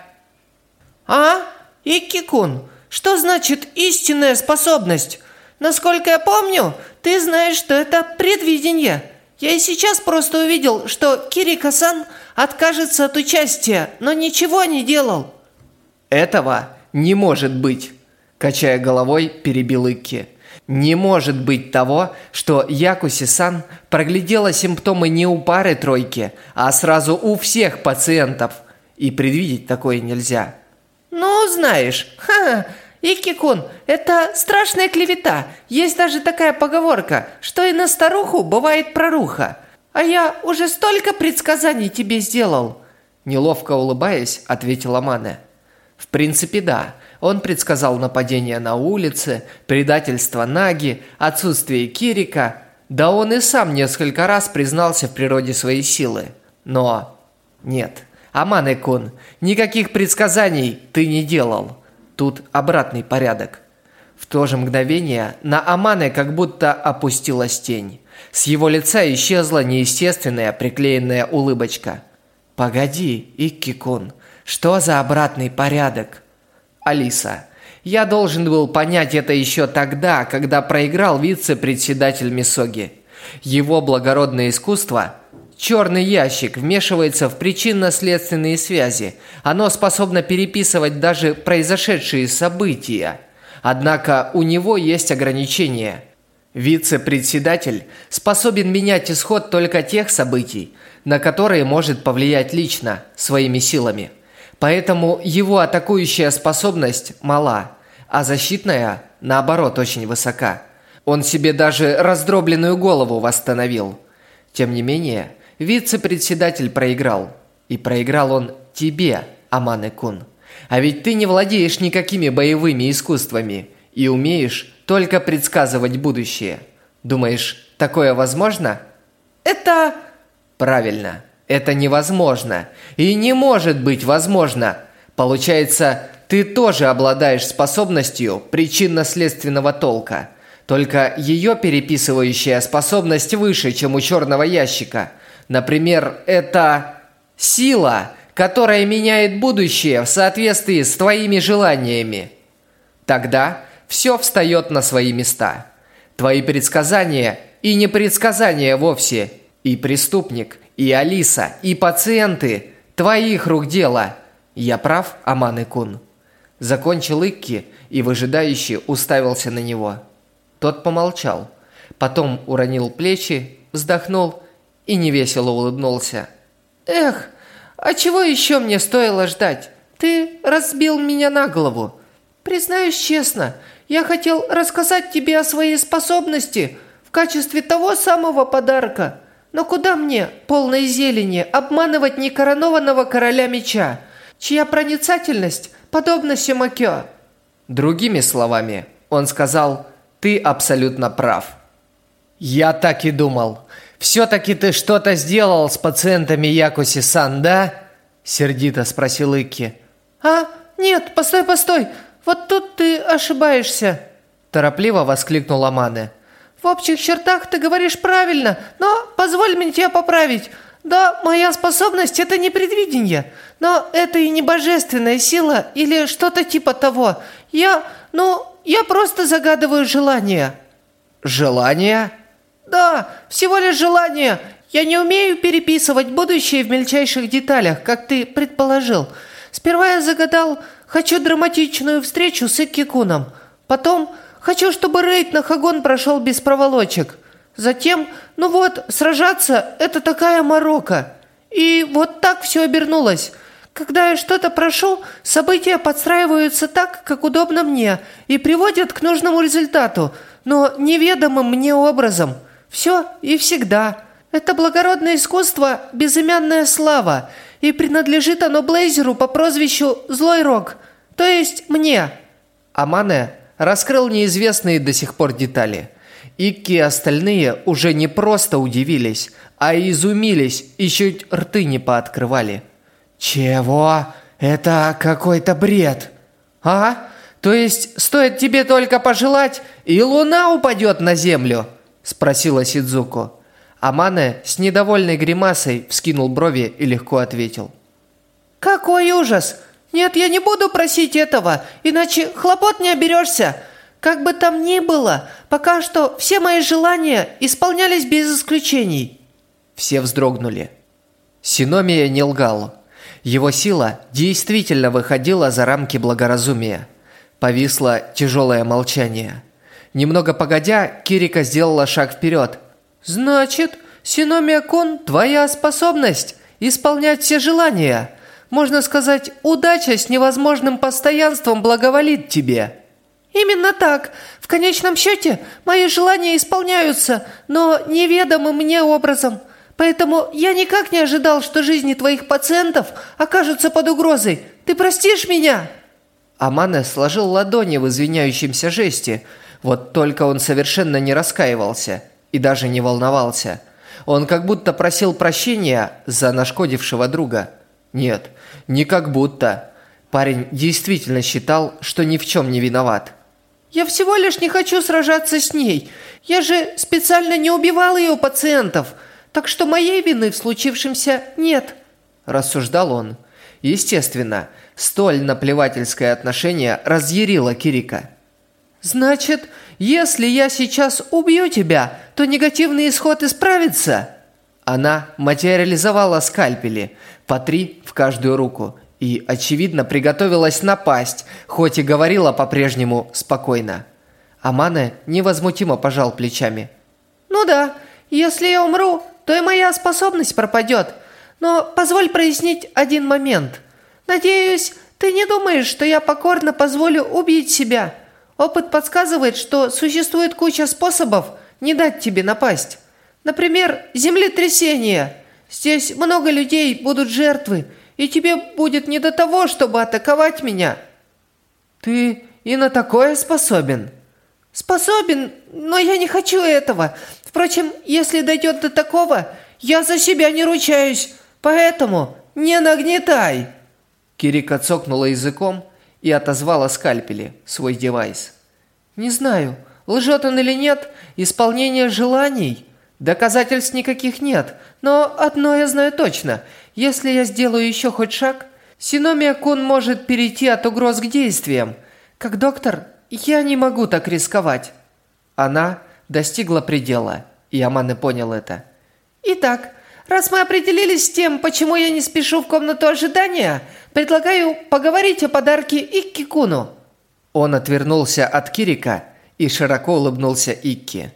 А? Икки-кун, что значит истинная способность? Насколько я помню, ты знаешь, что это предвидение. Я и сейчас просто увидел, что Кирика-сан откажется от участия, но ничего не делал. Этого не может быть, качая головой, перебил Икки. Не может быть того, что Якуси-сан проглядела симптомы не у пары-тройки, а сразу у всех пациентов. И предвидеть такое нельзя. Ну, знаешь, ха, Икки-кун, это страшная клевета. Есть даже такая поговорка, что и на старуху бывает проруха. А я уже столько предсказаний тебе сделал. Неловко улыбаясь, ответила Мане. В принципе, да. Он предсказал нападение на улице, предательство Наги, отсутствие Кирика. Да он и сам несколько раз признался в природе своей силы. Но нет, Амане-кун, никаких предсказаний ты не делал. Тут обратный порядок. В то же мгновение на Амане как будто опустилась тень. С его лица исчезла неестественная приклеенная улыбочка. «Погоди, Икки-кун, что за обратный порядок?» Алиса. Я должен был понять это еще тогда, когда проиграл вице-председатель Мисоги. Его благородное искусство Черный ящик вмешивается в причинно-следственные связи. Оно способно переписывать даже произошедшие события. Однако у него есть ограничения. Вице-председатель способен менять исход только тех событий, на которые может повлиять лично, своими силами. Поэтому его атакующая способность мала, а защитная, наоборот, очень высока. Он себе даже раздробленную голову восстановил. Тем не менее, вице-председатель проиграл. И проиграл он тебе, Амане-кун. А ведь ты не владеешь никакими боевыми искусствами и умеешь только предсказывать будущее. Думаешь, такое возможно? Это... Правильно. Это невозможно. И не может быть возможно. Получается, ты тоже обладаешь способностью причинно-следственного толка. Только ее переписывающая способность выше, чем у черного ящика. Например, это сила, которая меняет будущее в соответствии с твоими желаниями. Тогда все встает на свои места. Твои предсказания и не предсказания вовсе, и преступник, и Алиса, и пациенты – твоих рук дело. Я прав, Аманы-кун?» Закончил Икки и выжидающе уставился на него. Тот помолчал, потом уронил плечи, вздохнул и невесело улыбнулся. «Эх, а чего еще мне стоило ждать? Ты разбил меня на голову. Признаюсь честно, я хотел рассказать тебе о своей способности в качестве того самого подарка – но куда мне, полной зелени, обманывать некоронованного короля меча, чья проницательность подобна Симакё? Другими словами, он сказал, ты абсолютно прав. Я так и думал. Все-таки ты что-то сделал с пациентами Якуси-сан, да? Сердито спросил Икки. А, нет, постой, постой. вот тут ты ошибаешься!» Торопливо воскликнула Мане. «В общих чертах ты говоришь правильно, но позволь мне тебя поправить. Да, моя способность – это не предвидение, но это и не божественная сила или что-то типа того. Я, ну, я просто загадываю желание». «Желание?» «Да, всего лишь желание. Я не умею переписывать будущее в мельчайших деталях, как ты предположил. Сперва я загадал «хочу драматичную встречу с Иккикуном». Потом «хочу, чтобы рейд на Хагон прошел без проволочек». Затем, ну вот, сражаться – это такая морока. И вот так все обернулось. Когда я что-то прошу, события подстраиваются так, как удобно мне, и приводят к нужному результату, но неведомым мне образом. Все и всегда. Это благородное искусство – безымянная слава, и принадлежит оно Блейзеру по прозвищу Злой Рок, то есть мне». Амане раскрыл неизвестные до сих пор детали. Икки и остальные уже не просто удивились, а изумились и чуть рты не пооткрывали. «Чего? Это какой-то бред!» «А? То есть стоит тебе только пожелать, и луна упадет на землю?» – спросила Сидзуко. Амане с недовольной гримасой вскинул брови и легко ответил. «Какой ужас! Нет, я не буду просить этого, иначе хлопот не оберешься. Как бы там ни было, пока что все мои желания исполнялись без исключений». Все вздрогнули. Синомия не лгал. Его сила действительно выходила за рамки благоразумия. Повисло тяжелое молчание. Немного погодя, Кирика сделала шаг вперед – «Значит, Синомия-кун, твоя способность исполнять все желания. Можно сказать, удача с невозможным постоянством благоволит тебе». «Именно так. В конечном счете, мои желания исполняются, но неведомым мне образом. Поэтому я никак не ожидал, что жизни твоих пациентов окажутся под угрозой. Ты простишь меня?» Амане сложил ладони в извиняющемся жесте. Вот только он совершенно не раскаивался и даже не волновался. Он как будто просил прощения за нашкодившего друга. Нет, не как будто. Парень действительно считал, что ни в чем не виноват. «Я всего лишь не хочу сражаться с ней. Я же специально не убивал ее пациентов, так что моей вины в случившемся нет», – рассуждал он. Естественно, столь наплевательское отношение разъярило Кирика. «Значит, если я сейчас убью тебя, то негативный исход исправится?» Она материализовала скальпели, по три в каждую руку, и, очевидно, приготовилась напасть, хоть и говорила по-прежнему спокойно. Амане невозмутимо пожал плечами. «Ну да, если я умру, то и моя способность пропадет. Но позволь прояснить один момент. Надеюсь, ты не думаешь, что я покорно позволю убить себя?» Опыт подсказывает, что существует куча способов не дать тебе напасть. Например, землетрясение. Здесь много людей будут жертвы, и тебе будет не до того, чтобы атаковать меня. Ты и на такое способен? Способен, но я не хочу этого. Впрочем, если дойдет до такого, я за себя не ручаюсь. Поэтому не нагнетай. Кирика цокнула языком, и отозвала скальпели, свой девайс. «Не знаю, лжет он или нет, исполнение желаний. Доказательств никаких нет, но одно я знаю точно. Если я сделаю еще хоть шаг, Синомия-кун может перейти от угроз к действиям. Как доктор, я не могу так рисковать». Она достигла предела, и Аманы понял это. «Итак, Раз мы определились с тем, почему я не спешу в комнату ожидания, предлагаю поговорить о подарке Икки-куну». Он отвернулся от Кирика и широко улыбнулся Икки.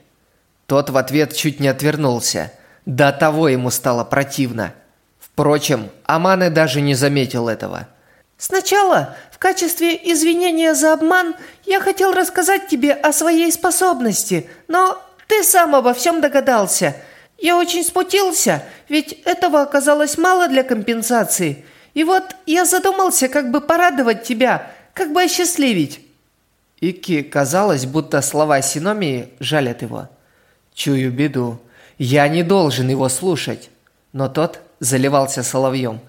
Тот в ответ чуть не отвернулся. До того ему стало противно. Впрочем, Аманы даже не заметил этого. «Сначала, в качестве извинения за обман, я хотел рассказать тебе о своей способности, но ты сам обо всем догадался – я очень смутился, ведь этого оказалось мало для компенсации. И вот я задумался, как бы порадовать тебя, как бы осчастливить». Икки казалось, будто слова Синомии жалят его. «Чую беду. Я не должен его слушать». Но тот заливался соловьем.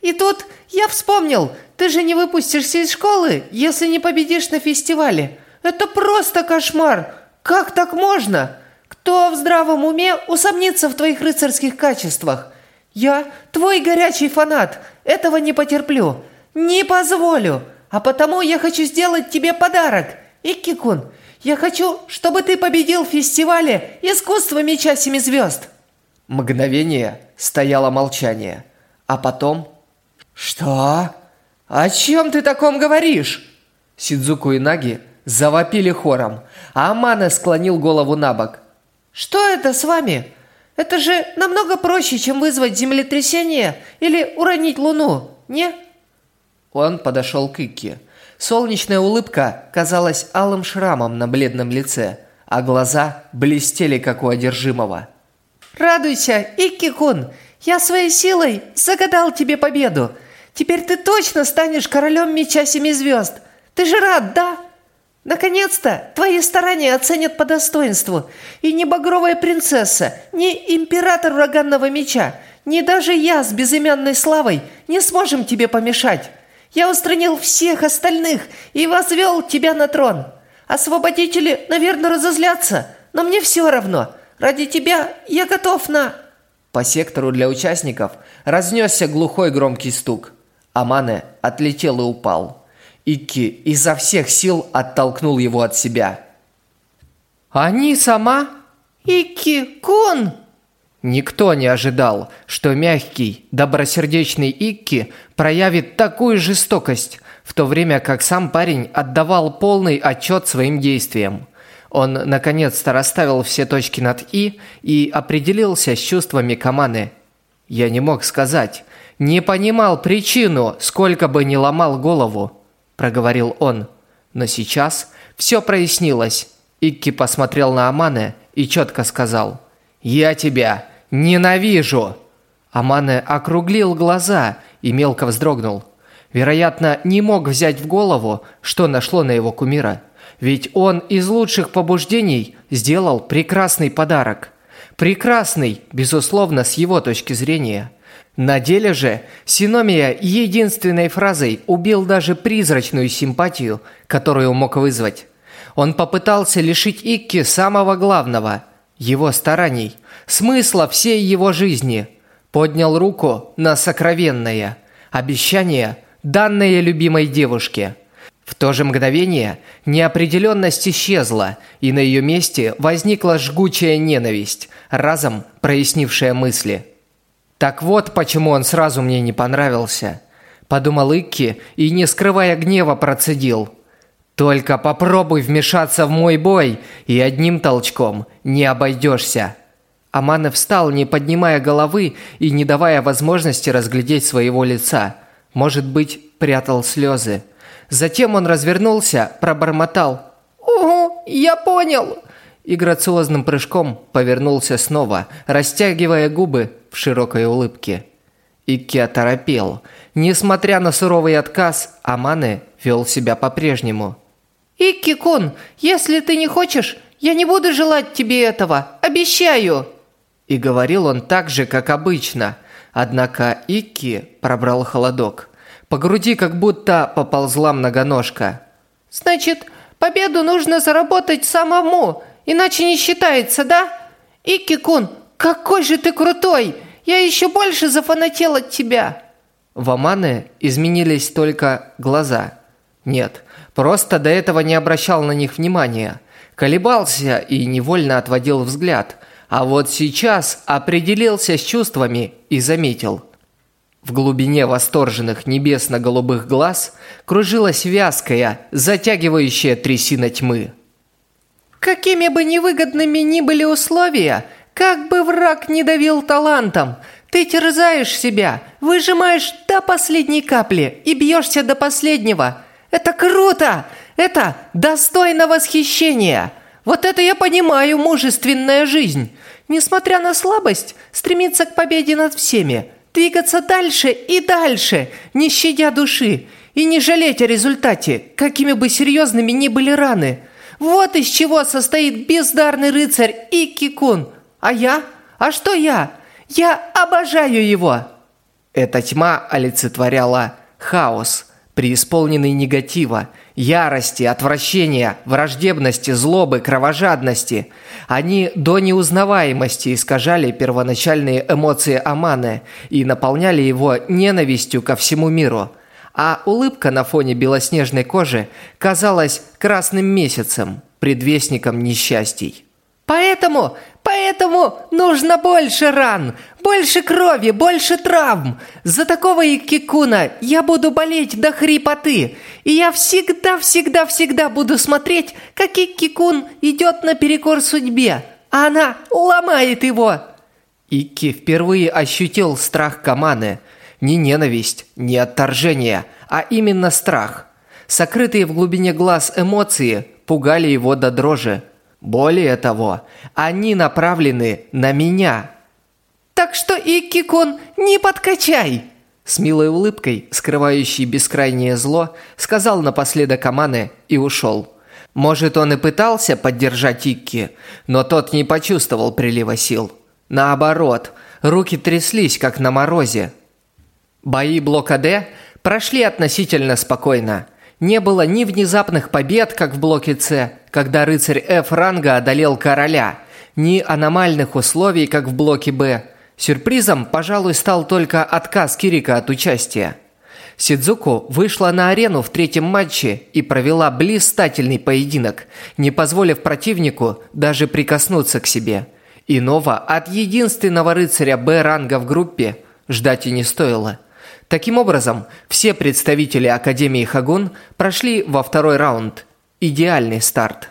И тут я вспомнил, ты же не выпустишься из школы, если не победишь на фестивале. Это просто кошмар. Как так можно? Кто в здравом уме усомнится в твоих рыцарских качествах? Я твой горячий фанат. Этого не потерплю. Не позволю. А потому я хочу сделать тебе подарок. Икки-кун, я хочу, чтобы ты победил в фестивале искусства меча семи звезд. Мгновение стояло молчание. А потом... Что? О чем ты таком говоришь? Сидзуку и Наги завопили хором, а Амана склонил голову на бок. Что это с вами? Это же намного проще, чем вызвать землетрясение или уронить луну, не? Он подошел к Икке. Солнечная улыбка казалась алым шрамом на бледном лице, а глаза блестели, как у одержимого. «Радуйся, Икки-кун! Я своей силой загадал тебе победу! Теперь ты точно станешь королем меча семи звезд! Ты же рад, да?» Наконец-то твои старания оценят по достоинству. И ни багровая принцесса, ни император ураганного меча, ни даже я с безымянной славой не сможем тебе помешать. Я устранил всех остальных и возвел тебя на трон. Освободители, наверное, разозлятся, но мне все равно. Ради тебя я готов на...» По сектору для участников разнесся глухой громкий стук. Амане отлетел и упал. Икки изо всех сил оттолкнул его от себя. «Они сама? Икки-кун!» Никто не ожидал, что мягкий, добросердечный Икки проявит такую жестокость, в то время как сам парень отдавал полный отчет своим действиям. Он наконец-то расставил все точки над «и» и определился с чувствами Каманы. Я не мог сказать, не понимал причину, сколько бы ни ломал голову, проговорил он. Но сейчас все прояснилось. Икки посмотрел на Амане и четко сказал «Я тебя «Ненавижу!» Амане округлил глаза и мелко вздрогнул. Вероятно, не мог взять в голову, что нашло на его кумира. Ведь он из лучших побуждений сделал прекрасный подарок. Прекрасный, безусловно, с его точки зрения. На деле же Синомия единственной фразой убил даже призрачную симпатию, которую мог вызвать. Он попытался лишить Икки самого главного – его стараний – смысла всей его жизни, поднял руку на сокровенное, обещание, данное любимой девушке. В то же мгновение неопределенность исчезла, и на ее месте возникла жгучая ненависть, разом прояснившая мысли. «Так вот, почему он сразу мне не понравился», – подумал Икки и, не скрывая гнева, процедил. «Только попробуй вмешаться в мой бой, и одним толчком не обойдешься». Амана встал, не поднимая головы и не давая возможности разглядеть своего лица. Может быть, прятал слезы. Затем он развернулся, пробормотал «Угу, я понял!» и грациозным прыжком повернулся снова, растягивая губы в широкой улыбке. Икки оторопел. Несмотря на суровый отказ, Аманы вел себя по-прежнему. «Икки-кун, если ты не хочешь, я не буду желать тебе этого, обещаю!» И говорил он так же, как обычно. Однако Икки пробрал холодок. По груди как будто поползла многоножка. «Значит, победу нужно заработать самому, иначе не считается, да? Икки-кун, какой же ты крутой! Я еще больше зафанател от тебя!» В Амане изменились только глаза. Нет, просто до этого не обращал на них внимания. Колебался и невольно отводил взгляд – а вот сейчас определился с чувствами и заметил. В глубине восторженных небесно-голубых глаз кружилась вязкая, затягивающая трясина тьмы. «Какими бы невыгодными ни были условия, как бы враг не давил талантом, ты терзаешь себя, выжимаешь до последней капли и бьешься до последнего. Это круто! Это достойно восхищения!» Вот это я понимаю, мужественная жизнь. Несмотря на слабость, стремиться к победе над всеми, двигаться дальше и дальше, не щадя души, и не жалеть о результате, какими бы серьезными ни были раны. Вот из чего состоит бездарный рыцарь Икки-кун. А я? А что я? Я обожаю его!» Эта тьма олицетворяла хаос, преисполненный негатива, ярости, отвращения, враждебности, злобы, кровожадности. Они до неузнаваемости искажали первоначальные эмоции Аманы и наполняли его ненавистью ко всему миру. А улыбка на фоне белоснежной кожи казалась красным месяцем, предвестником несчастий. Поэтому, поэтому нужно больше ран, больше крови, больше травм. За такого Иккикуна я буду болеть до хрипоты. И я всегда-всегда-всегда буду смотреть, как Иккикун идет наперекор судьбе. А она ломает его. Икки впервые ощутил страх Каманы. Не ненависть, не отторжение, а именно страх. Сокрытые в глубине глаз эмоции пугали его до дрожи. Более того, они направлены на меня. Так что, Икки-кун, не подкачай!» С милой улыбкой, скрывающей бескрайнее зло, сказал напоследок Амане и ушел. Может, он и пытался поддержать Икки, но тот не почувствовал прилива сил. Наоборот, руки тряслись, как на морозе. Бои блока «Д» прошли относительно спокойно – не было ни внезапных побед, как в блоке С, когда рыцарь F ранга одолел короля, ни аномальных условий, как в блоке Б. Сюрпризом, пожалуй, стал только отказ Кирика от участия. Сидзуку вышла на арену в третьем матче и провела блистательный поединок, не позволив противнику даже прикоснуться к себе. Иного от единственного рыцаря Б-ранга в группе ждать и не стоило – Таким образом, все представители Академии Хагун прошли во второй раунд. Идеальный старт.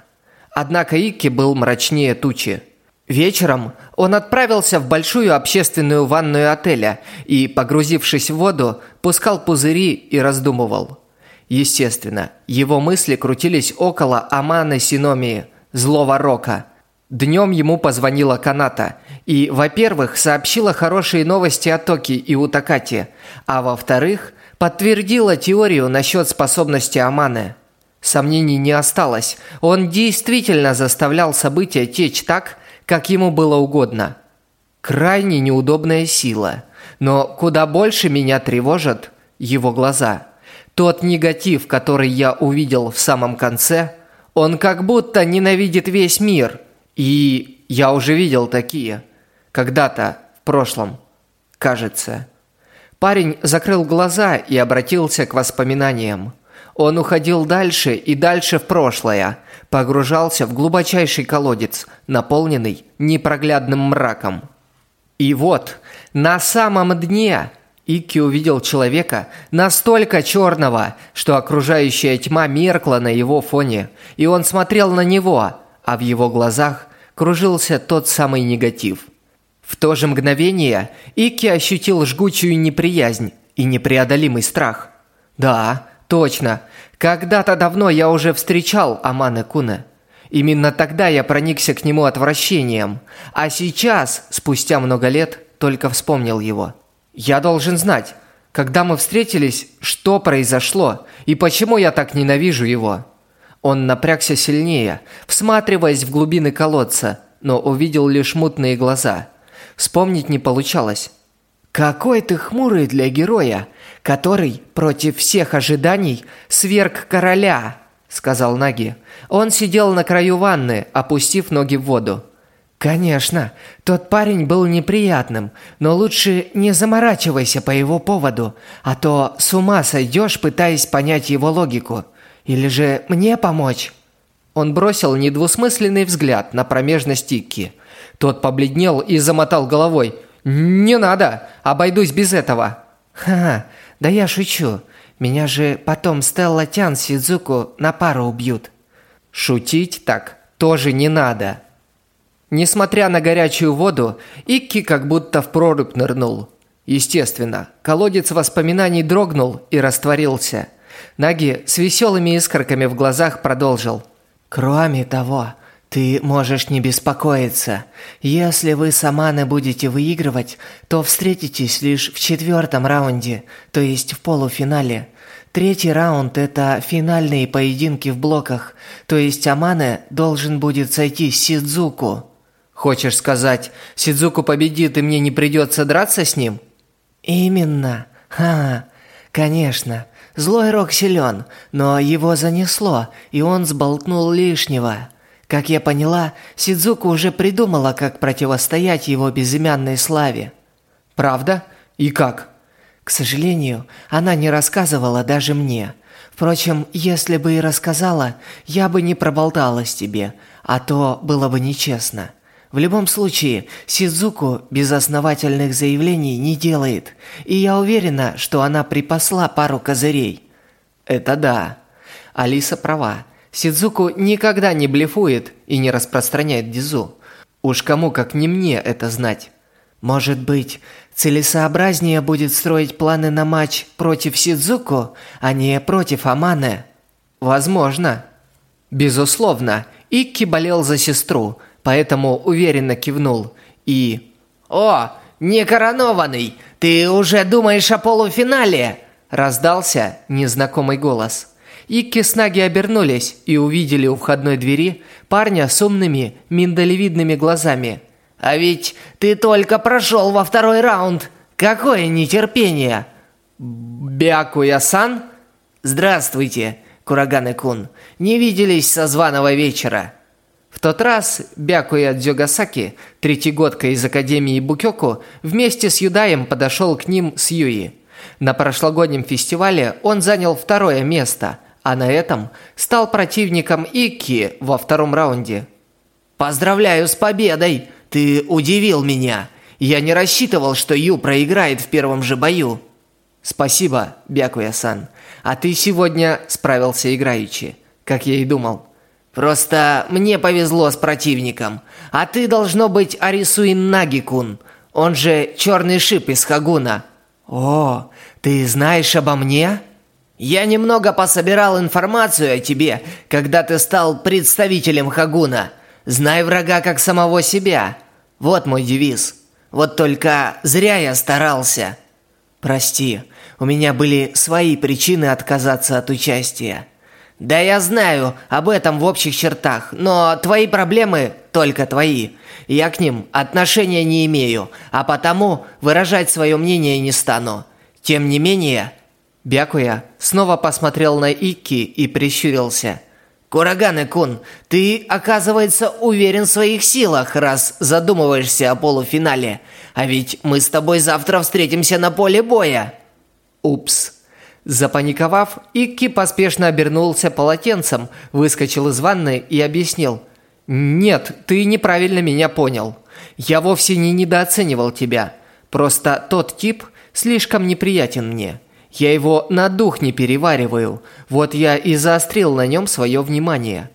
Однако Икки был мрачнее тучи. Вечером он отправился в большую общественную ванную отеля и, погрузившись в воду, пускал пузыри и раздумывал. Естественно, его мысли крутились около Аманы Синомии, злого рока. Днем ему позвонила Каната и, во-первых, сообщила хорошие новости о Токи и Утакате, а во-вторых, подтвердила теорию насчет способности Аманы. Сомнений не осталось. Он действительно заставлял события течь так, как ему было угодно. Крайне неудобная сила. Но куда больше меня тревожат его глаза. Тот негатив, который я увидел в самом конце, он как будто ненавидит весь мир. И я уже видел такие – когда-то, в прошлом. Кажется. Парень закрыл глаза и обратился к воспоминаниям. Он уходил дальше и дальше в прошлое, погружался в глубочайший колодец, наполненный непроглядным мраком. И вот, на самом дне Икки увидел человека настолько черного, что окружающая тьма меркла на его фоне, и он смотрел на него, а в его глазах кружился тот самый негатив – в то же мгновение Икки ощутил жгучую неприязнь и непреодолимый страх. Да, точно. Когда-то давно я уже встречал Аманы Куне. Именно тогда я проникся к нему отвращением, а сейчас, спустя много лет, только вспомнил его. Я должен знать, когда мы встретились, что произошло и почему я так ненавижу его. Он напрягся сильнее, всматриваясь в глубины колодца, но увидел лишь мутные глаза – Вспомнить не получалось. «Какой ты хмурый для героя, который против всех ожиданий сверг короля!» – сказал Наги. Он сидел на краю ванны, опустив ноги в воду. «Конечно, тот парень был неприятным, но лучше не заморачивайся по его поводу, а то с ума сойдешь, пытаясь понять его логику. Или же мне помочь?» Он бросил недвусмысленный взгляд на промежность Икки. Тот побледнел и замотал головой. «Не надо, обойдусь без этого». «Ха, да я шучу. Меня же потом Стелла Тян Сидзуку на пару убьют». «Шутить так тоже не надо». Несмотря на горячую воду, Икки как будто в прорубь нырнул. Естественно, колодец воспоминаний дрогнул и растворился. Наги с веселыми искорками в глазах продолжил. «Кроме того, ты можешь не беспокоиться. Если вы с Аманы будете выигрывать, то встретитесь лишь в четвертом раунде, то есть в полуфинале. Третий раунд – это финальные поединки в блоках, то есть Амане должен будет сойти с Сидзуку. Хочешь сказать, Сидзуку победит и мне не придется драться с ним? Именно. Ха, конечно. Злой рок силен, но его занесло, и он сболтнул лишнего. Как я поняла, Сидзуку уже придумала, как противостоять его безымянной славе. Правда? И как? К сожалению, она не рассказывала даже мне. Впрочем, если бы и рассказала, я бы не проболталась тебе, а то было бы нечестно. В любом случае, Сидзуку безосновательных заявлений не делает, и я уверена, что она припасла пару козырей. Это да. Алиса права. Сидзуку никогда не блефует и не распространяет дизу. Уж кому как не мне это знать. Может быть, целесообразнее будет строить планы на матч против Сидзуку, а не против Аманы? Возможно. Безусловно, Икки болел за сестру – поэтому уверенно кивнул и... «О, некоронованный, ты уже думаешь о полуфинале?» Раздался незнакомый голос. Икки с Наги обернулись и увидели у входной двери парня с умными, миндалевидными глазами. «А ведь ты только прошел во второй раунд! Какое нетерпение!» «Бякуя-сан?» «Здравствуйте, Кураганы-кун! Не виделись со званого вечера!» В тот раз Бякуя Дзюгасаки, третьегодка из Академии Букёку, вместе с Юдаем подошел к ним с Юи. На прошлогоднем фестивале он занял второе место, а на этом стал противником Икки во втором раунде. «Поздравляю с победой! Ты удивил меня! Я не рассчитывал, что Ю проиграет в первом же бою!» «Спасибо, Бякуя-сан. А ты сегодня справился играючи, как я и думал». Просто мне повезло с противником. А ты должно быть Арисуин Нагикун, он же Черный Шип из Хагуна. О, ты знаешь обо мне? Я немного пособирал информацию о тебе, когда ты стал представителем Хагуна. Знай врага как самого себя. Вот мой девиз. Вот только зря я старался. Прости, у меня были свои причины отказаться от участия. Да я знаю об этом в общих чертах, но твои проблемы только твои. Я к ним отношения не имею, а потому выражать свое мнение не стану. Тем не менее, Бякуя снова посмотрел на Икки и прищурился. Кураганы-кун, ты, оказывается, уверен в своих силах, раз задумываешься о полуфинале. А ведь мы с тобой завтра встретимся на поле боя. Упс. Запаниковав, Икки поспешно обернулся полотенцем, выскочил из ванны и объяснил. «Нет, ты неправильно меня понял. Я вовсе не недооценивал тебя. Просто тот тип слишком неприятен мне. Я его на дух не перевариваю. Вот я и заострил на нем свое внимание».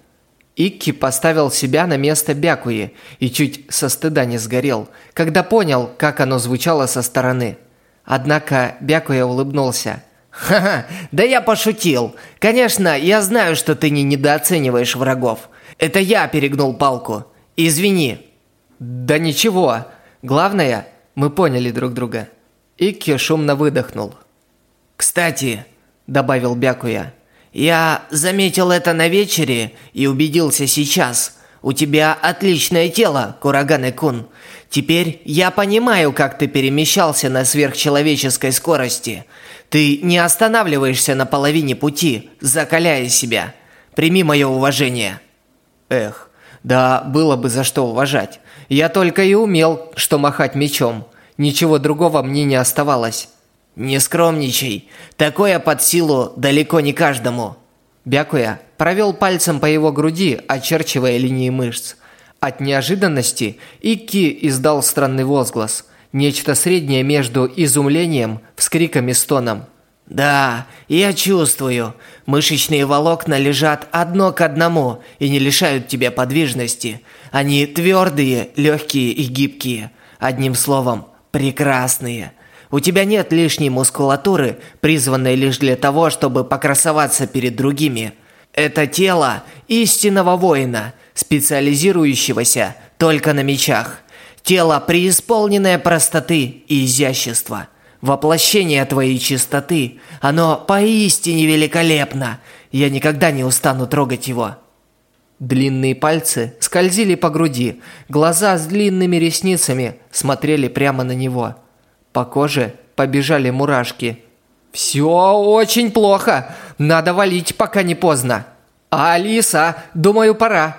Икки поставил себя на место Бякуи и чуть со стыда не сгорел, когда понял, как оно звучало со стороны. Однако Бякуя улыбнулся – Ха-ха, да я пошутил. Конечно, я знаю, что ты не недооцениваешь врагов. Это я перегнул палку. Извини. Да ничего. Главное, мы поняли друг друга. Икки шумно выдохнул. Кстати, добавил Бякуя, я заметил это на вечере и убедился сейчас. У тебя отличное тело, Кураганы-кун. Теперь я понимаю, как ты перемещался на сверхчеловеческой скорости. Ты не останавливаешься на половине пути, закаляя себя. Прими мое уважение. Эх, да было бы за что уважать. Я только и умел, что махать мечом. Ничего другого мне не оставалось. Не скромничай. Такое под силу далеко не каждому. Бякуя провел пальцем по его груди, очерчивая линии мышц. От неожиданности Икки издал странный возглас – Нечто среднее между изумлением, вскриком и стоном. «Да, я чувствую. Мышечные волокна лежат одно к одному и не лишают тебя подвижности. Они твердые, легкие и гибкие. Одним словом, прекрасные. У тебя нет лишней мускулатуры, призванной лишь для того, чтобы покрасоваться перед другими. Это тело истинного воина, специализирующегося только на мечах. Тело, преисполненное простоты и изящества. Воплощение твоей чистоты. Оно поистине великолепно. Я никогда не устану трогать его. Длинные пальцы скользили по груди. Глаза с длинными ресницами смотрели прямо на него. По коже побежали мурашки. «Все очень плохо. Надо валить, пока не поздно. А, Алиса, думаю, пора».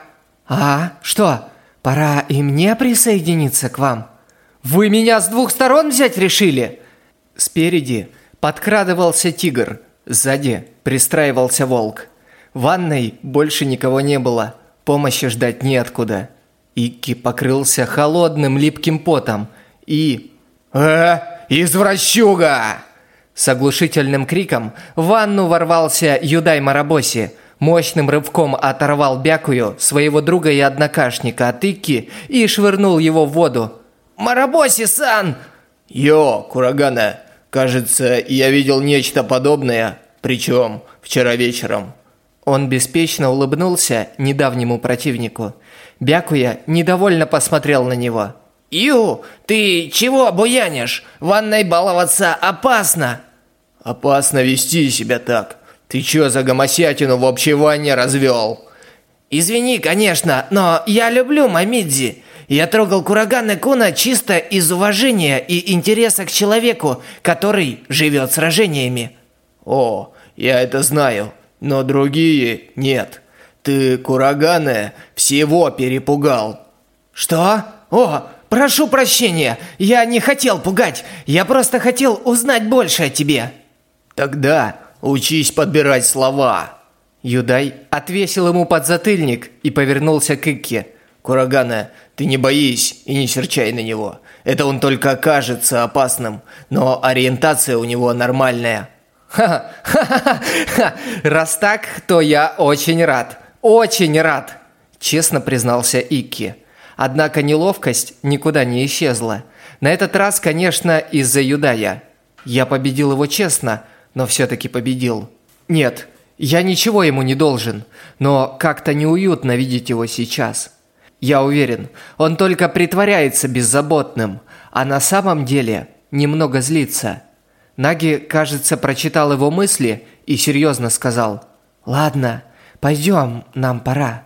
«А, что, пора и мне присоединиться к вам?» «Вы меня с двух сторон взять решили?» Спереди подкрадывался тигр, сзади пристраивался волк. В ванной больше никого не было, помощи ждать неоткуда. Икки покрылся холодным липким потом и... «Э, извращуга!» С оглушительным криком в ванну ворвался Юдай Марабоси, мощным рывком оторвал Бякую, своего друга и однокашника от Икки и швырнул его в воду. «Марабоси-сан!» «Йо, Курагана, кажется, я видел нечто подобное, причем вчера вечером». Он беспечно улыбнулся недавнему противнику. Бякуя недовольно посмотрел на него. «Ю, ты чего буянишь? Ванной баловаться опасно!» «Опасно вести себя так. Ты чё за гомосятину в общей ванне развел?» «Извини, конечно, но я люблю Мамидзи. Я трогал Курагана Куна чисто из уважения и интереса к человеку, который живет сражениями». «О, я это знаю, но другие нет. Ты Курагана всего перепугал». «Что? О, прошу прощения, я не хотел пугать, я просто хотел узнать больше о тебе». «Тогда учись подбирать слова». Юдай отвесил ему подзатыльник и повернулся к Икке. «Курагана, ты не боись и не серчай на него. Это он только кажется опасным, но ориентация у него нормальная». «Ха-ха-ха! Раз так, то я очень рад. Очень рад!» Честно признался Икки. Однако неловкость никуда не исчезла. На этот раз, конечно, из-за Юдая. Я победил его честно, но все-таки победил. Нет, я ничего ему не должен, но как-то неуютно видеть его сейчас. Я уверен, он только притворяется беззаботным, а на самом деле немного злится. Наги, кажется, прочитал его мысли и серьезно сказал «Ладно, пойдем, нам пора».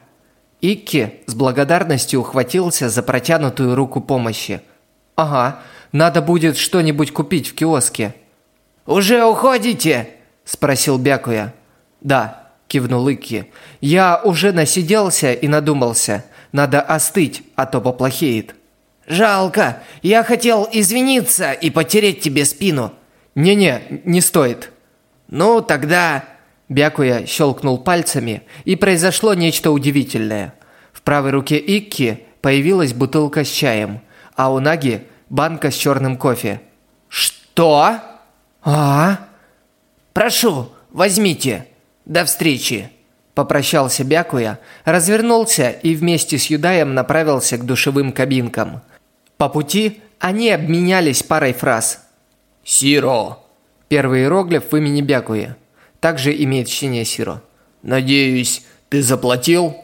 Икки с благодарностью ухватился за протянутую руку помощи. «Ага, надо будет что-нибудь купить в киоске». «Уже уходите?» – спросил Бякуя. «Да», – кивнул Икки. «Я уже насиделся и надумался. Надо остыть, а то поплохеет». «Жалко. Я хотел извиниться и потереть тебе спину». «Не-не, не стоит». «Ну, тогда...» Бякуя щелкнул пальцами, и произошло нечто удивительное. В правой руке Икки появилась бутылка с чаем, а у Наги банка с черным кофе. «Что?» «А?» «Прошу, возьмите. До встречи!» Попрощался Бякуя, развернулся и вместе с Юдаем направился к душевым кабинкам. По пути они обменялись парой фраз. «Сиро!» Первый иероглиф в имени Бякуя. Также имеет чтение Сиро. «Надеюсь, ты заплатил?»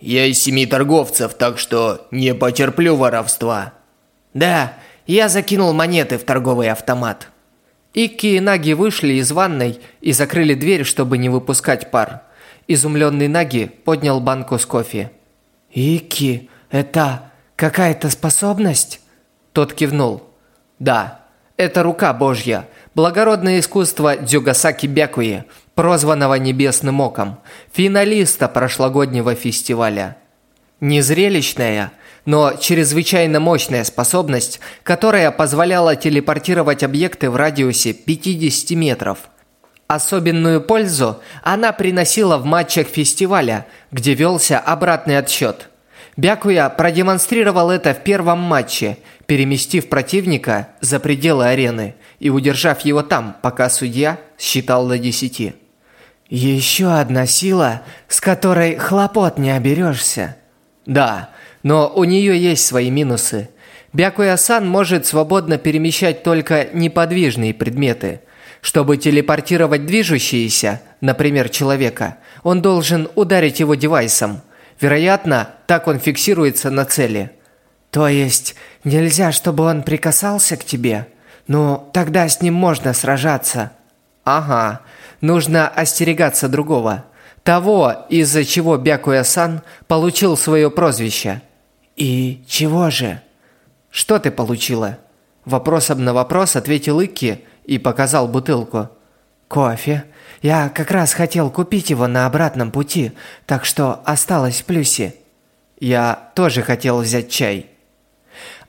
«Я из семи торговцев, так что не потерплю воровства». «Да, я закинул монеты в торговый автомат». Икки и Наги вышли из ванной и закрыли дверь, чтобы не выпускать пар. Изумленный Наги поднял банку с кофе. «Ики, это какая-то способность?» Тот кивнул. «Да, это рука Божья, благородное искусство Дзюгасаки Бякуи, прозванного Небесным Оком, финалиста прошлогоднего фестиваля. Незрелищная, но чрезвычайно мощная способность, которая позволяла телепортировать объекты в радиусе 50 метров – Особенную пользу она приносила в матчах фестиваля, где велся обратный отсчет. Бякуя продемонстрировал это в первом матче, переместив противника за пределы арены и удержав его там, пока судья считал до десяти. «Еще одна сила, с которой хлопот не оберешься». Да, но у нее есть свои минусы. Бякуя-сан может свободно перемещать только неподвижные предметы – чтобы телепортировать движущиеся, например, человека, он должен ударить его девайсом. Вероятно, так он фиксируется на цели. То есть, нельзя, чтобы он прикасался к тебе? Ну, тогда с ним можно сражаться. Ага, нужно остерегаться другого. Того, из-за чего Бякуя-сан получил свое прозвище. И чего же? Что ты получила? Вопросом на вопрос ответил Икки и показал бутылку. «Кофе. Я как раз хотел купить его на обратном пути, так что осталось в плюсе». «Я тоже хотел взять чай».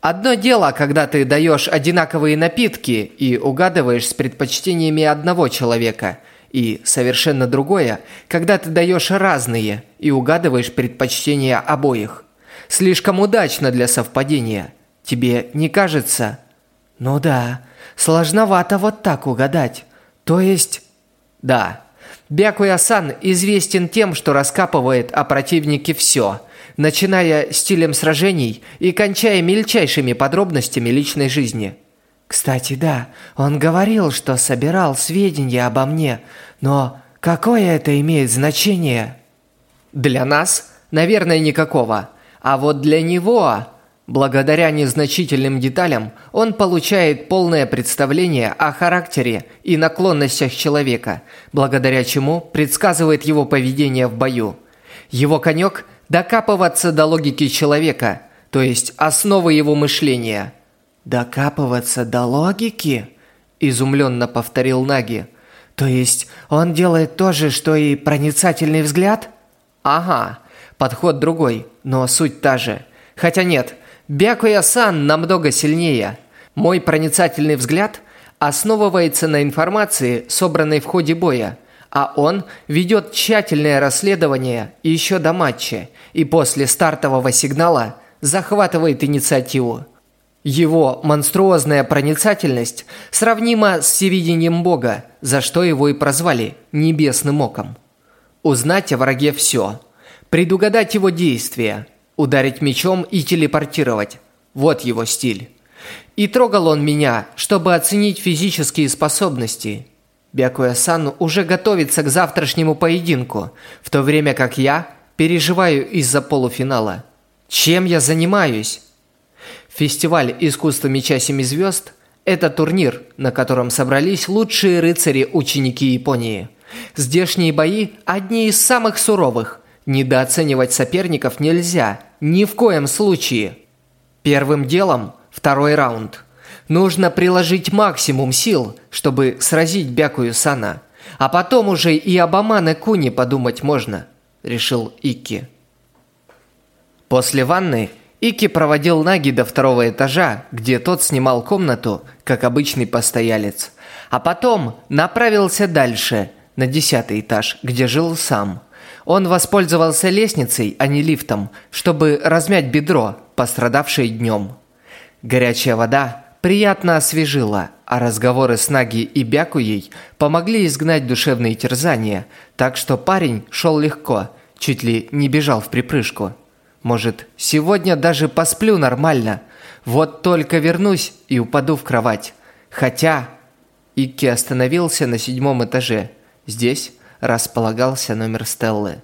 Одно дело, когда ты даешь одинаковые напитки и угадываешь с предпочтениями одного человека, и совершенно другое, когда ты даешь разные и угадываешь предпочтения обоих. Слишком удачно для совпадения. Тебе не кажется? Ну да, сложновато вот так угадать. То есть... Да, Бякуя-сан известен тем, что раскапывает о противнике все, начиная стилем сражений и кончая мельчайшими подробностями личной жизни. Кстати, да, он говорил, что собирал сведения обо мне, но какое это имеет значение? Для нас, наверное, никакого. А вот для него Благодаря незначительным деталям он получает полное представление о характере и наклонностях человека, благодаря чему предсказывает его поведение в бою. Его конек – докапываться до логики человека, то есть основы его мышления. «Докапываться до логики?» – изумленно повторил Наги. «То есть он делает то же, что и проницательный взгляд?» «Ага, подход другой, но суть та же. Хотя нет – Бякуя-сан намного сильнее. Мой проницательный взгляд основывается на информации, собранной в ходе боя, а он ведет тщательное расследование еще до матча и после стартового сигнала захватывает инициативу. Его монструозная проницательность сравнима с всевидением Бога, за что его и прозвали «небесным оком». Узнать о враге все, предугадать его действия – Ударить мечом и телепортировать. Вот его стиль. И трогал он меня, чтобы оценить физические способности. Бякуя-сан уже готовится к завтрашнему поединку, в то время как я переживаю из-за полуфинала. Чем я занимаюсь? Фестиваль искусства меча семи звезд – это турнир, на котором собрались лучшие рыцари-ученики Японии. Здешние бои – одни из самых суровых, Недооценивать соперников нельзя, ни в коем случае. Первым делом второй раунд. Нужно приложить максимум сил, чтобы сразить Бякую Сана. А потом уже и об Амане Куни подумать можно, решил Икки. После ванны Ики проводил Наги до второго этажа, где тот снимал комнату, как обычный постоялец. А потом направился дальше, на десятый этаж, где жил сам – он воспользовался лестницей, а не лифтом, чтобы размять бедро, пострадавшее днем. Горячая вода приятно освежила, а разговоры с Наги и Бякуей помогли изгнать душевные терзания, так что парень шел легко, чуть ли не бежал в припрыжку. Может, сегодня даже посплю нормально, вот только вернусь и упаду в кровать. Хотя... Икки остановился на седьмом этаже. Здесь располагался номер Стеллы.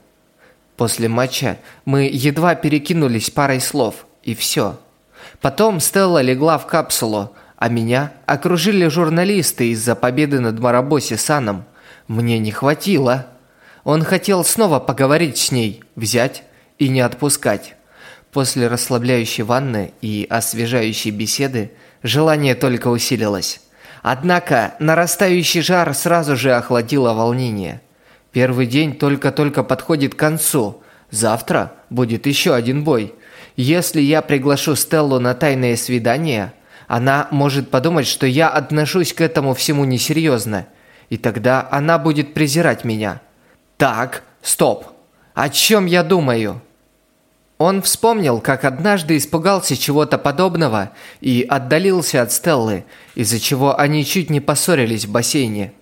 После матча мы едва перекинулись парой слов, и все. Потом Стелла легла в капсулу, а меня окружили журналисты из-за победы над Марабоси Саном. Мне не хватило. Он хотел снова поговорить с ней, взять и не отпускать. После расслабляющей ванны и освежающей беседы желание только усилилось. Однако нарастающий жар сразу же охладило волнение – Первый день только-только подходит к концу. Завтра будет еще один бой. Если я приглашу Стеллу на тайное свидание, она может подумать, что я отношусь к этому всему несерьезно. И тогда она будет презирать меня. Так, стоп. О чем я думаю? Он вспомнил, как однажды испугался чего-то подобного и отдалился от Стеллы, из-за чего они чуть не поссорились в бассейне.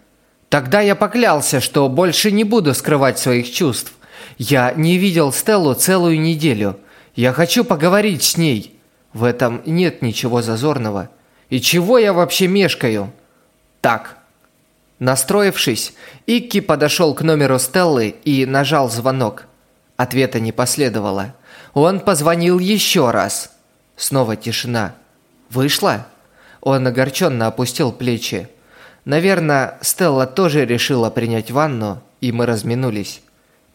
Тогда я поклялся, что больше не буду скрывать своих чувств. Я не видел Стеллу целую неделю. Я хочу поговорить с ней. В этом нет ничего зазорного. И чего я вообще мешкаю? Так. Настроившись, Икки подошел к номеру Стеллы и нажал звонок. Ответа не последовало. Он позвонил еще раз. Снова тишина. Вышла? Он огорченно опустил плечи. Наверное, Стелла тоже решила принять ванну, и мы разминулись.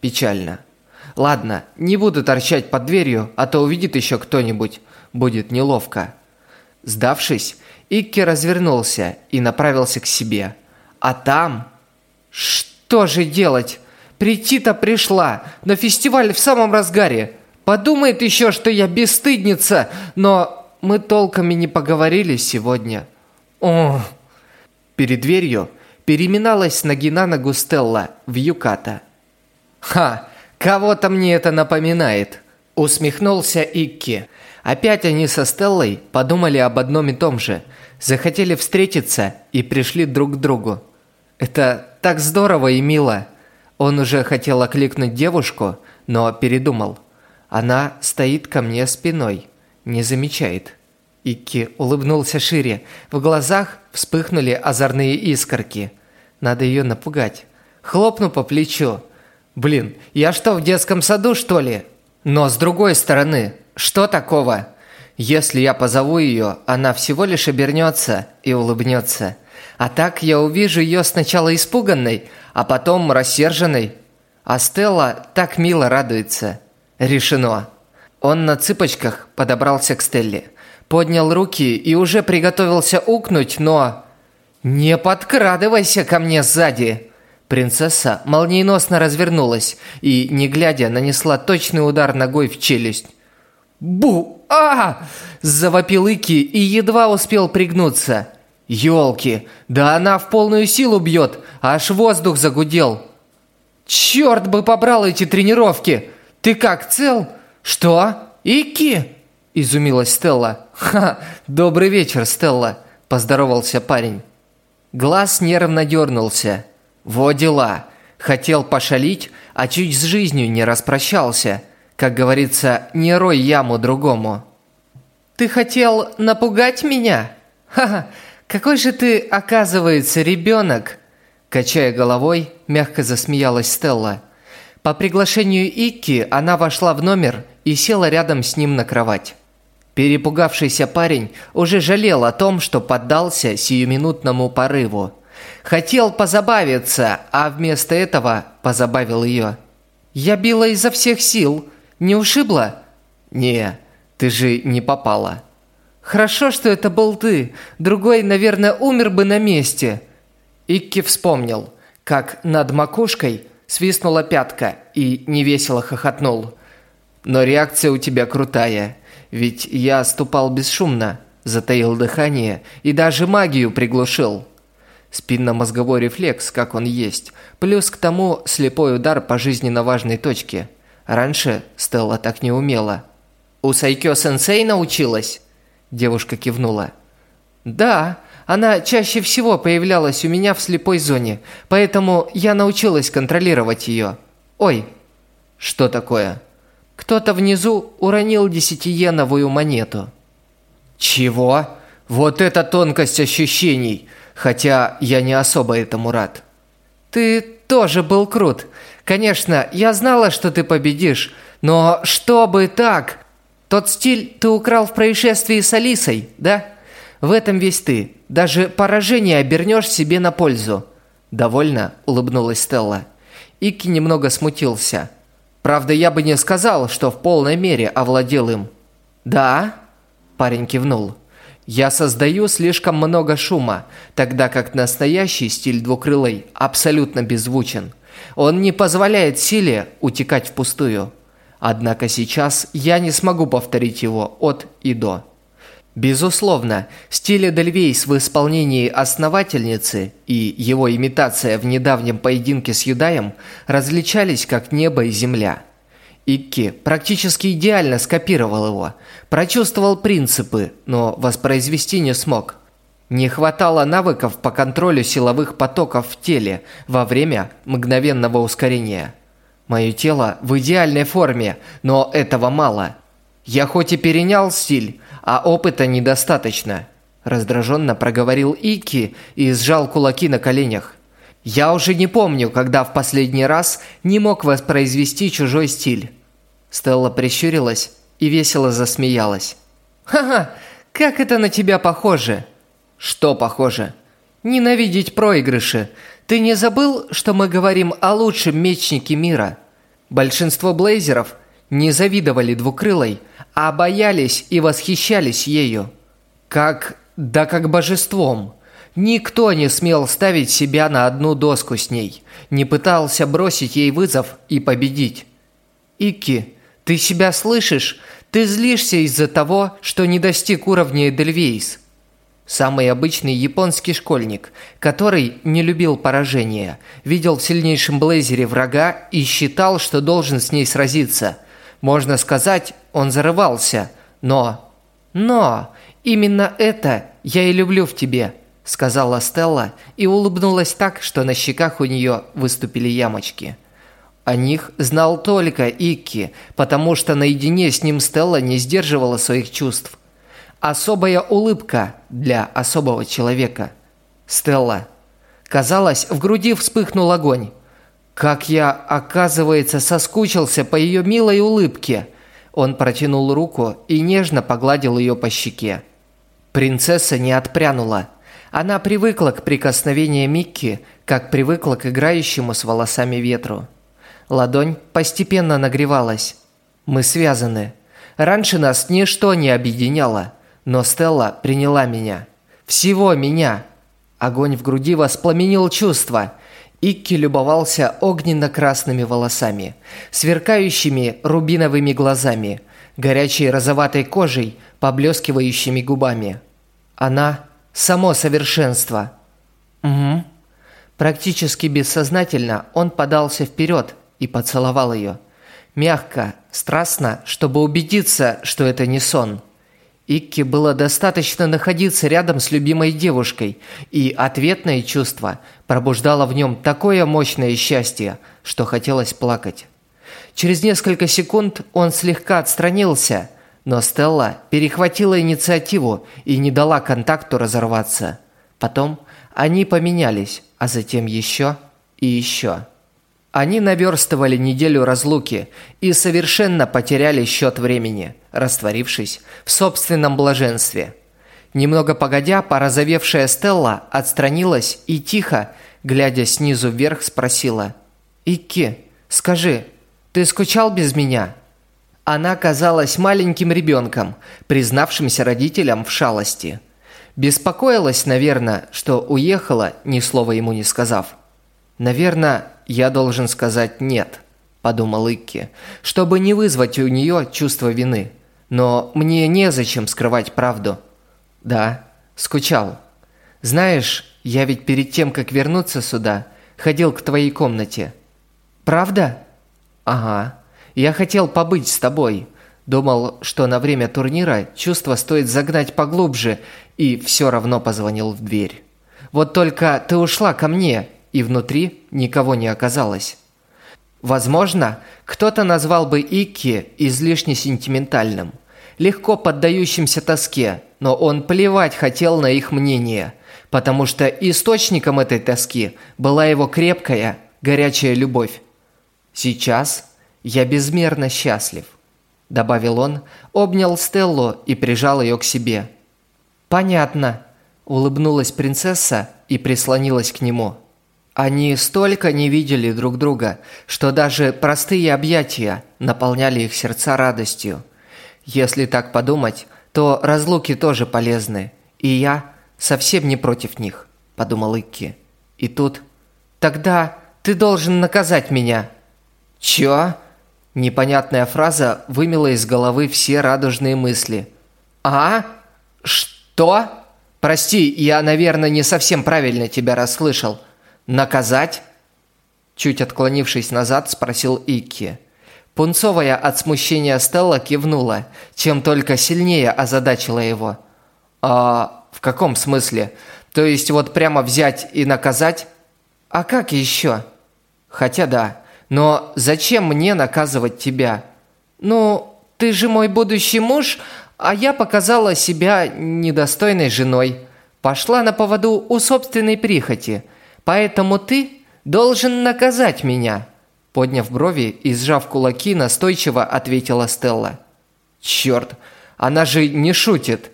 Печально. Ладно, не буду торчать под дверью, а то увидит еще кто-нибудь. Будет неловко. Сдавшись, Икки развернулся и направился к себе. А там... Что же делать? Прийти-то пришла, но фестиваль в самом разгаре. Подумает еще, что я бесстыдница, но мы толком и не поговорили сегодня. О! Перед дверью переминалась с ноги на ногу Стелла в юката. Ха! Кого-то мне это напоминает. Усмехнулся Икки. Опять они со Стеллой подумали об одном и том же. Захотели встретиться и пришли друг к другу. Это так здорово и мило. Он уже хотел окликнуть девушку, но передумал. Она стоит ко мне спиной, не замечает. Икки улыбнулся шире. В глазах вспыхнули озорные искорки. Надо ее напугать. Хлопну по плечу. Блин, я что, в детском саду, что ли? Но с другой стороны, что такого? Если я позову ее, она всего лишь обернется и улыбнется. А так я увижу ее сначала испуганной, а потом рассерженной. А Стелла так мило радуется. Решено. Он на цыпочках подобрался к Стелле. Поднял руки и уже приготовился укнуть, но... «Не подкрадывайся ко мне сзади!» Принцесса молниеносно развернулась и, не глядя, нанесла точный удар ногой в челюсть. «Бу! а Завопил Ики и едва успел пригнуться. «Елки! Да она в полную силу бьет, аж воздух загудел!» «Черт бы побрал эти тренировки! Ты как, цел?» «Что? Ики?» – изумилась Стелла. «Ха! Добрый вечер, Стелла!» – поздоровался парень. Глаз нервно дернулся – во дела. Хотел пошалить, а чуть с жизнью не распрощался. Как говорится, не рой яму другому. Ты хотел напугать меня? Ха-ха, какой же ты, оказывается, ребенок? Качая головой, мягко засмеялась Стелла. По приглашению Икки она вошла в номер и села рядом с ним на кровать. Перепугавшийся парень уже жалел о том, что поддался сиюминутному порыву. Хотел позабавиться, а вместо этого позабавил ее. Я била изо всех сил. Не ушибла? Не, ты же не попала. Хорошо, что это был ты. Другой, наверное, умер бы на месте. Икки вспомнил, как над макушкой свистнула пятка и невесело хохотнул. Но реакция у тебя крутая, ведь я ступал бесшумно, затаил дыхание и даже магию приглушил. Спинномозговой рефлекс, как он есть, плюс к тому слепой удар по жизненно важной точке. Раньше Стелла так не умела. «У Сайкё-сенсей научилась?» Девушка кивнула. «Да, она чаще всего появлялась у меня в слепой зоне, поэтому я научилась контролировать ее. Ой!» «Что такое?» «Кто-то внизу уронил десятиеновую монету». «Чего? Вот это тонкость ощущений!» Хотя я не особо этому рад. Ты тоже был крут. Конечно, я знала, что ты победишь, но чтобы так? Тот стиль ты украл в происшествии с Алисой, да? В этом весь ты. Даже поражение обернешь себе на пользу. Довольно улыбнулась Стелла. Ики немного смутился. Правда, я бы не сказал, что в полной мере овладел им. Да? Парень кивнул. Я создаю слишком много шума, тогда как настоящий стиль двукрылой абсолютно беззвучен. Он не позволяет силе утекать впустую. Однако сейчас я не смогу повторить его от и до. Безусловно, стиль Эдельвейс в исполнении основательницы и его имитация в недавнем поединке с Юдаем различались как небо и земля – Икки практически идеально скопировал его, прочувствовал принципы, но воспроизвести не смог. Не хватало навыков по контролю силовых потоков в теле во время мгновенного ускорения. Мое тело в идеальной форме, но этого мало. Я хоть и перенял стиль, а опыта недостаточно. Раздраженно проговорил Ики и сжал кулаки на коленях. Я уже не помню, когда в последний раз не мог воспроизвести чужой стиль. Стелла прищурилась и весело засмеялась. «Ха-ха, как это на тебя похоже?» «Что похоже?» «Ненавидеть проигрыши. Ты не забыл, что мы говорим о лучшем мечнике мира?» Большинство блейзеров не завидовали двукрылой, а боялись и восхищались ею. как... да как божеством. Никто не смел ставить себя на одну доску с ней, не пытался бросить ей вызов и победить. «Икки, ты себя слышишь? Ты злишься из-за того, что не достиг уровня Эдельвейс». Самый обычный японский школьник, который не любил поражения, видел в сильнейшем блейзере врага и считал, что должен с ней сразиться. Можно сказать, он зарывался, но... Но! Именно это я и люблю в тебе, сказала Стелла и улыбнулась так, что на щеках у нее выступили ямочки. О них знал только Икки, потому что наедине с ним Стелла не сдерживала своих чувств. Особая улыбка для особого человека. Стелла. Казалось, в груди вспыхнул огонь. Как я, оказывается, соскучился по ее милой улыбке. Он протянул руку и нежно погладил ее по щеке. Принцесса не отпрянула. Она привыкла к прикосновению Микки, как привыкла к играющему с волосами ветру. Ладонь постепенно нагревалась. Мы связаны. Раньше нас ничто не объединяло. Но Стелла приняла меня. Всего меня. Огонь в груди воспламенил чувства. Икки любовался огненно-красными волосами, сверкающими рубиновыми глазами, горячей розоватой кожей, поблескивающими губами. Она – само совершенство. Угу. Практически бессознательно он подался вперед и поцеловал ее. Мягко, страстно, чтобы убедиться, что это не сон – Икке было достаточно находиться рядом с любимой девушкой, и ответное чувство пробуждало в нем такое мощное счастье, что хотелось плакать. Через несколько секунд он слегка отстранился, но Стелла перехватила инициативу и не дала контакту разорваться. Потом они поменялись, а затем еще и еще. Они наверстывали неделю разлуки и совершенно потеряли счет времени, растворившись в собственном блаженстве. Немного погодя, порозовевшая Стелла отстранилась и тихо, глядя снизу вверх, спросила. «Икки, скажи, ты скучал без меня?» Она казалась маленьким ребенком, признавшимся родителям в шалости. Беспокоилась, наверное, что уехала, ни слова ему не сказав. Наверное, я должен сказать «нет», – подумал Икки, чтобы не вызвать у нее чувство вины. Но мне незачем скрывать правду. Да, скучал. Знаешь, я ведь перед тем, как вернуться сюда, ходил к твоей комнате. Правда? Ага. Я хотел побыть с тобой. Думал, что на время турнира чувство стоит загнать поглубже, и все равно позвонил в дверь. Вот только ты ушла ко мне, и внутри никого не оказалось. Возможно, кто-то назвал бы Икки излишне сентиментальным, легко поддающимся тоске, но он плевать хотел на их мнение, потому что источником этой тоски была его крепкая, горячая любовь. «Сейчас я безмерно счастлив», – добавил он, обнял Стеллу и прижал ее к себе. «Понятно», – улыбнулась принцесса и прислонилась к нему. Они столько не видели друг друга, что даже простые объятия наполняли их сердца радостью. Если так подумать, то разлуки тоже полезны, и я совсем не против них, подумал Икки. И тут тогда ты должен наказать меня. Чё? Непонятная фраза вымела из головы все радужные мысли. А? Что? Прости, я, наверное, не совсем правильно тебя расслышал. «Наказать?» Чуть отклонившись назад, спросил Икки. Пунцовая от смущения Стелла кивнула, чем только сильнее озадачила его. «А в каком смысле? То есть вот прямо взять и наказать? А как еще?» «Хотя да, но зачем мне наказывать тебя?» «Ну, ты же мой будущий муж, а я показала себя недостойной женой. Пошла на поводу у собственной прихоти. Поэтому ты должен наказать меня!» Подняв брови и сжав кулаки, настойчиво ответила Стелла. «Черт, она же не шутит!»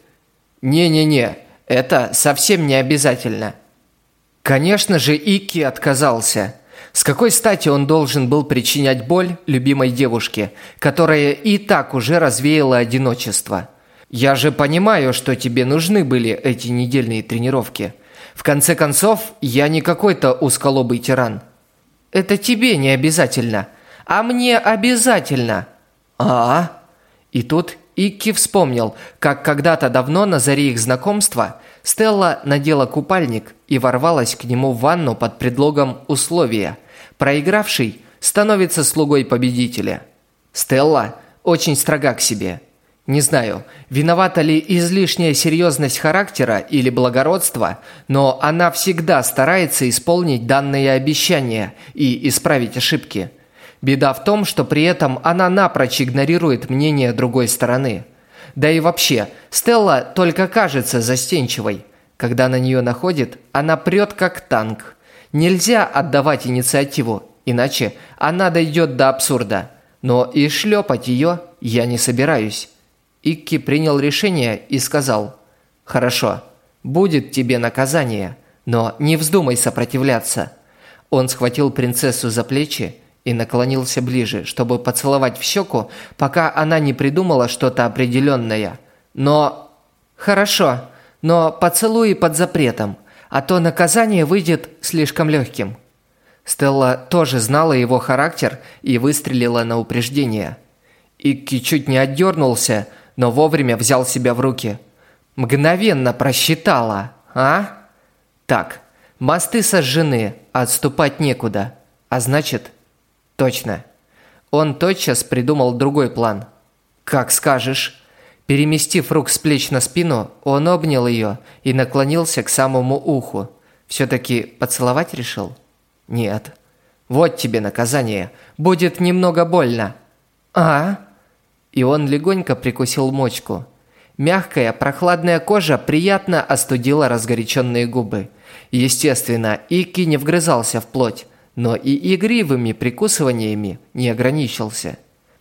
«Не-не-не, это совсем не обязательно!» Конечно же, Икки отказался. С какой стати он должен был причинять боль любимой девушке, которая и так уже развеяла одиночество? Я же понимаю, что тебе нужны были эти недельные тренировки. В конце концов, я не какой-то узколобый тиран. Это тебе не обязательно, а мне обязательно. А? И тут Икки вспомнил, как когда-то давно на заре их знакомства Стелла надела купальник и ворвалась к нему в ванну под предлогом условия. Проигравший становится слугой победителя. Стелла очень строга к себе – не знаю, виновата ли излишняя серьезность характера или благородство, но она всегда старается исполнить данные обещания и исправить ошибки. Беда в том, что при этом она напрочь игнорирует мнение другой стороны. Да и вообще, Стелла только кажется застенчивой. Когда на нее находит, она прет как танк. Нельзя отдавать инициативу, иначе она дойдет до абсурда. Но и шлепать ее я не собираюсь. Икки принял решение и сказал, «Хорошо, будет тебе наказание, но не вздумай сопротивляться». Он схватил принцессу за плечи и наклонился ближе, чтобы поцеловать в щеку, пока она не придумала что-то определенное. Но... «Хорошо, но поцелуй под запретом, а то наказание выйдет слишком легким». Стелла тоже знала его характер и выстрелила на упреждение. Икки чуть не отдернулся, но вовремя взял себя в руки. Мгновенно просчитала, а? Так, мосты сожжены, отступать некуда. А значит, точно. Он тотчас придумал другой план. Как скажешь. Переместив рук с плеч на спину, он обнял ее и наклонился к самому уху. Все-таки поцеловать решил? Нет. Вот тебе наказание. Будет немного больно. А? и он легонько прикусил мочку. Мягкая, прохладная кожа приятно остудила разгоряченные губы. Естественно, Ики не вгрызался в плоть, но и игривыми прикусываниями не ограничился.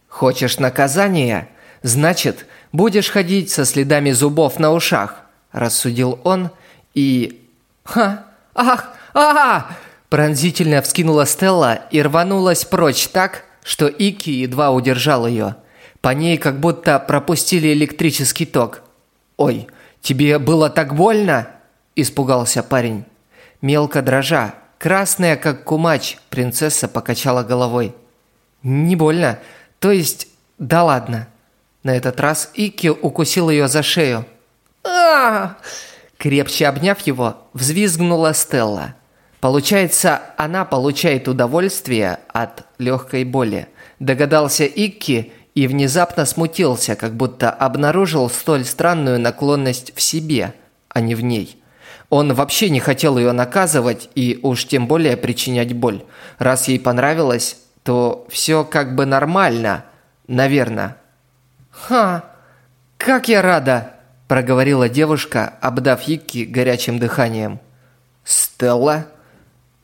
«Хочешь наказания? Значит, будешь ходить со следами зубов на ушах», – рассудил он и... «Ха! Ах! Ага!» Пронзительно вскинула Стелла и рванулась прочь так, что Ики едва удержал ее – по ней как будто пропустили электрический ток. «Ой, тебе было так больно?» – испугался парень. Мелко дрожа, красная как кумач, принцесса покачала головой. «Не больно. То есть, да ладно». На этот раз Ики укусил ее за шею. а Крепче обняв его, взвизгнула Стелла. Получается, она получает удовольствие от легкой боли. Догадался Икки и внезапно смутился, как будто обнаружил столь странную наклонность в себе, а не в ней. Он вообще не хотел ее наказывать и уж тем более причинять боль. Раз ей понравилось, то все как бы нормально, наверное. «Ха, как я рада!» – проговорила девушка, обдав Икки горячим дыханием. «Стелла?»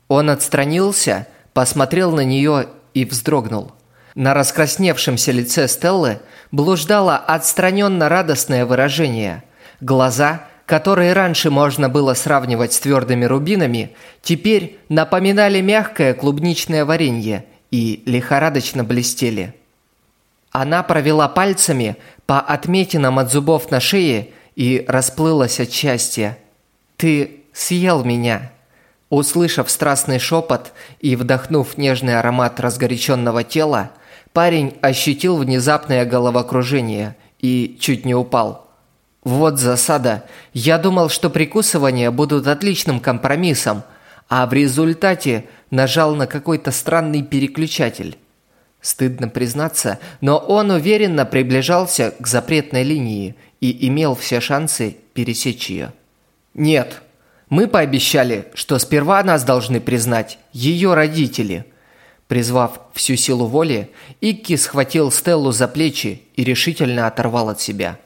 Он отстранился, посмотрел на нее и вздрогнул – на раскрасневшемся лице Стеллы блуждало отстраненно радостное выражение. Глаза, которые раньше можно было сравнивать с твердыми рубинами, теперь напоминали мягкое клубничное варенье и лихорадочно блестели. Она провела пальцами по отметинам от зубов на шее и расплылась от счастья. «Ты съел меня!» Услышав страстный шепот и вдохнув нежный аромат разгоряченного тела, Парень ощутил внезапное головокружение и чуть не упал. Вот засада. Я думал, что прикусывания будут отличным компромиссом, а в результате нажал на какой-то странный переключатель. Стыдно признаться, но он уверенно приближался к запретной линии и имел все шансы пересечь ее. Нет, мы пообещали, что сперва нас должны признать ее родители – Призвав всю силу воли, Икки схватил Стеллу за плечи и решительно оторвал от себя.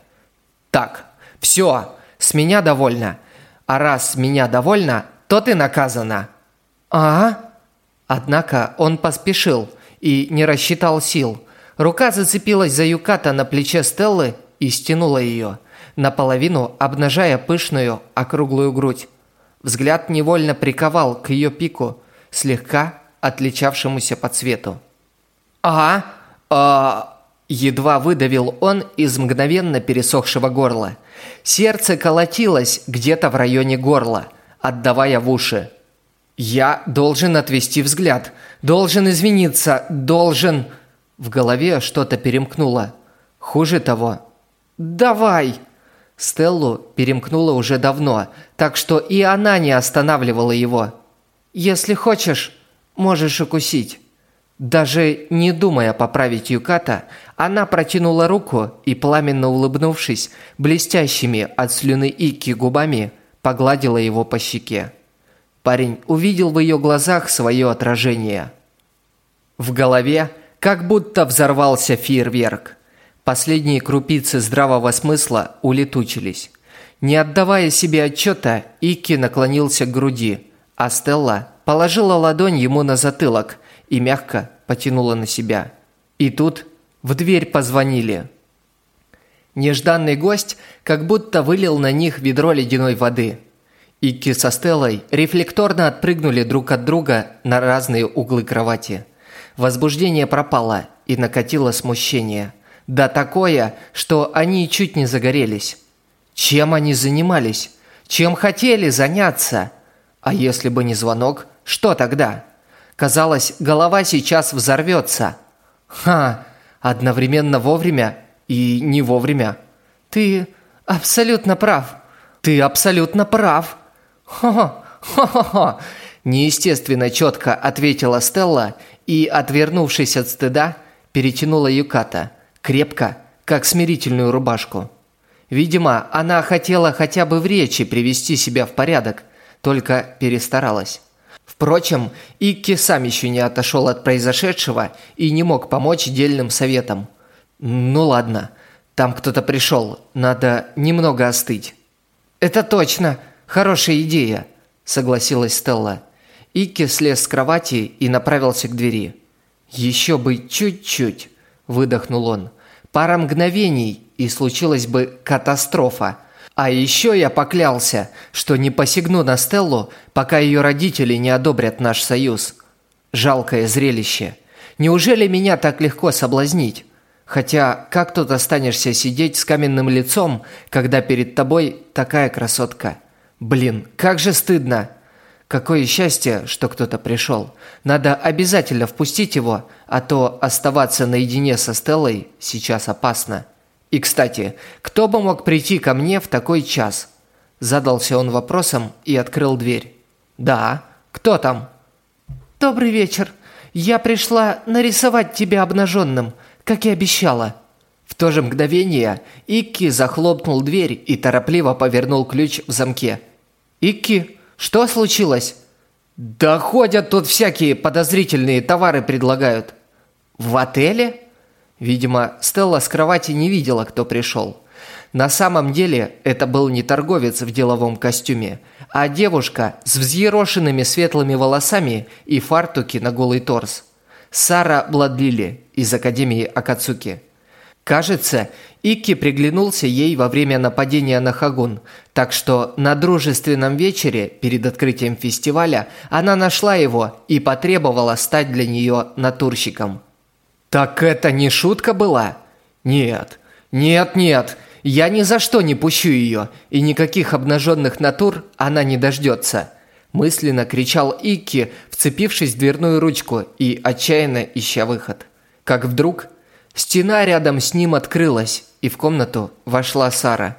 «Так, все, с меня довольно. А раз с меня довольно, то ты наказана». «А?» Однако он поспешил и не рассчитал сил. Рука зацепилась за юката на плече Стеллы и стянула ее, наполовину обнажая пышную округлую грудь. Взгляд невольно приковал к ее пику, слегка отличавшемуся по цвету. «Ага, а...» Едва выдавил он из мгновенно пересохшего горла. Сердце колотилось где-то в районе горла, отдавая в уши. «Я должен отвести взгляд, должен извиниться, должен...» В голове что-то перемкнуло. Хуже того. «Давай!» Стеллу перемкнуло уже давно, так что и она не останавливала его. «Если хочешь, можешь укусить». Даже не думая поправить Юката, она протянула руку и, пламенно улыбнувшись, блестящими от слюны Ики губами, погладила его по щеке. Парень увидел в ее глазах свое отражение. В голове как будто взорвался фейерверк. Последние крупицы здравого смысла улетучились. Не отдавая себе отчета, Ики наклонился к груди, а Стелла положила ладонь ему на затылок и мягко потянула на себя. И тут в дверь позвонили. Нежданный гость как будто вылил на них ведро ледяной воды. Ики со Стеллой рефлекторно отпрыгнули друг от друга на разные углы кровати. Возбуждение пропало и накатило смущение – да такое, что они чуть не загорелись. Чем они занимались? Чем хотели заняться? А если бы не звонок, что тогда? Казалось, голова сейчас взорвется. Ха, одновременно вовремя и не вовремя. Ты абсолютно прав. Ты абсолютно прав. Хо-хо, хо-хо-хо. Неестественно четко ответила Стелла и, отвернувшись от стыда, перетянула Юката – крепко, как смирительную рубашку. Видимо, она хотела хотя бы в речи привести себя в порядок, только перестаралась. Впрочем, Икки сам еще не отошел от произошедшего и не мог помочь дельным советам. «Ну ладно, там кто-то пришел, надо немного остыть». «Это точно, хорошая идея», – согласилась Стелла. Икки слез с кровати и направился к двери. «Еще бы чуть-чуть», – выдохнул он. Пара мгновений, и случилась бы катастрофа. А еще я поклялся, что не посягну на Стеллу, пока ее родители не одобрят наш союз. Жалкое зрелище. Неужели меня так легко соблазнить? Хотя, как тут останешься сидеть с каменным лицом, когда перед тобой такая красотка? Блин, как же стыдно!» Какое счастье, что кто-то пришел. Надо обязательно впустить его, а то оставаться наедине со Стеллой сейчас опасно. И, кстати, кто бы мог прийти ко мне в такой час? Задался он вопросом и открыл дверь. Да, кто там? Добрый вечер. Я пришла нарисовать тебя обнаженным, как и обещала. То же мгновение Икки захлопнул дверь и торопливо повернул ключ в замке. Икки, что случилось? Да ходят тут всякие подозрительные товары предлагают. В отеле? Видимо, Стелла с кровати не видела, кто пришел. На самом деле, это был не торговец в деловом костюме, а девушка с взъерошенными светлыми волосами и фартуки на голый торс. Сара Бладлили из Академии Акацуки. Кажется, Икки приглянулся ей во время нападения на Хагун, так что на дружественном вечере перед открытием фестиваля она нашла его и потребовала стать для нее натурщиком. «Так это не шутка была?» «Нет, нет, нет, я ни за что не пущу ее, и никаких обнаженных натур она не дождется!» Мысленно кричал Икки, вцепившись в дверную ручку и отчаянно ища выход. Как вдруг Стена рядом с ним открылась, и в комнату вошла Сара.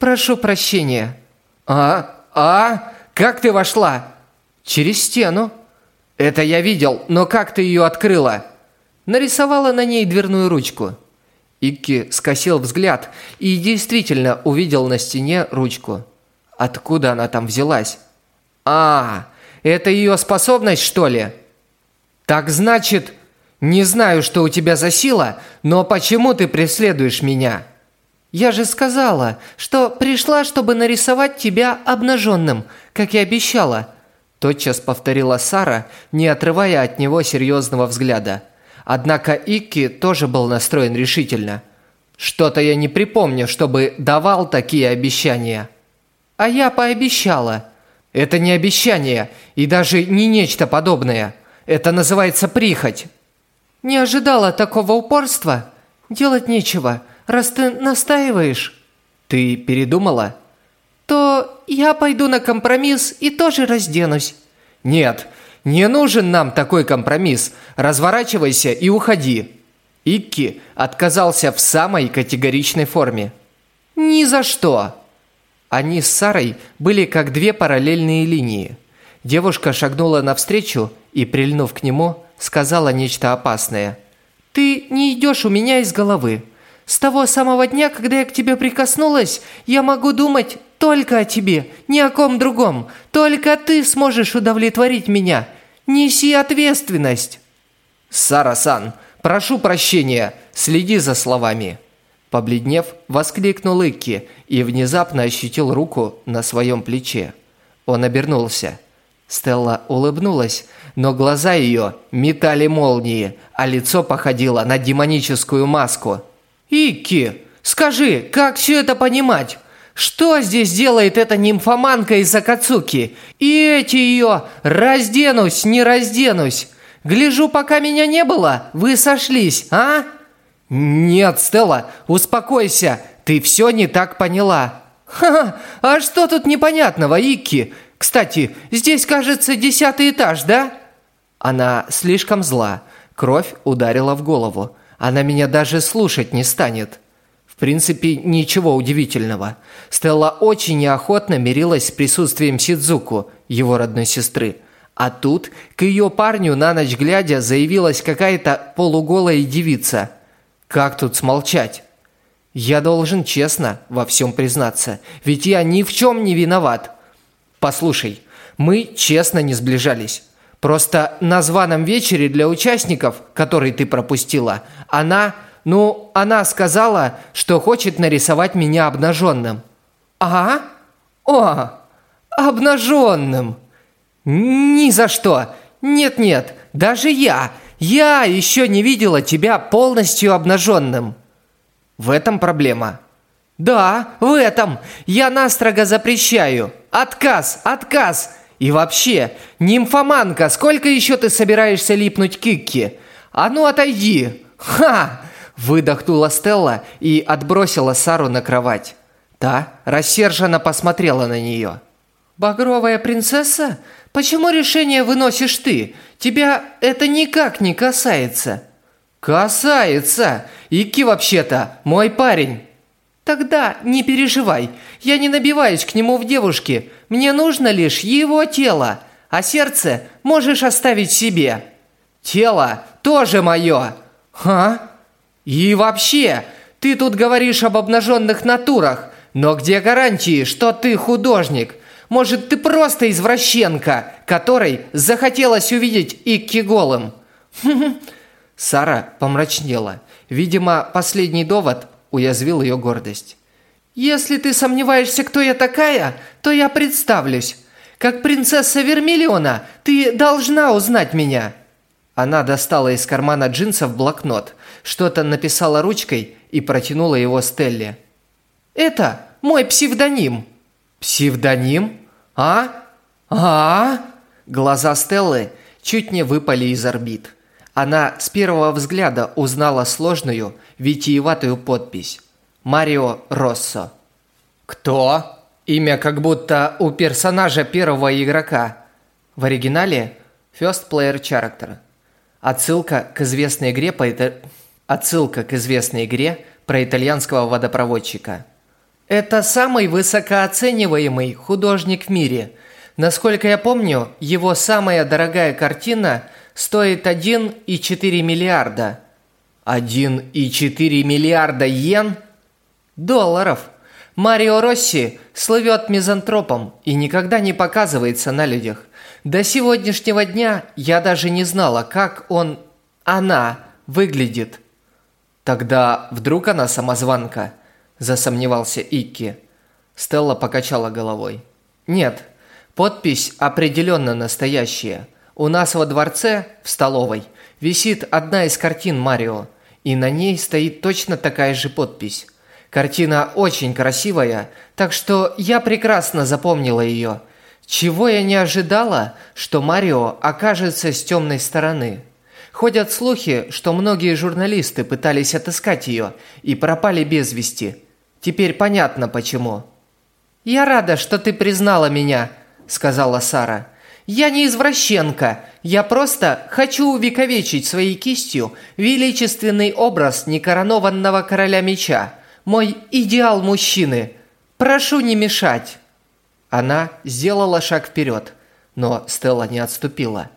«Прошу прощения». «А? А? Как ты вошла?» «Через стену». «Это я видел, но как ты ее открыла?» Нарисовала на ней дверную ручку. Икки скосил взгляд и действительно увидел на стене ручку. Откуда она там взялась? «А, это ее способность, что ли?» «Так значит...» «Не знаю, что у тебя за сила, но почему ты преследуешь меня?» «Я же сказала, что пришла, чтобы нарисовать тебя обнаженным, как и обещала», тотчас повторила Сара, не отрывая от него серьезного взгляда. Однако Икки тоже был настроен решительно. «Что-то я не припомню, чтобы давал такие обещания». «А я пообещала». «Это не обещание и даже не нечто подобное. Это называется прихоть». «Не ожидала такого упорства?» Делать нечего, раз ты настаиваешь. Ты передумала? То я пойду на компромисс и тоже разденусь. Нет, не нужен нам такой компромисс. Разворачивайся и уходи. Икки отказался в самой категоричной форме. Ни за что. Они с Сарой были как две параллельные линии. Девушка шагнула навстречу и, прильнув к нему, сказала нечто опасное. «Ты не идешь у меня из головы. С того самого дня, когда я к тебе прикоснулась, я могу думать только о тебе, ни о ком другом. Только ты сможешь удовлетворить меня. Неси ответственность». «Сара-сан, прошу прощения, следи за словами». Побледнев, воскликнул Икки и внезапно ощутил руку на своем плече. Он обернулся. Стелла улыбнулась, но глаза ее метали молнии, а лицо походило на демоническую маску. «Икки, скажи, как все это понимать? Что здесь делает эта нимфоманка из Акацуки? И эти ее «разденусь, не разденусь». Гляжу, пока меня не было, вы сошлись, а? Нет, Стелла, успокойся, ты все не так поняла. Ха, а что тут непонятного, Икки? Кстати, здесь, кажется, десятый этаж, да? Она слишком зла. Кровь ударила в голову. Она меня даже слушать не станет. В принципе, ничего удивительного. Стелла очень неохотно мирилась с присутствием Сидзуку, его родной сестры. А тут к ее парню на ночь глядя заявилась какая-то полуголая девица. Как тут смолчать? Я должен честно во всем признаться, ведь я ни в чем не виноват. Послушай, мы честно не сближались. Просто на званом вечере для участников, который ты пропустила, она ну, она сказала, что хочет нарисовать меня обнаженным. А? О, обнаженным. Ни за что. Нет-нет, даже я, я еще не видела тебя полностью обнаженным. В этом проблема. Да, в этом. Я настрого запрещаю. Отказ, отказ. И вообще, нимфоманка, сколько еще ты собираешься липнуть к Икке? А ну отойди. Ха! Выдохнула Стелла и отбросила Сару на кровать. Та рассерженно посмотрела на нее. «Багровая принцесса? Почему решение выносишь ты? Тебя это никак не касается». «Касается! Ики вообще-то мой парень!» «Тогда не переживай, я не набиваюсь к нему в девушке. Мне нужно лишь его тело, а сердце можешь оставить себе». «Тело тоже мое!» «Ха?» И вообще, ты тут говоришь об обнаженных натурах, но где гарантии, что ты художник? Может, ты просто извращенка, которой захотелось увидеть Икки голым? Сара помрачнела. Видимо, последний довод уязвил ее гордость. «Если ты сомневаешься, кто я такая, то я представлюсь. Как принцесса Вермиллиона, ты должна узнать меня». Она достала из кармана джинсов блокнот, что-то написала ручкой и протянула его Стелле. «Это мой псевдоним». «Псевдоним? А? А?» Глаза Стеллы чуть не выпали из орбит. Она с первого взгляда узнала сложную, витиеватую подпись. «Марио Россо». «Кто?» Имя как будто у персонажа первого игрока. В оригинале First Player Character. Отсылка к известной игре по это... Отсылка к известной игре про итальянского водопроводчика. Это самый высокооцениваемый художник в мире. Насколько я помню, его самая дорогая картина стоит 1,4 миллиарда. 1,4 миллиарда йен? Долларов. Марио Росси слывет мизантропом и никогда не показывается на людях. До сегодняшнего дня я даже не знала, как он, она, выглядит. Тогда вдруг она самозванка? Засомневался Икки. Стелла покачала головой. Нет, подпись определенно настоящая. У нас во дворце, в столовой, висит одна из картин Марио, и на ней стоит точно такая же подпись. Картина очень красивая, так что я прекрасно запомнила ее – чего я не ожидала, что Марио окажется с темной стороны. Ходят слухи, что многие журналисты пытались отыскать ее и пропали без вести. Теперь понятно почему. «Я рада, что ты признала меня», – сказала Сара. «Я не извращенка. Я просто хочу увековечить своей кистью величественный образ некоронованного короля меча, мой идеал мужчины. Прошу не мешать». Она сделала шаг вперед, но Стелла не отступила.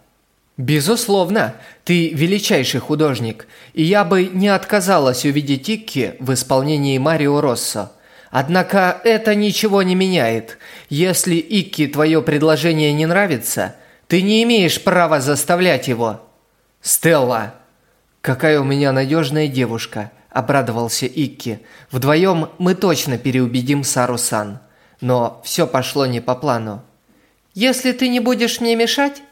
«Безусловно, ты величайший художник, и я бы не отказалась увидеть Икки в исполнении Марио Россо. Однако это ничего не меняет. Если Икки твое предложение не нравится, ты не имеешь права заставлять его». «Стелла!» «Какая у меня надежная девушка!» – обрадовался Икки. «Вдвоем мы точно переубедим Сару-сан». Но все пошло не по плану. «Если ты не будешь мне мешать,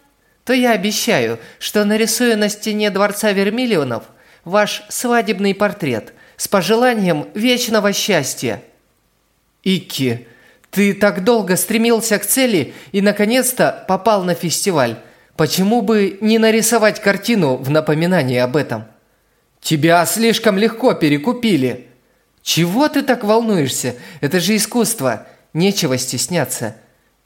то я обещаю, что нарисую на стене Дворца Вермиллионов ваш свадебный портрет с пожеланием вечного счастья. Икки, ты так долго стремился к цели и наконец-то попал на фестиваль. Почему бы не нарисовать картину в напоминание об этом? Тебя слишком легко перекупили. Чего ты так волнуешься? Это же искусство. Нечего стесняться.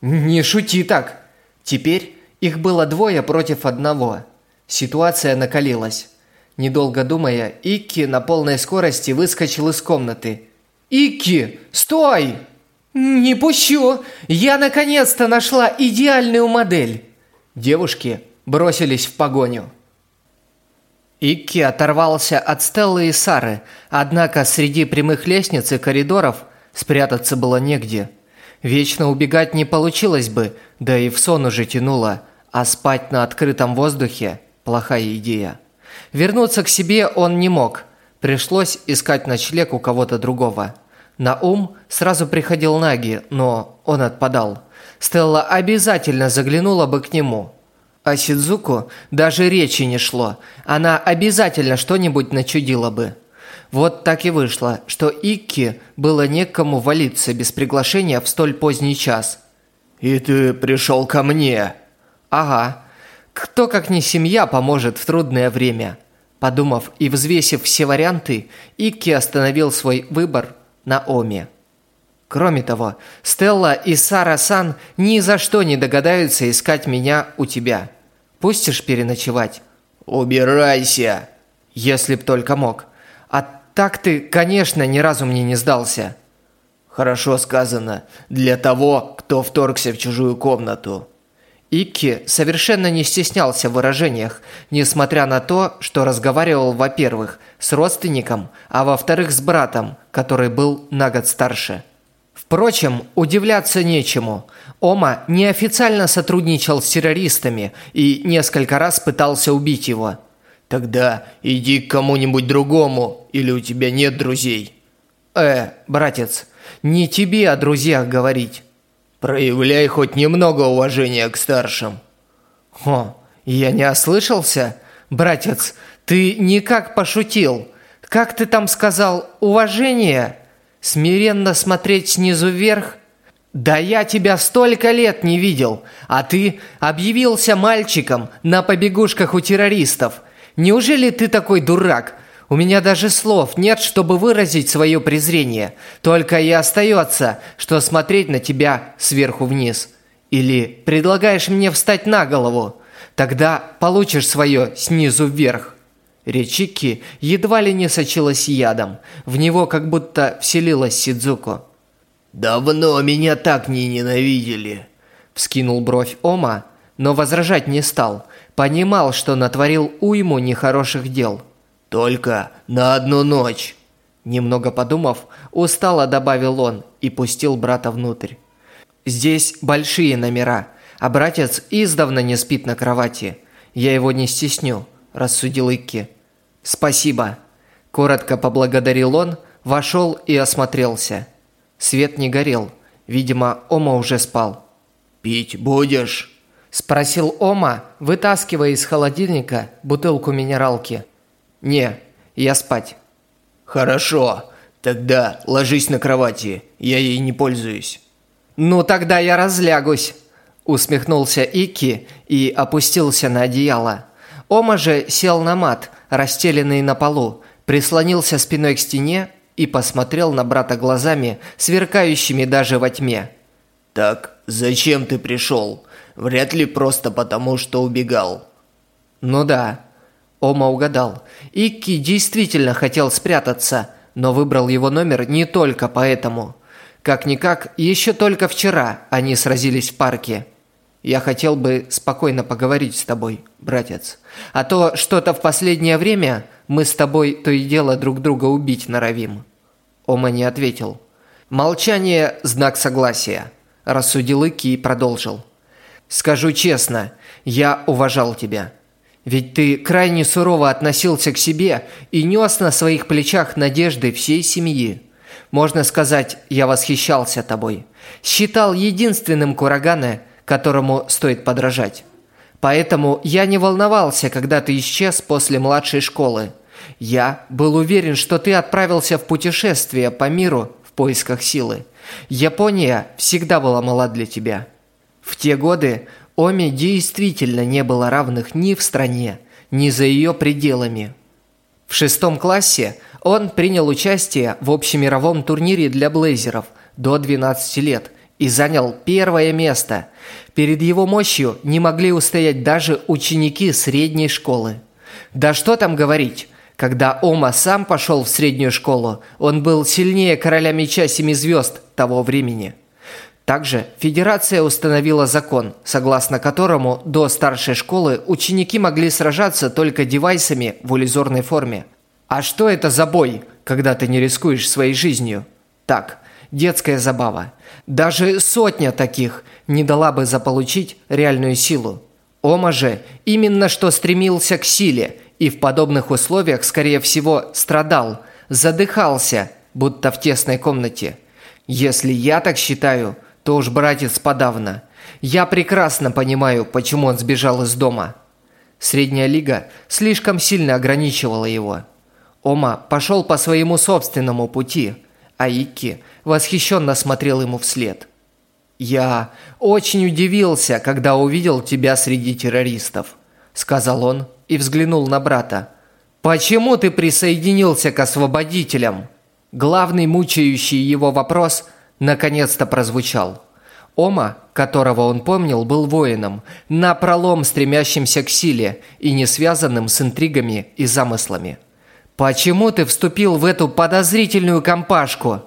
Не шути так. Теперь их было двое против одного. Ситуация накалилась. Недолго думая, Икки на полной скорости выскочил из комнаты. «Икки, стой!» «Не пущу! Я наконец-то нашла идеальную модель!» Девушки бросились в погоню. Икки оторвался от Стеллы и Сары, однако среди прямых лестниц и коридоров спрятаться было негде. Вечно убегать не получилось бы, да и в сон уже тянуло – а спать на открытом воздухе – плохая идея. Вернуться к себе он не мог. Пришлось искать ночлег у кого-то другого. На ум сразу приходил Наги, но он отпадал. Стелла обязательно заглянула бы к нему. А Сидзуку даже речи не шло. Она обязательно что-нибудь начудила бы. Вот так и вышло, что Икки было некому валиться без приглашения в столь поздний час. «И ты пришел ко мне?» Ага. Кто, как не семья, поможет в трудное время? Подумав и взвесив все варианты, Икки остановил свой выбор на Оме. Кроме того, Стелла и Сара-сан ни за что не догадаются искать меня у тебя. Пустишь переночевать? Убирайся! Если б только мог. А так ты, конечно, ни разу мне не сдался. Хорошо сказано. Для того, кто вторгся в чужую комнату. Икки совершенно не стеснялся в выражениях, несмотря на то, что разговаривал, во-первых, с родственником, а во-вторых, с братом, который был на год старше. Впрочем, удивляться нечему. Ома неофициально сотрудничал с террористами и несколько раз пытался убить его. «Тогда иди к кому-нибудь другому, или у тебя нет друзей». «Э, братец, не тебе о друзьях говорить». Проявляй хоть немного уважения к старшим. О, я не ослышался? Братец, ты никак пошутил. Как ты там сказал, уважение? Смиренно смотреть снизу вверх? Да я тебя столько лет не видел, а ты объявился мальчиком на побегушках у террористов. Неужели ты такой дурак, у меня даже слов нет, чтобы выразить свое презрение. Только и остается, что смотреть на тебя сверху вниз. Или предлагаешь мне встать на голову. Тогда получишь свое снизу вверх. Речики едва ли не сочилась ядом. В него как будто вселилась Сидзуко. «Давно меня так не ненавидели!» Вскинул бровь Ома, но возражать не стал. Понимал, что натворил уйму нехороших дел – только на одну ночь. Немного подумав, устало добавил он и пустил брата внутрь. Здесь большие номера, а братец издавна не спит на кровати. Я его не стесню, рассудил Икки. Спасибо. Коротко поблагодарил он, вошел и осмотрелся. Свет не горел. Видимо, Ома уже спал. «Пить будешь?» Спросил Ома, вытаскивая из холодильника бутылку минералки. «Не, я спать». «Хорошо, тогда ложись на кровати, я ей не пользуюсь». «Ну тогда я разлягусь», – усмехнулся Ики и опустился на одеяло. Ома же сел на мат, расстеленный на полу, прислонился спиной к стене и посмотрел на брата глазами, сверкающими даже во тьме. «Так, зачем ты пришел? Вряд ли просто потому, что убегал». «Ну да». Ома угадал. Икки действительно хотел спрятаться, но выбрал его номер не только поэтому. Как-никак, еще только вчера они сразились в парке. Я хотел бы спокойно поговорить с тобой, братец. А то что-то в последнее время мы с тобой то и дело друг друга убить норовим». Ома не ответил. «Молчание – знак согласия», – рассудил Ики и продолжил. «Скажу честно, я уважал тебя. Ведь ты крайне сурово относился к себе и нес на своих плечах надежды всей семьи. Можно сказать, я восхищался тобой. Считал единственным Курагана, которому стоит подражать. Поэтому я не волновался, когда ты исчез после младшей школы. Я был уверен, что ты отправился в путешествие по миру в поисках силы. Япония всегда была мала для тебя. В те годы Оми действительно не было равных ни в стране, ни за ее пределами. В шестом классе он принял участие в общемировом турнире для блейзеров до 12 лет и занял первое место. Перед его мощью не могли устоять даже ученики средней школы. Да что там говорить, когда Ома сам пошел в среднюю школу, он был сильнее короля меча семи звезд того времени. Также Федерация установила закон, согласно которому до старшей школы ученики могли сражаться только девайсами в иллюзорной форме – а что это за бой, когда ты не рискуешь своей жизнью? Так, детская забава. Даже сотня таких не дала бы заполучить реальную силу. Ома же именно что стремился к силе и в подобных условиях, скорее всего, страдал, задыхался, будто в тесной комнате. Если я так считаю, то уж братец подавно. Я прекрасно понимаю, почему он сбежал из дома. Средняя лига слишком сильно ограничивала его. Ома пошел по своему собственному пути, а Икки восхищенно смотрел ему вслед. «Я очень удивился, когда увидел тебя среди террористов», – сказал он и взглянул на брата. «Почему ты присоединился к освободителям?» Главный мучающий его вопрос наконец-то прозвучал. Ома, которого он помнил, был воином, напролом стремящимся к силе и не связанным с интригами и замыслами. «Почему ты вступил в эту подозрительную компашку?»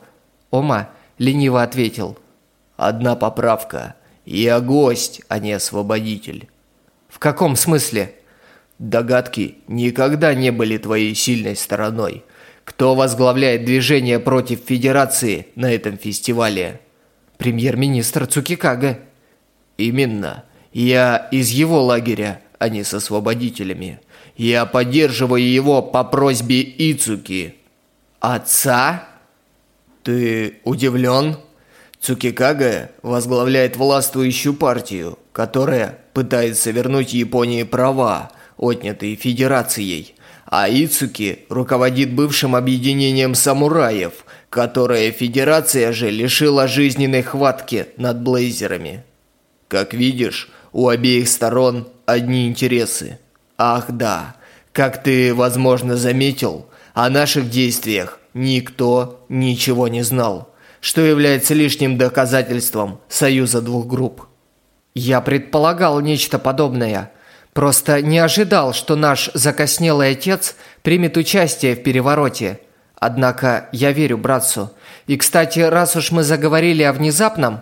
Ома лениво ответил. «Одна поправка. Я гость, а не освободитель». «В каком смысле?» «Догадки никогда не были твоей сильной стороной. Кто возглавляет движение против Федерации на этом фестивале?» «Премьер-министр Цукикага». «Именно. Я из его лагеря, а не с освободителями». Я поддерживаю его по просьбе Ицуки. Отца? Ты удивлен? Цукикага возглавляет властвующую партию, которая пытается вернуть Японии права, отнятые Федерацией, а Ицуки руководит бывшим объединением самураев, которое Федерация же лишила жизненной хватки над блейзерами. Как видишь, у обеих сторон одни интересы. Ах да, как ты, возможно, заметил, о наших действиях никто ничего не знал, что является лишним доказательством союза двух групп. Я предполагал нечто подобное. Просто не ожидал, что наш закоснелый отец примет участие в перевороте. Однако я верю братцу. И, кстати, раз уж мы заговорили о внезапном,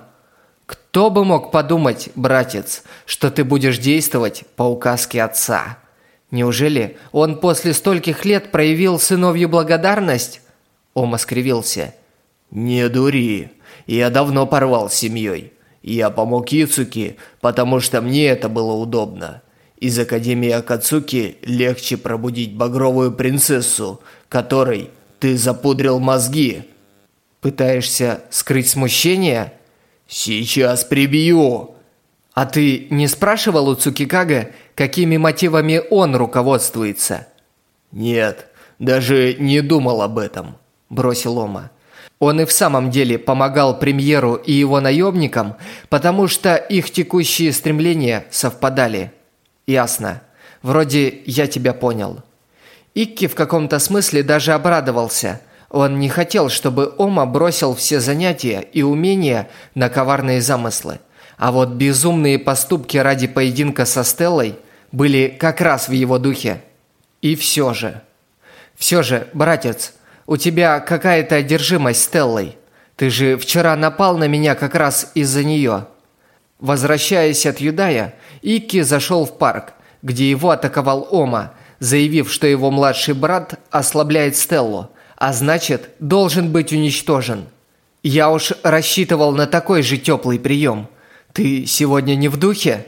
кто бы мог подумать, братец, что ты будешь действовать по указке отца? Неужели он после стольких лет проявил сыновью благодарность? Ома скривился. Не дури. Я давно порвал с семьей. Я помог Ицуки, потому что мне это было удобно. Из Академии Акацуки легче пробудить багровую принцессу, которой ты запудрил мозги. Пытаешься скрыть смущение? Сейчас прибью. А ты не спрашивал у Цукикага, какими мотивами он руководствуется? Нет, даже не думал об этом, бросил Ома. Он и в самом деле помогал премьеру и его наемникам, потому что их текущие стремления совпадали. Ясно. Вроде я тебя понял». Икки в каком-то смысле даже обрадовался. Он не хотел, чтобы Ома бросил все занятия и умения на коварные замыслы. А вот безумные поступки ради поединка со Стеллой были как раз в его духе. И все же... Все же, братец, у тебя какая-то одержимость Стеллой. Ты же вчера напал на меня как раз из-за нее. Возвращаясь от Юдая, Икки зашел в парк, где его атаковал Ома, заявив, что его младший брат ослабляет Стеллу, а значит, должен быть уничтожен. Я уж рассчитывал на такой же теплый прием. Ты сегодня не в духе?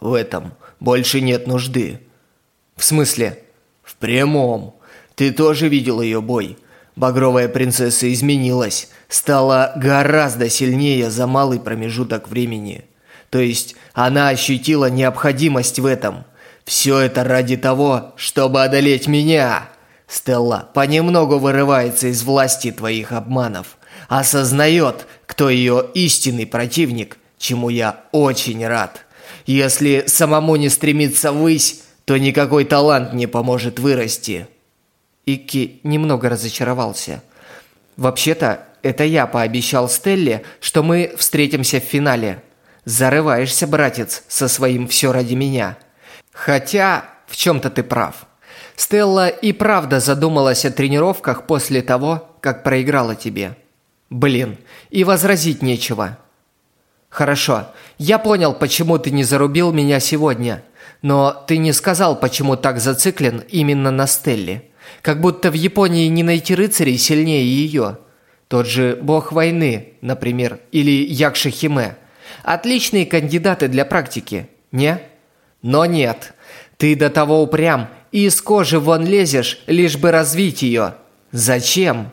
В этом больше нет нужды. В смысле? В прямом. Ты тоже видел ее бой. Багровая принцесса изменилась, стала гораздо сильнее за малый промежуток времени. То есть она ощутила необходимость в этом. Все это ради того, чтобы одолеть меня. Стелла понемногу вырывается из власти твоих обманов. Осознает, кто ее истинный противник, чему я очень рад. Если самому не стремиться ввысь, то никакой талант не поможет вырасти. Икки немного разочаровался. Вообще-то, это я пообещал Стелле, что мы встретимся в финале. Зарываешься, братец, со своим «все ради меня». Хотя, в чем-то ты прав. Стелла и правда задумалась о тренировках после того, как проиграла тебе. Блин, и возразить нечего. Хорошо, я понял, почему ты не зарубил меня сегодня. Но ты не сказал, почему так зациклен именно на Стелле. Как будто в Японии не найти рыцарей сильнее ее. Тот же бог войны, например, или Якши Химе. Отличные кандидаты для практики, не? Но нет. Ты до того упрям и из кожи вон лезешь, лишь бы развить ее. Зачем?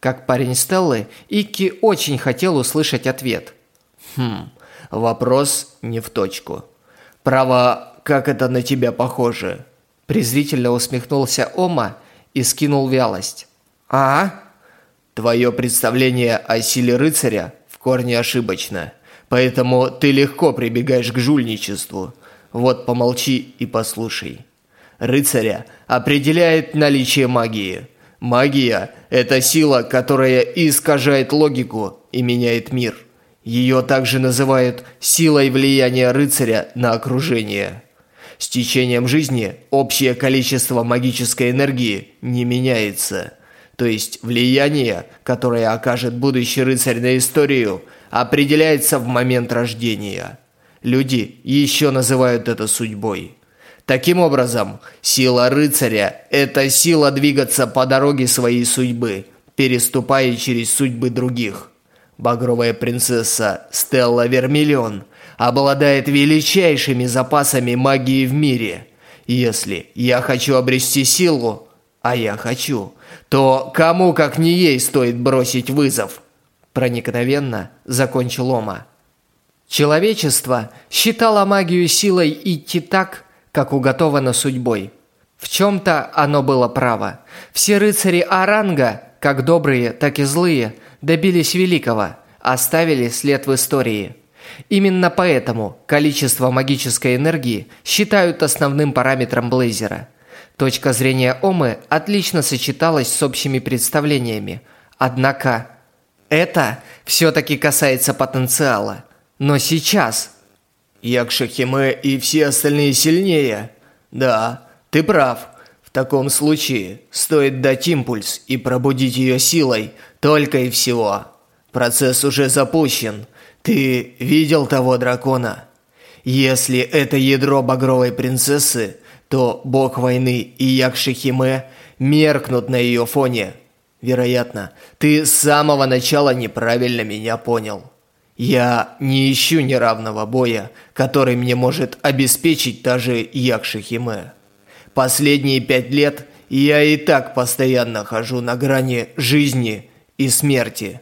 Как парень Стеллы, Икки очень хотел услышать ответ. Хм, вопрос не в точку. Право, как это на тебя похоже? Презрительно усмехнулся Ома и скинул вялость. «А?» «Твое представление о силе рыцаря в корне ошибочно, поэтому ты легко прибегаешь к жульничеству. Вот помолчи и послушай. Рыцаря определяет наличие магии. Магия – это сила, которая искажает логику и меняет мир. Ее также называют силой влияния рыцаря на окружение». С течением жизни общее количество магической энергии не меняется. То есть влияние, которое окажет будущий рыцарь на историю, определяется в момент рождения. Люди еще называют это судьбой. Таким образом, сила рыцаря – это сила двигаться по дороге своей судьбы, переступая через судьбы других. Багровая принцесса Стелла Вермиллион – обладает величайшими запасами магии в мире. Если я хочу обрести силу, а я хочу, то кому как не ей стоит бросить вызов?» Проникновенно закончил Ома. Человечество считало магию силой идти так, как уготовано судьбой. В чем-то оно было право. Все рыцари Аранга, как добрые, так и злые, добились великого, оставили след в истории – Именно поэтому количество магической энергии считают основным параметром Блейзера. Точка зрения Омы отлично сочеталась с общими представлениями. Однако это все-таки касается потенциала. Но сейчас... Якшахиме и все остальные сильнее. Да, ты прав. В таком случае стоит дать импульс и пробудить ее силой, только и всего. Процесс уже запущен – ты видел того дракона? Если это ядро багровой принцессы, то бог войны и Якшихиме меркнут на ее фоне. Вероятно, ты с самого начала неправильно меня понял. Я не ищу неравного боя, который мне может обеспечить та же Якшихиме. Последние пять лет я и так постоянно хожу на грани жизни и смерти.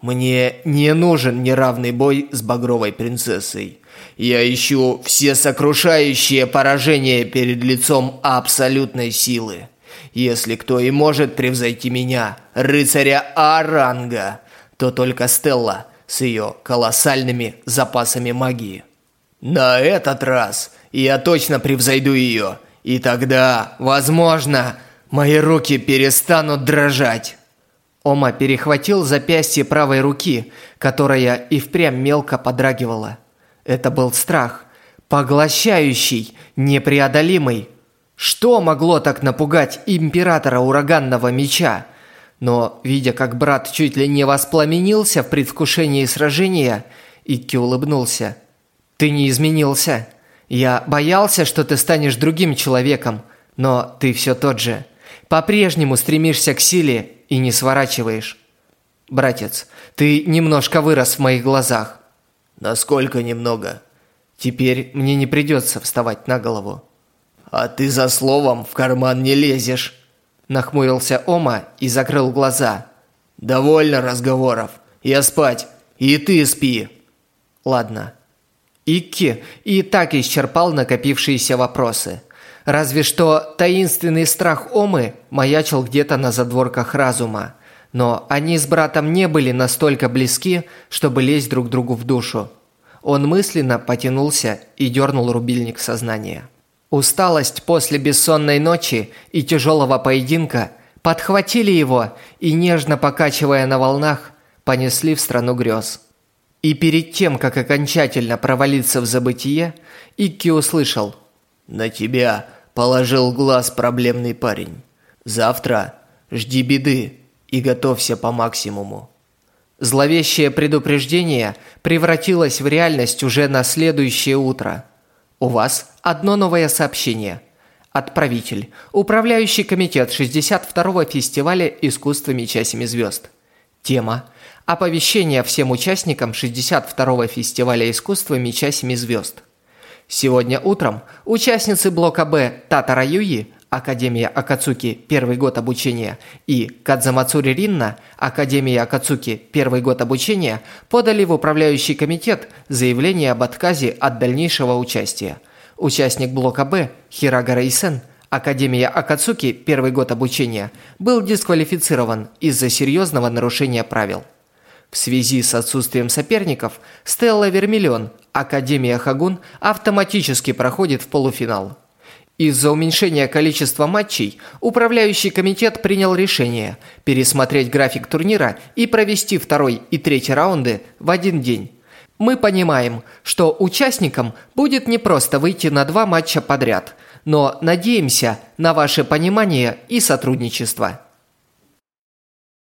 Мне не нужен неравный бой с багровой принцессой. Я ищу все сокрушающие поражения перед лицом абсолютной силы. Если кто и может превзойти меня, рыцаря Аранга, то только Стелла с ее колоссальными запасами магии. На этот раз я точно превзойду ее. И тогда, возможно, мои руки перестанут дрожать. Ома перехватил запястье правой руки, которая и впрямь мелко подрагивала. Это был страх, поглощающий, непреодолимый. Что могло так напугать императора ураганного меча? Но, видя, как брат чуть ли не воспламенился в предвкушении сражения, Икки улыбнулся. «Ты не изменился. Я боялся, что ты станешь другим человеком, но ты все тот же. По-прежнему стремишься к силе и не сворачиваешь. Братец, ты немножко вырос в моих глазах. Насколько немного? Теперь мне не придется вставать на голову. А ты за словом в карман не лезешь. Нахмурился Ома и закрыл глаза. Довольно разговоров. Я спать. И ты спи. Ладно. Икки и так исчерпал накопившиеся вопросы. Разве что таинственный страх Омы маячил где-то на задворках разума. Но они с братом не были настолько близки, чтобы лезть друг другу в душу. Он мысленно потянулся и дернул рубильник сознания. Усталость после бессонной ночи и тяжелого поединка подхватили его и, нежно покачивая на волнах, понесли в страну грез. И перед тем, как окончательно провалиться в забытие, Икки услышал «На тебя положил глаз проблемный парень. Завтра жди беды и готовься по максимуму». Зловещее предупреждение превратилось в реальность уже на следующее утро. У вас одно новое сообщение. Отправитель. Управляющий комитет 62-го фестиваля искусства Меча Семи Звезд. Тема. Оповещение всем участникам 62-го фестиваля искусства Меча Семи Звезд. Сегодня утром участницы блока Б Татара Юи Академия Акацуки, первый год обучения, и Кадзамацури Ринна, Академия Акацуки, первый год обучения, подали в управляющий комитет заявление об отказе от дальнейшего участия. Участник блока Б Хирага Рейсен, Академия Акацуки, первый год обучения, был дисквалифицирован из-за серьезного нарушения правил. В связи с отсутствием соперников, Стелла Вермиллион, Академия Хагун, автоматически проходит в полуфинал. Из-за уменьшения количества матчей управляющий комитет принял решение пересмотреть график турнира и провести второй и третий раунды в один день. Мы понимаем, что участникам будет непросто выйти на два матча подряд, но надеемся на ваше понимание и сотрудничество.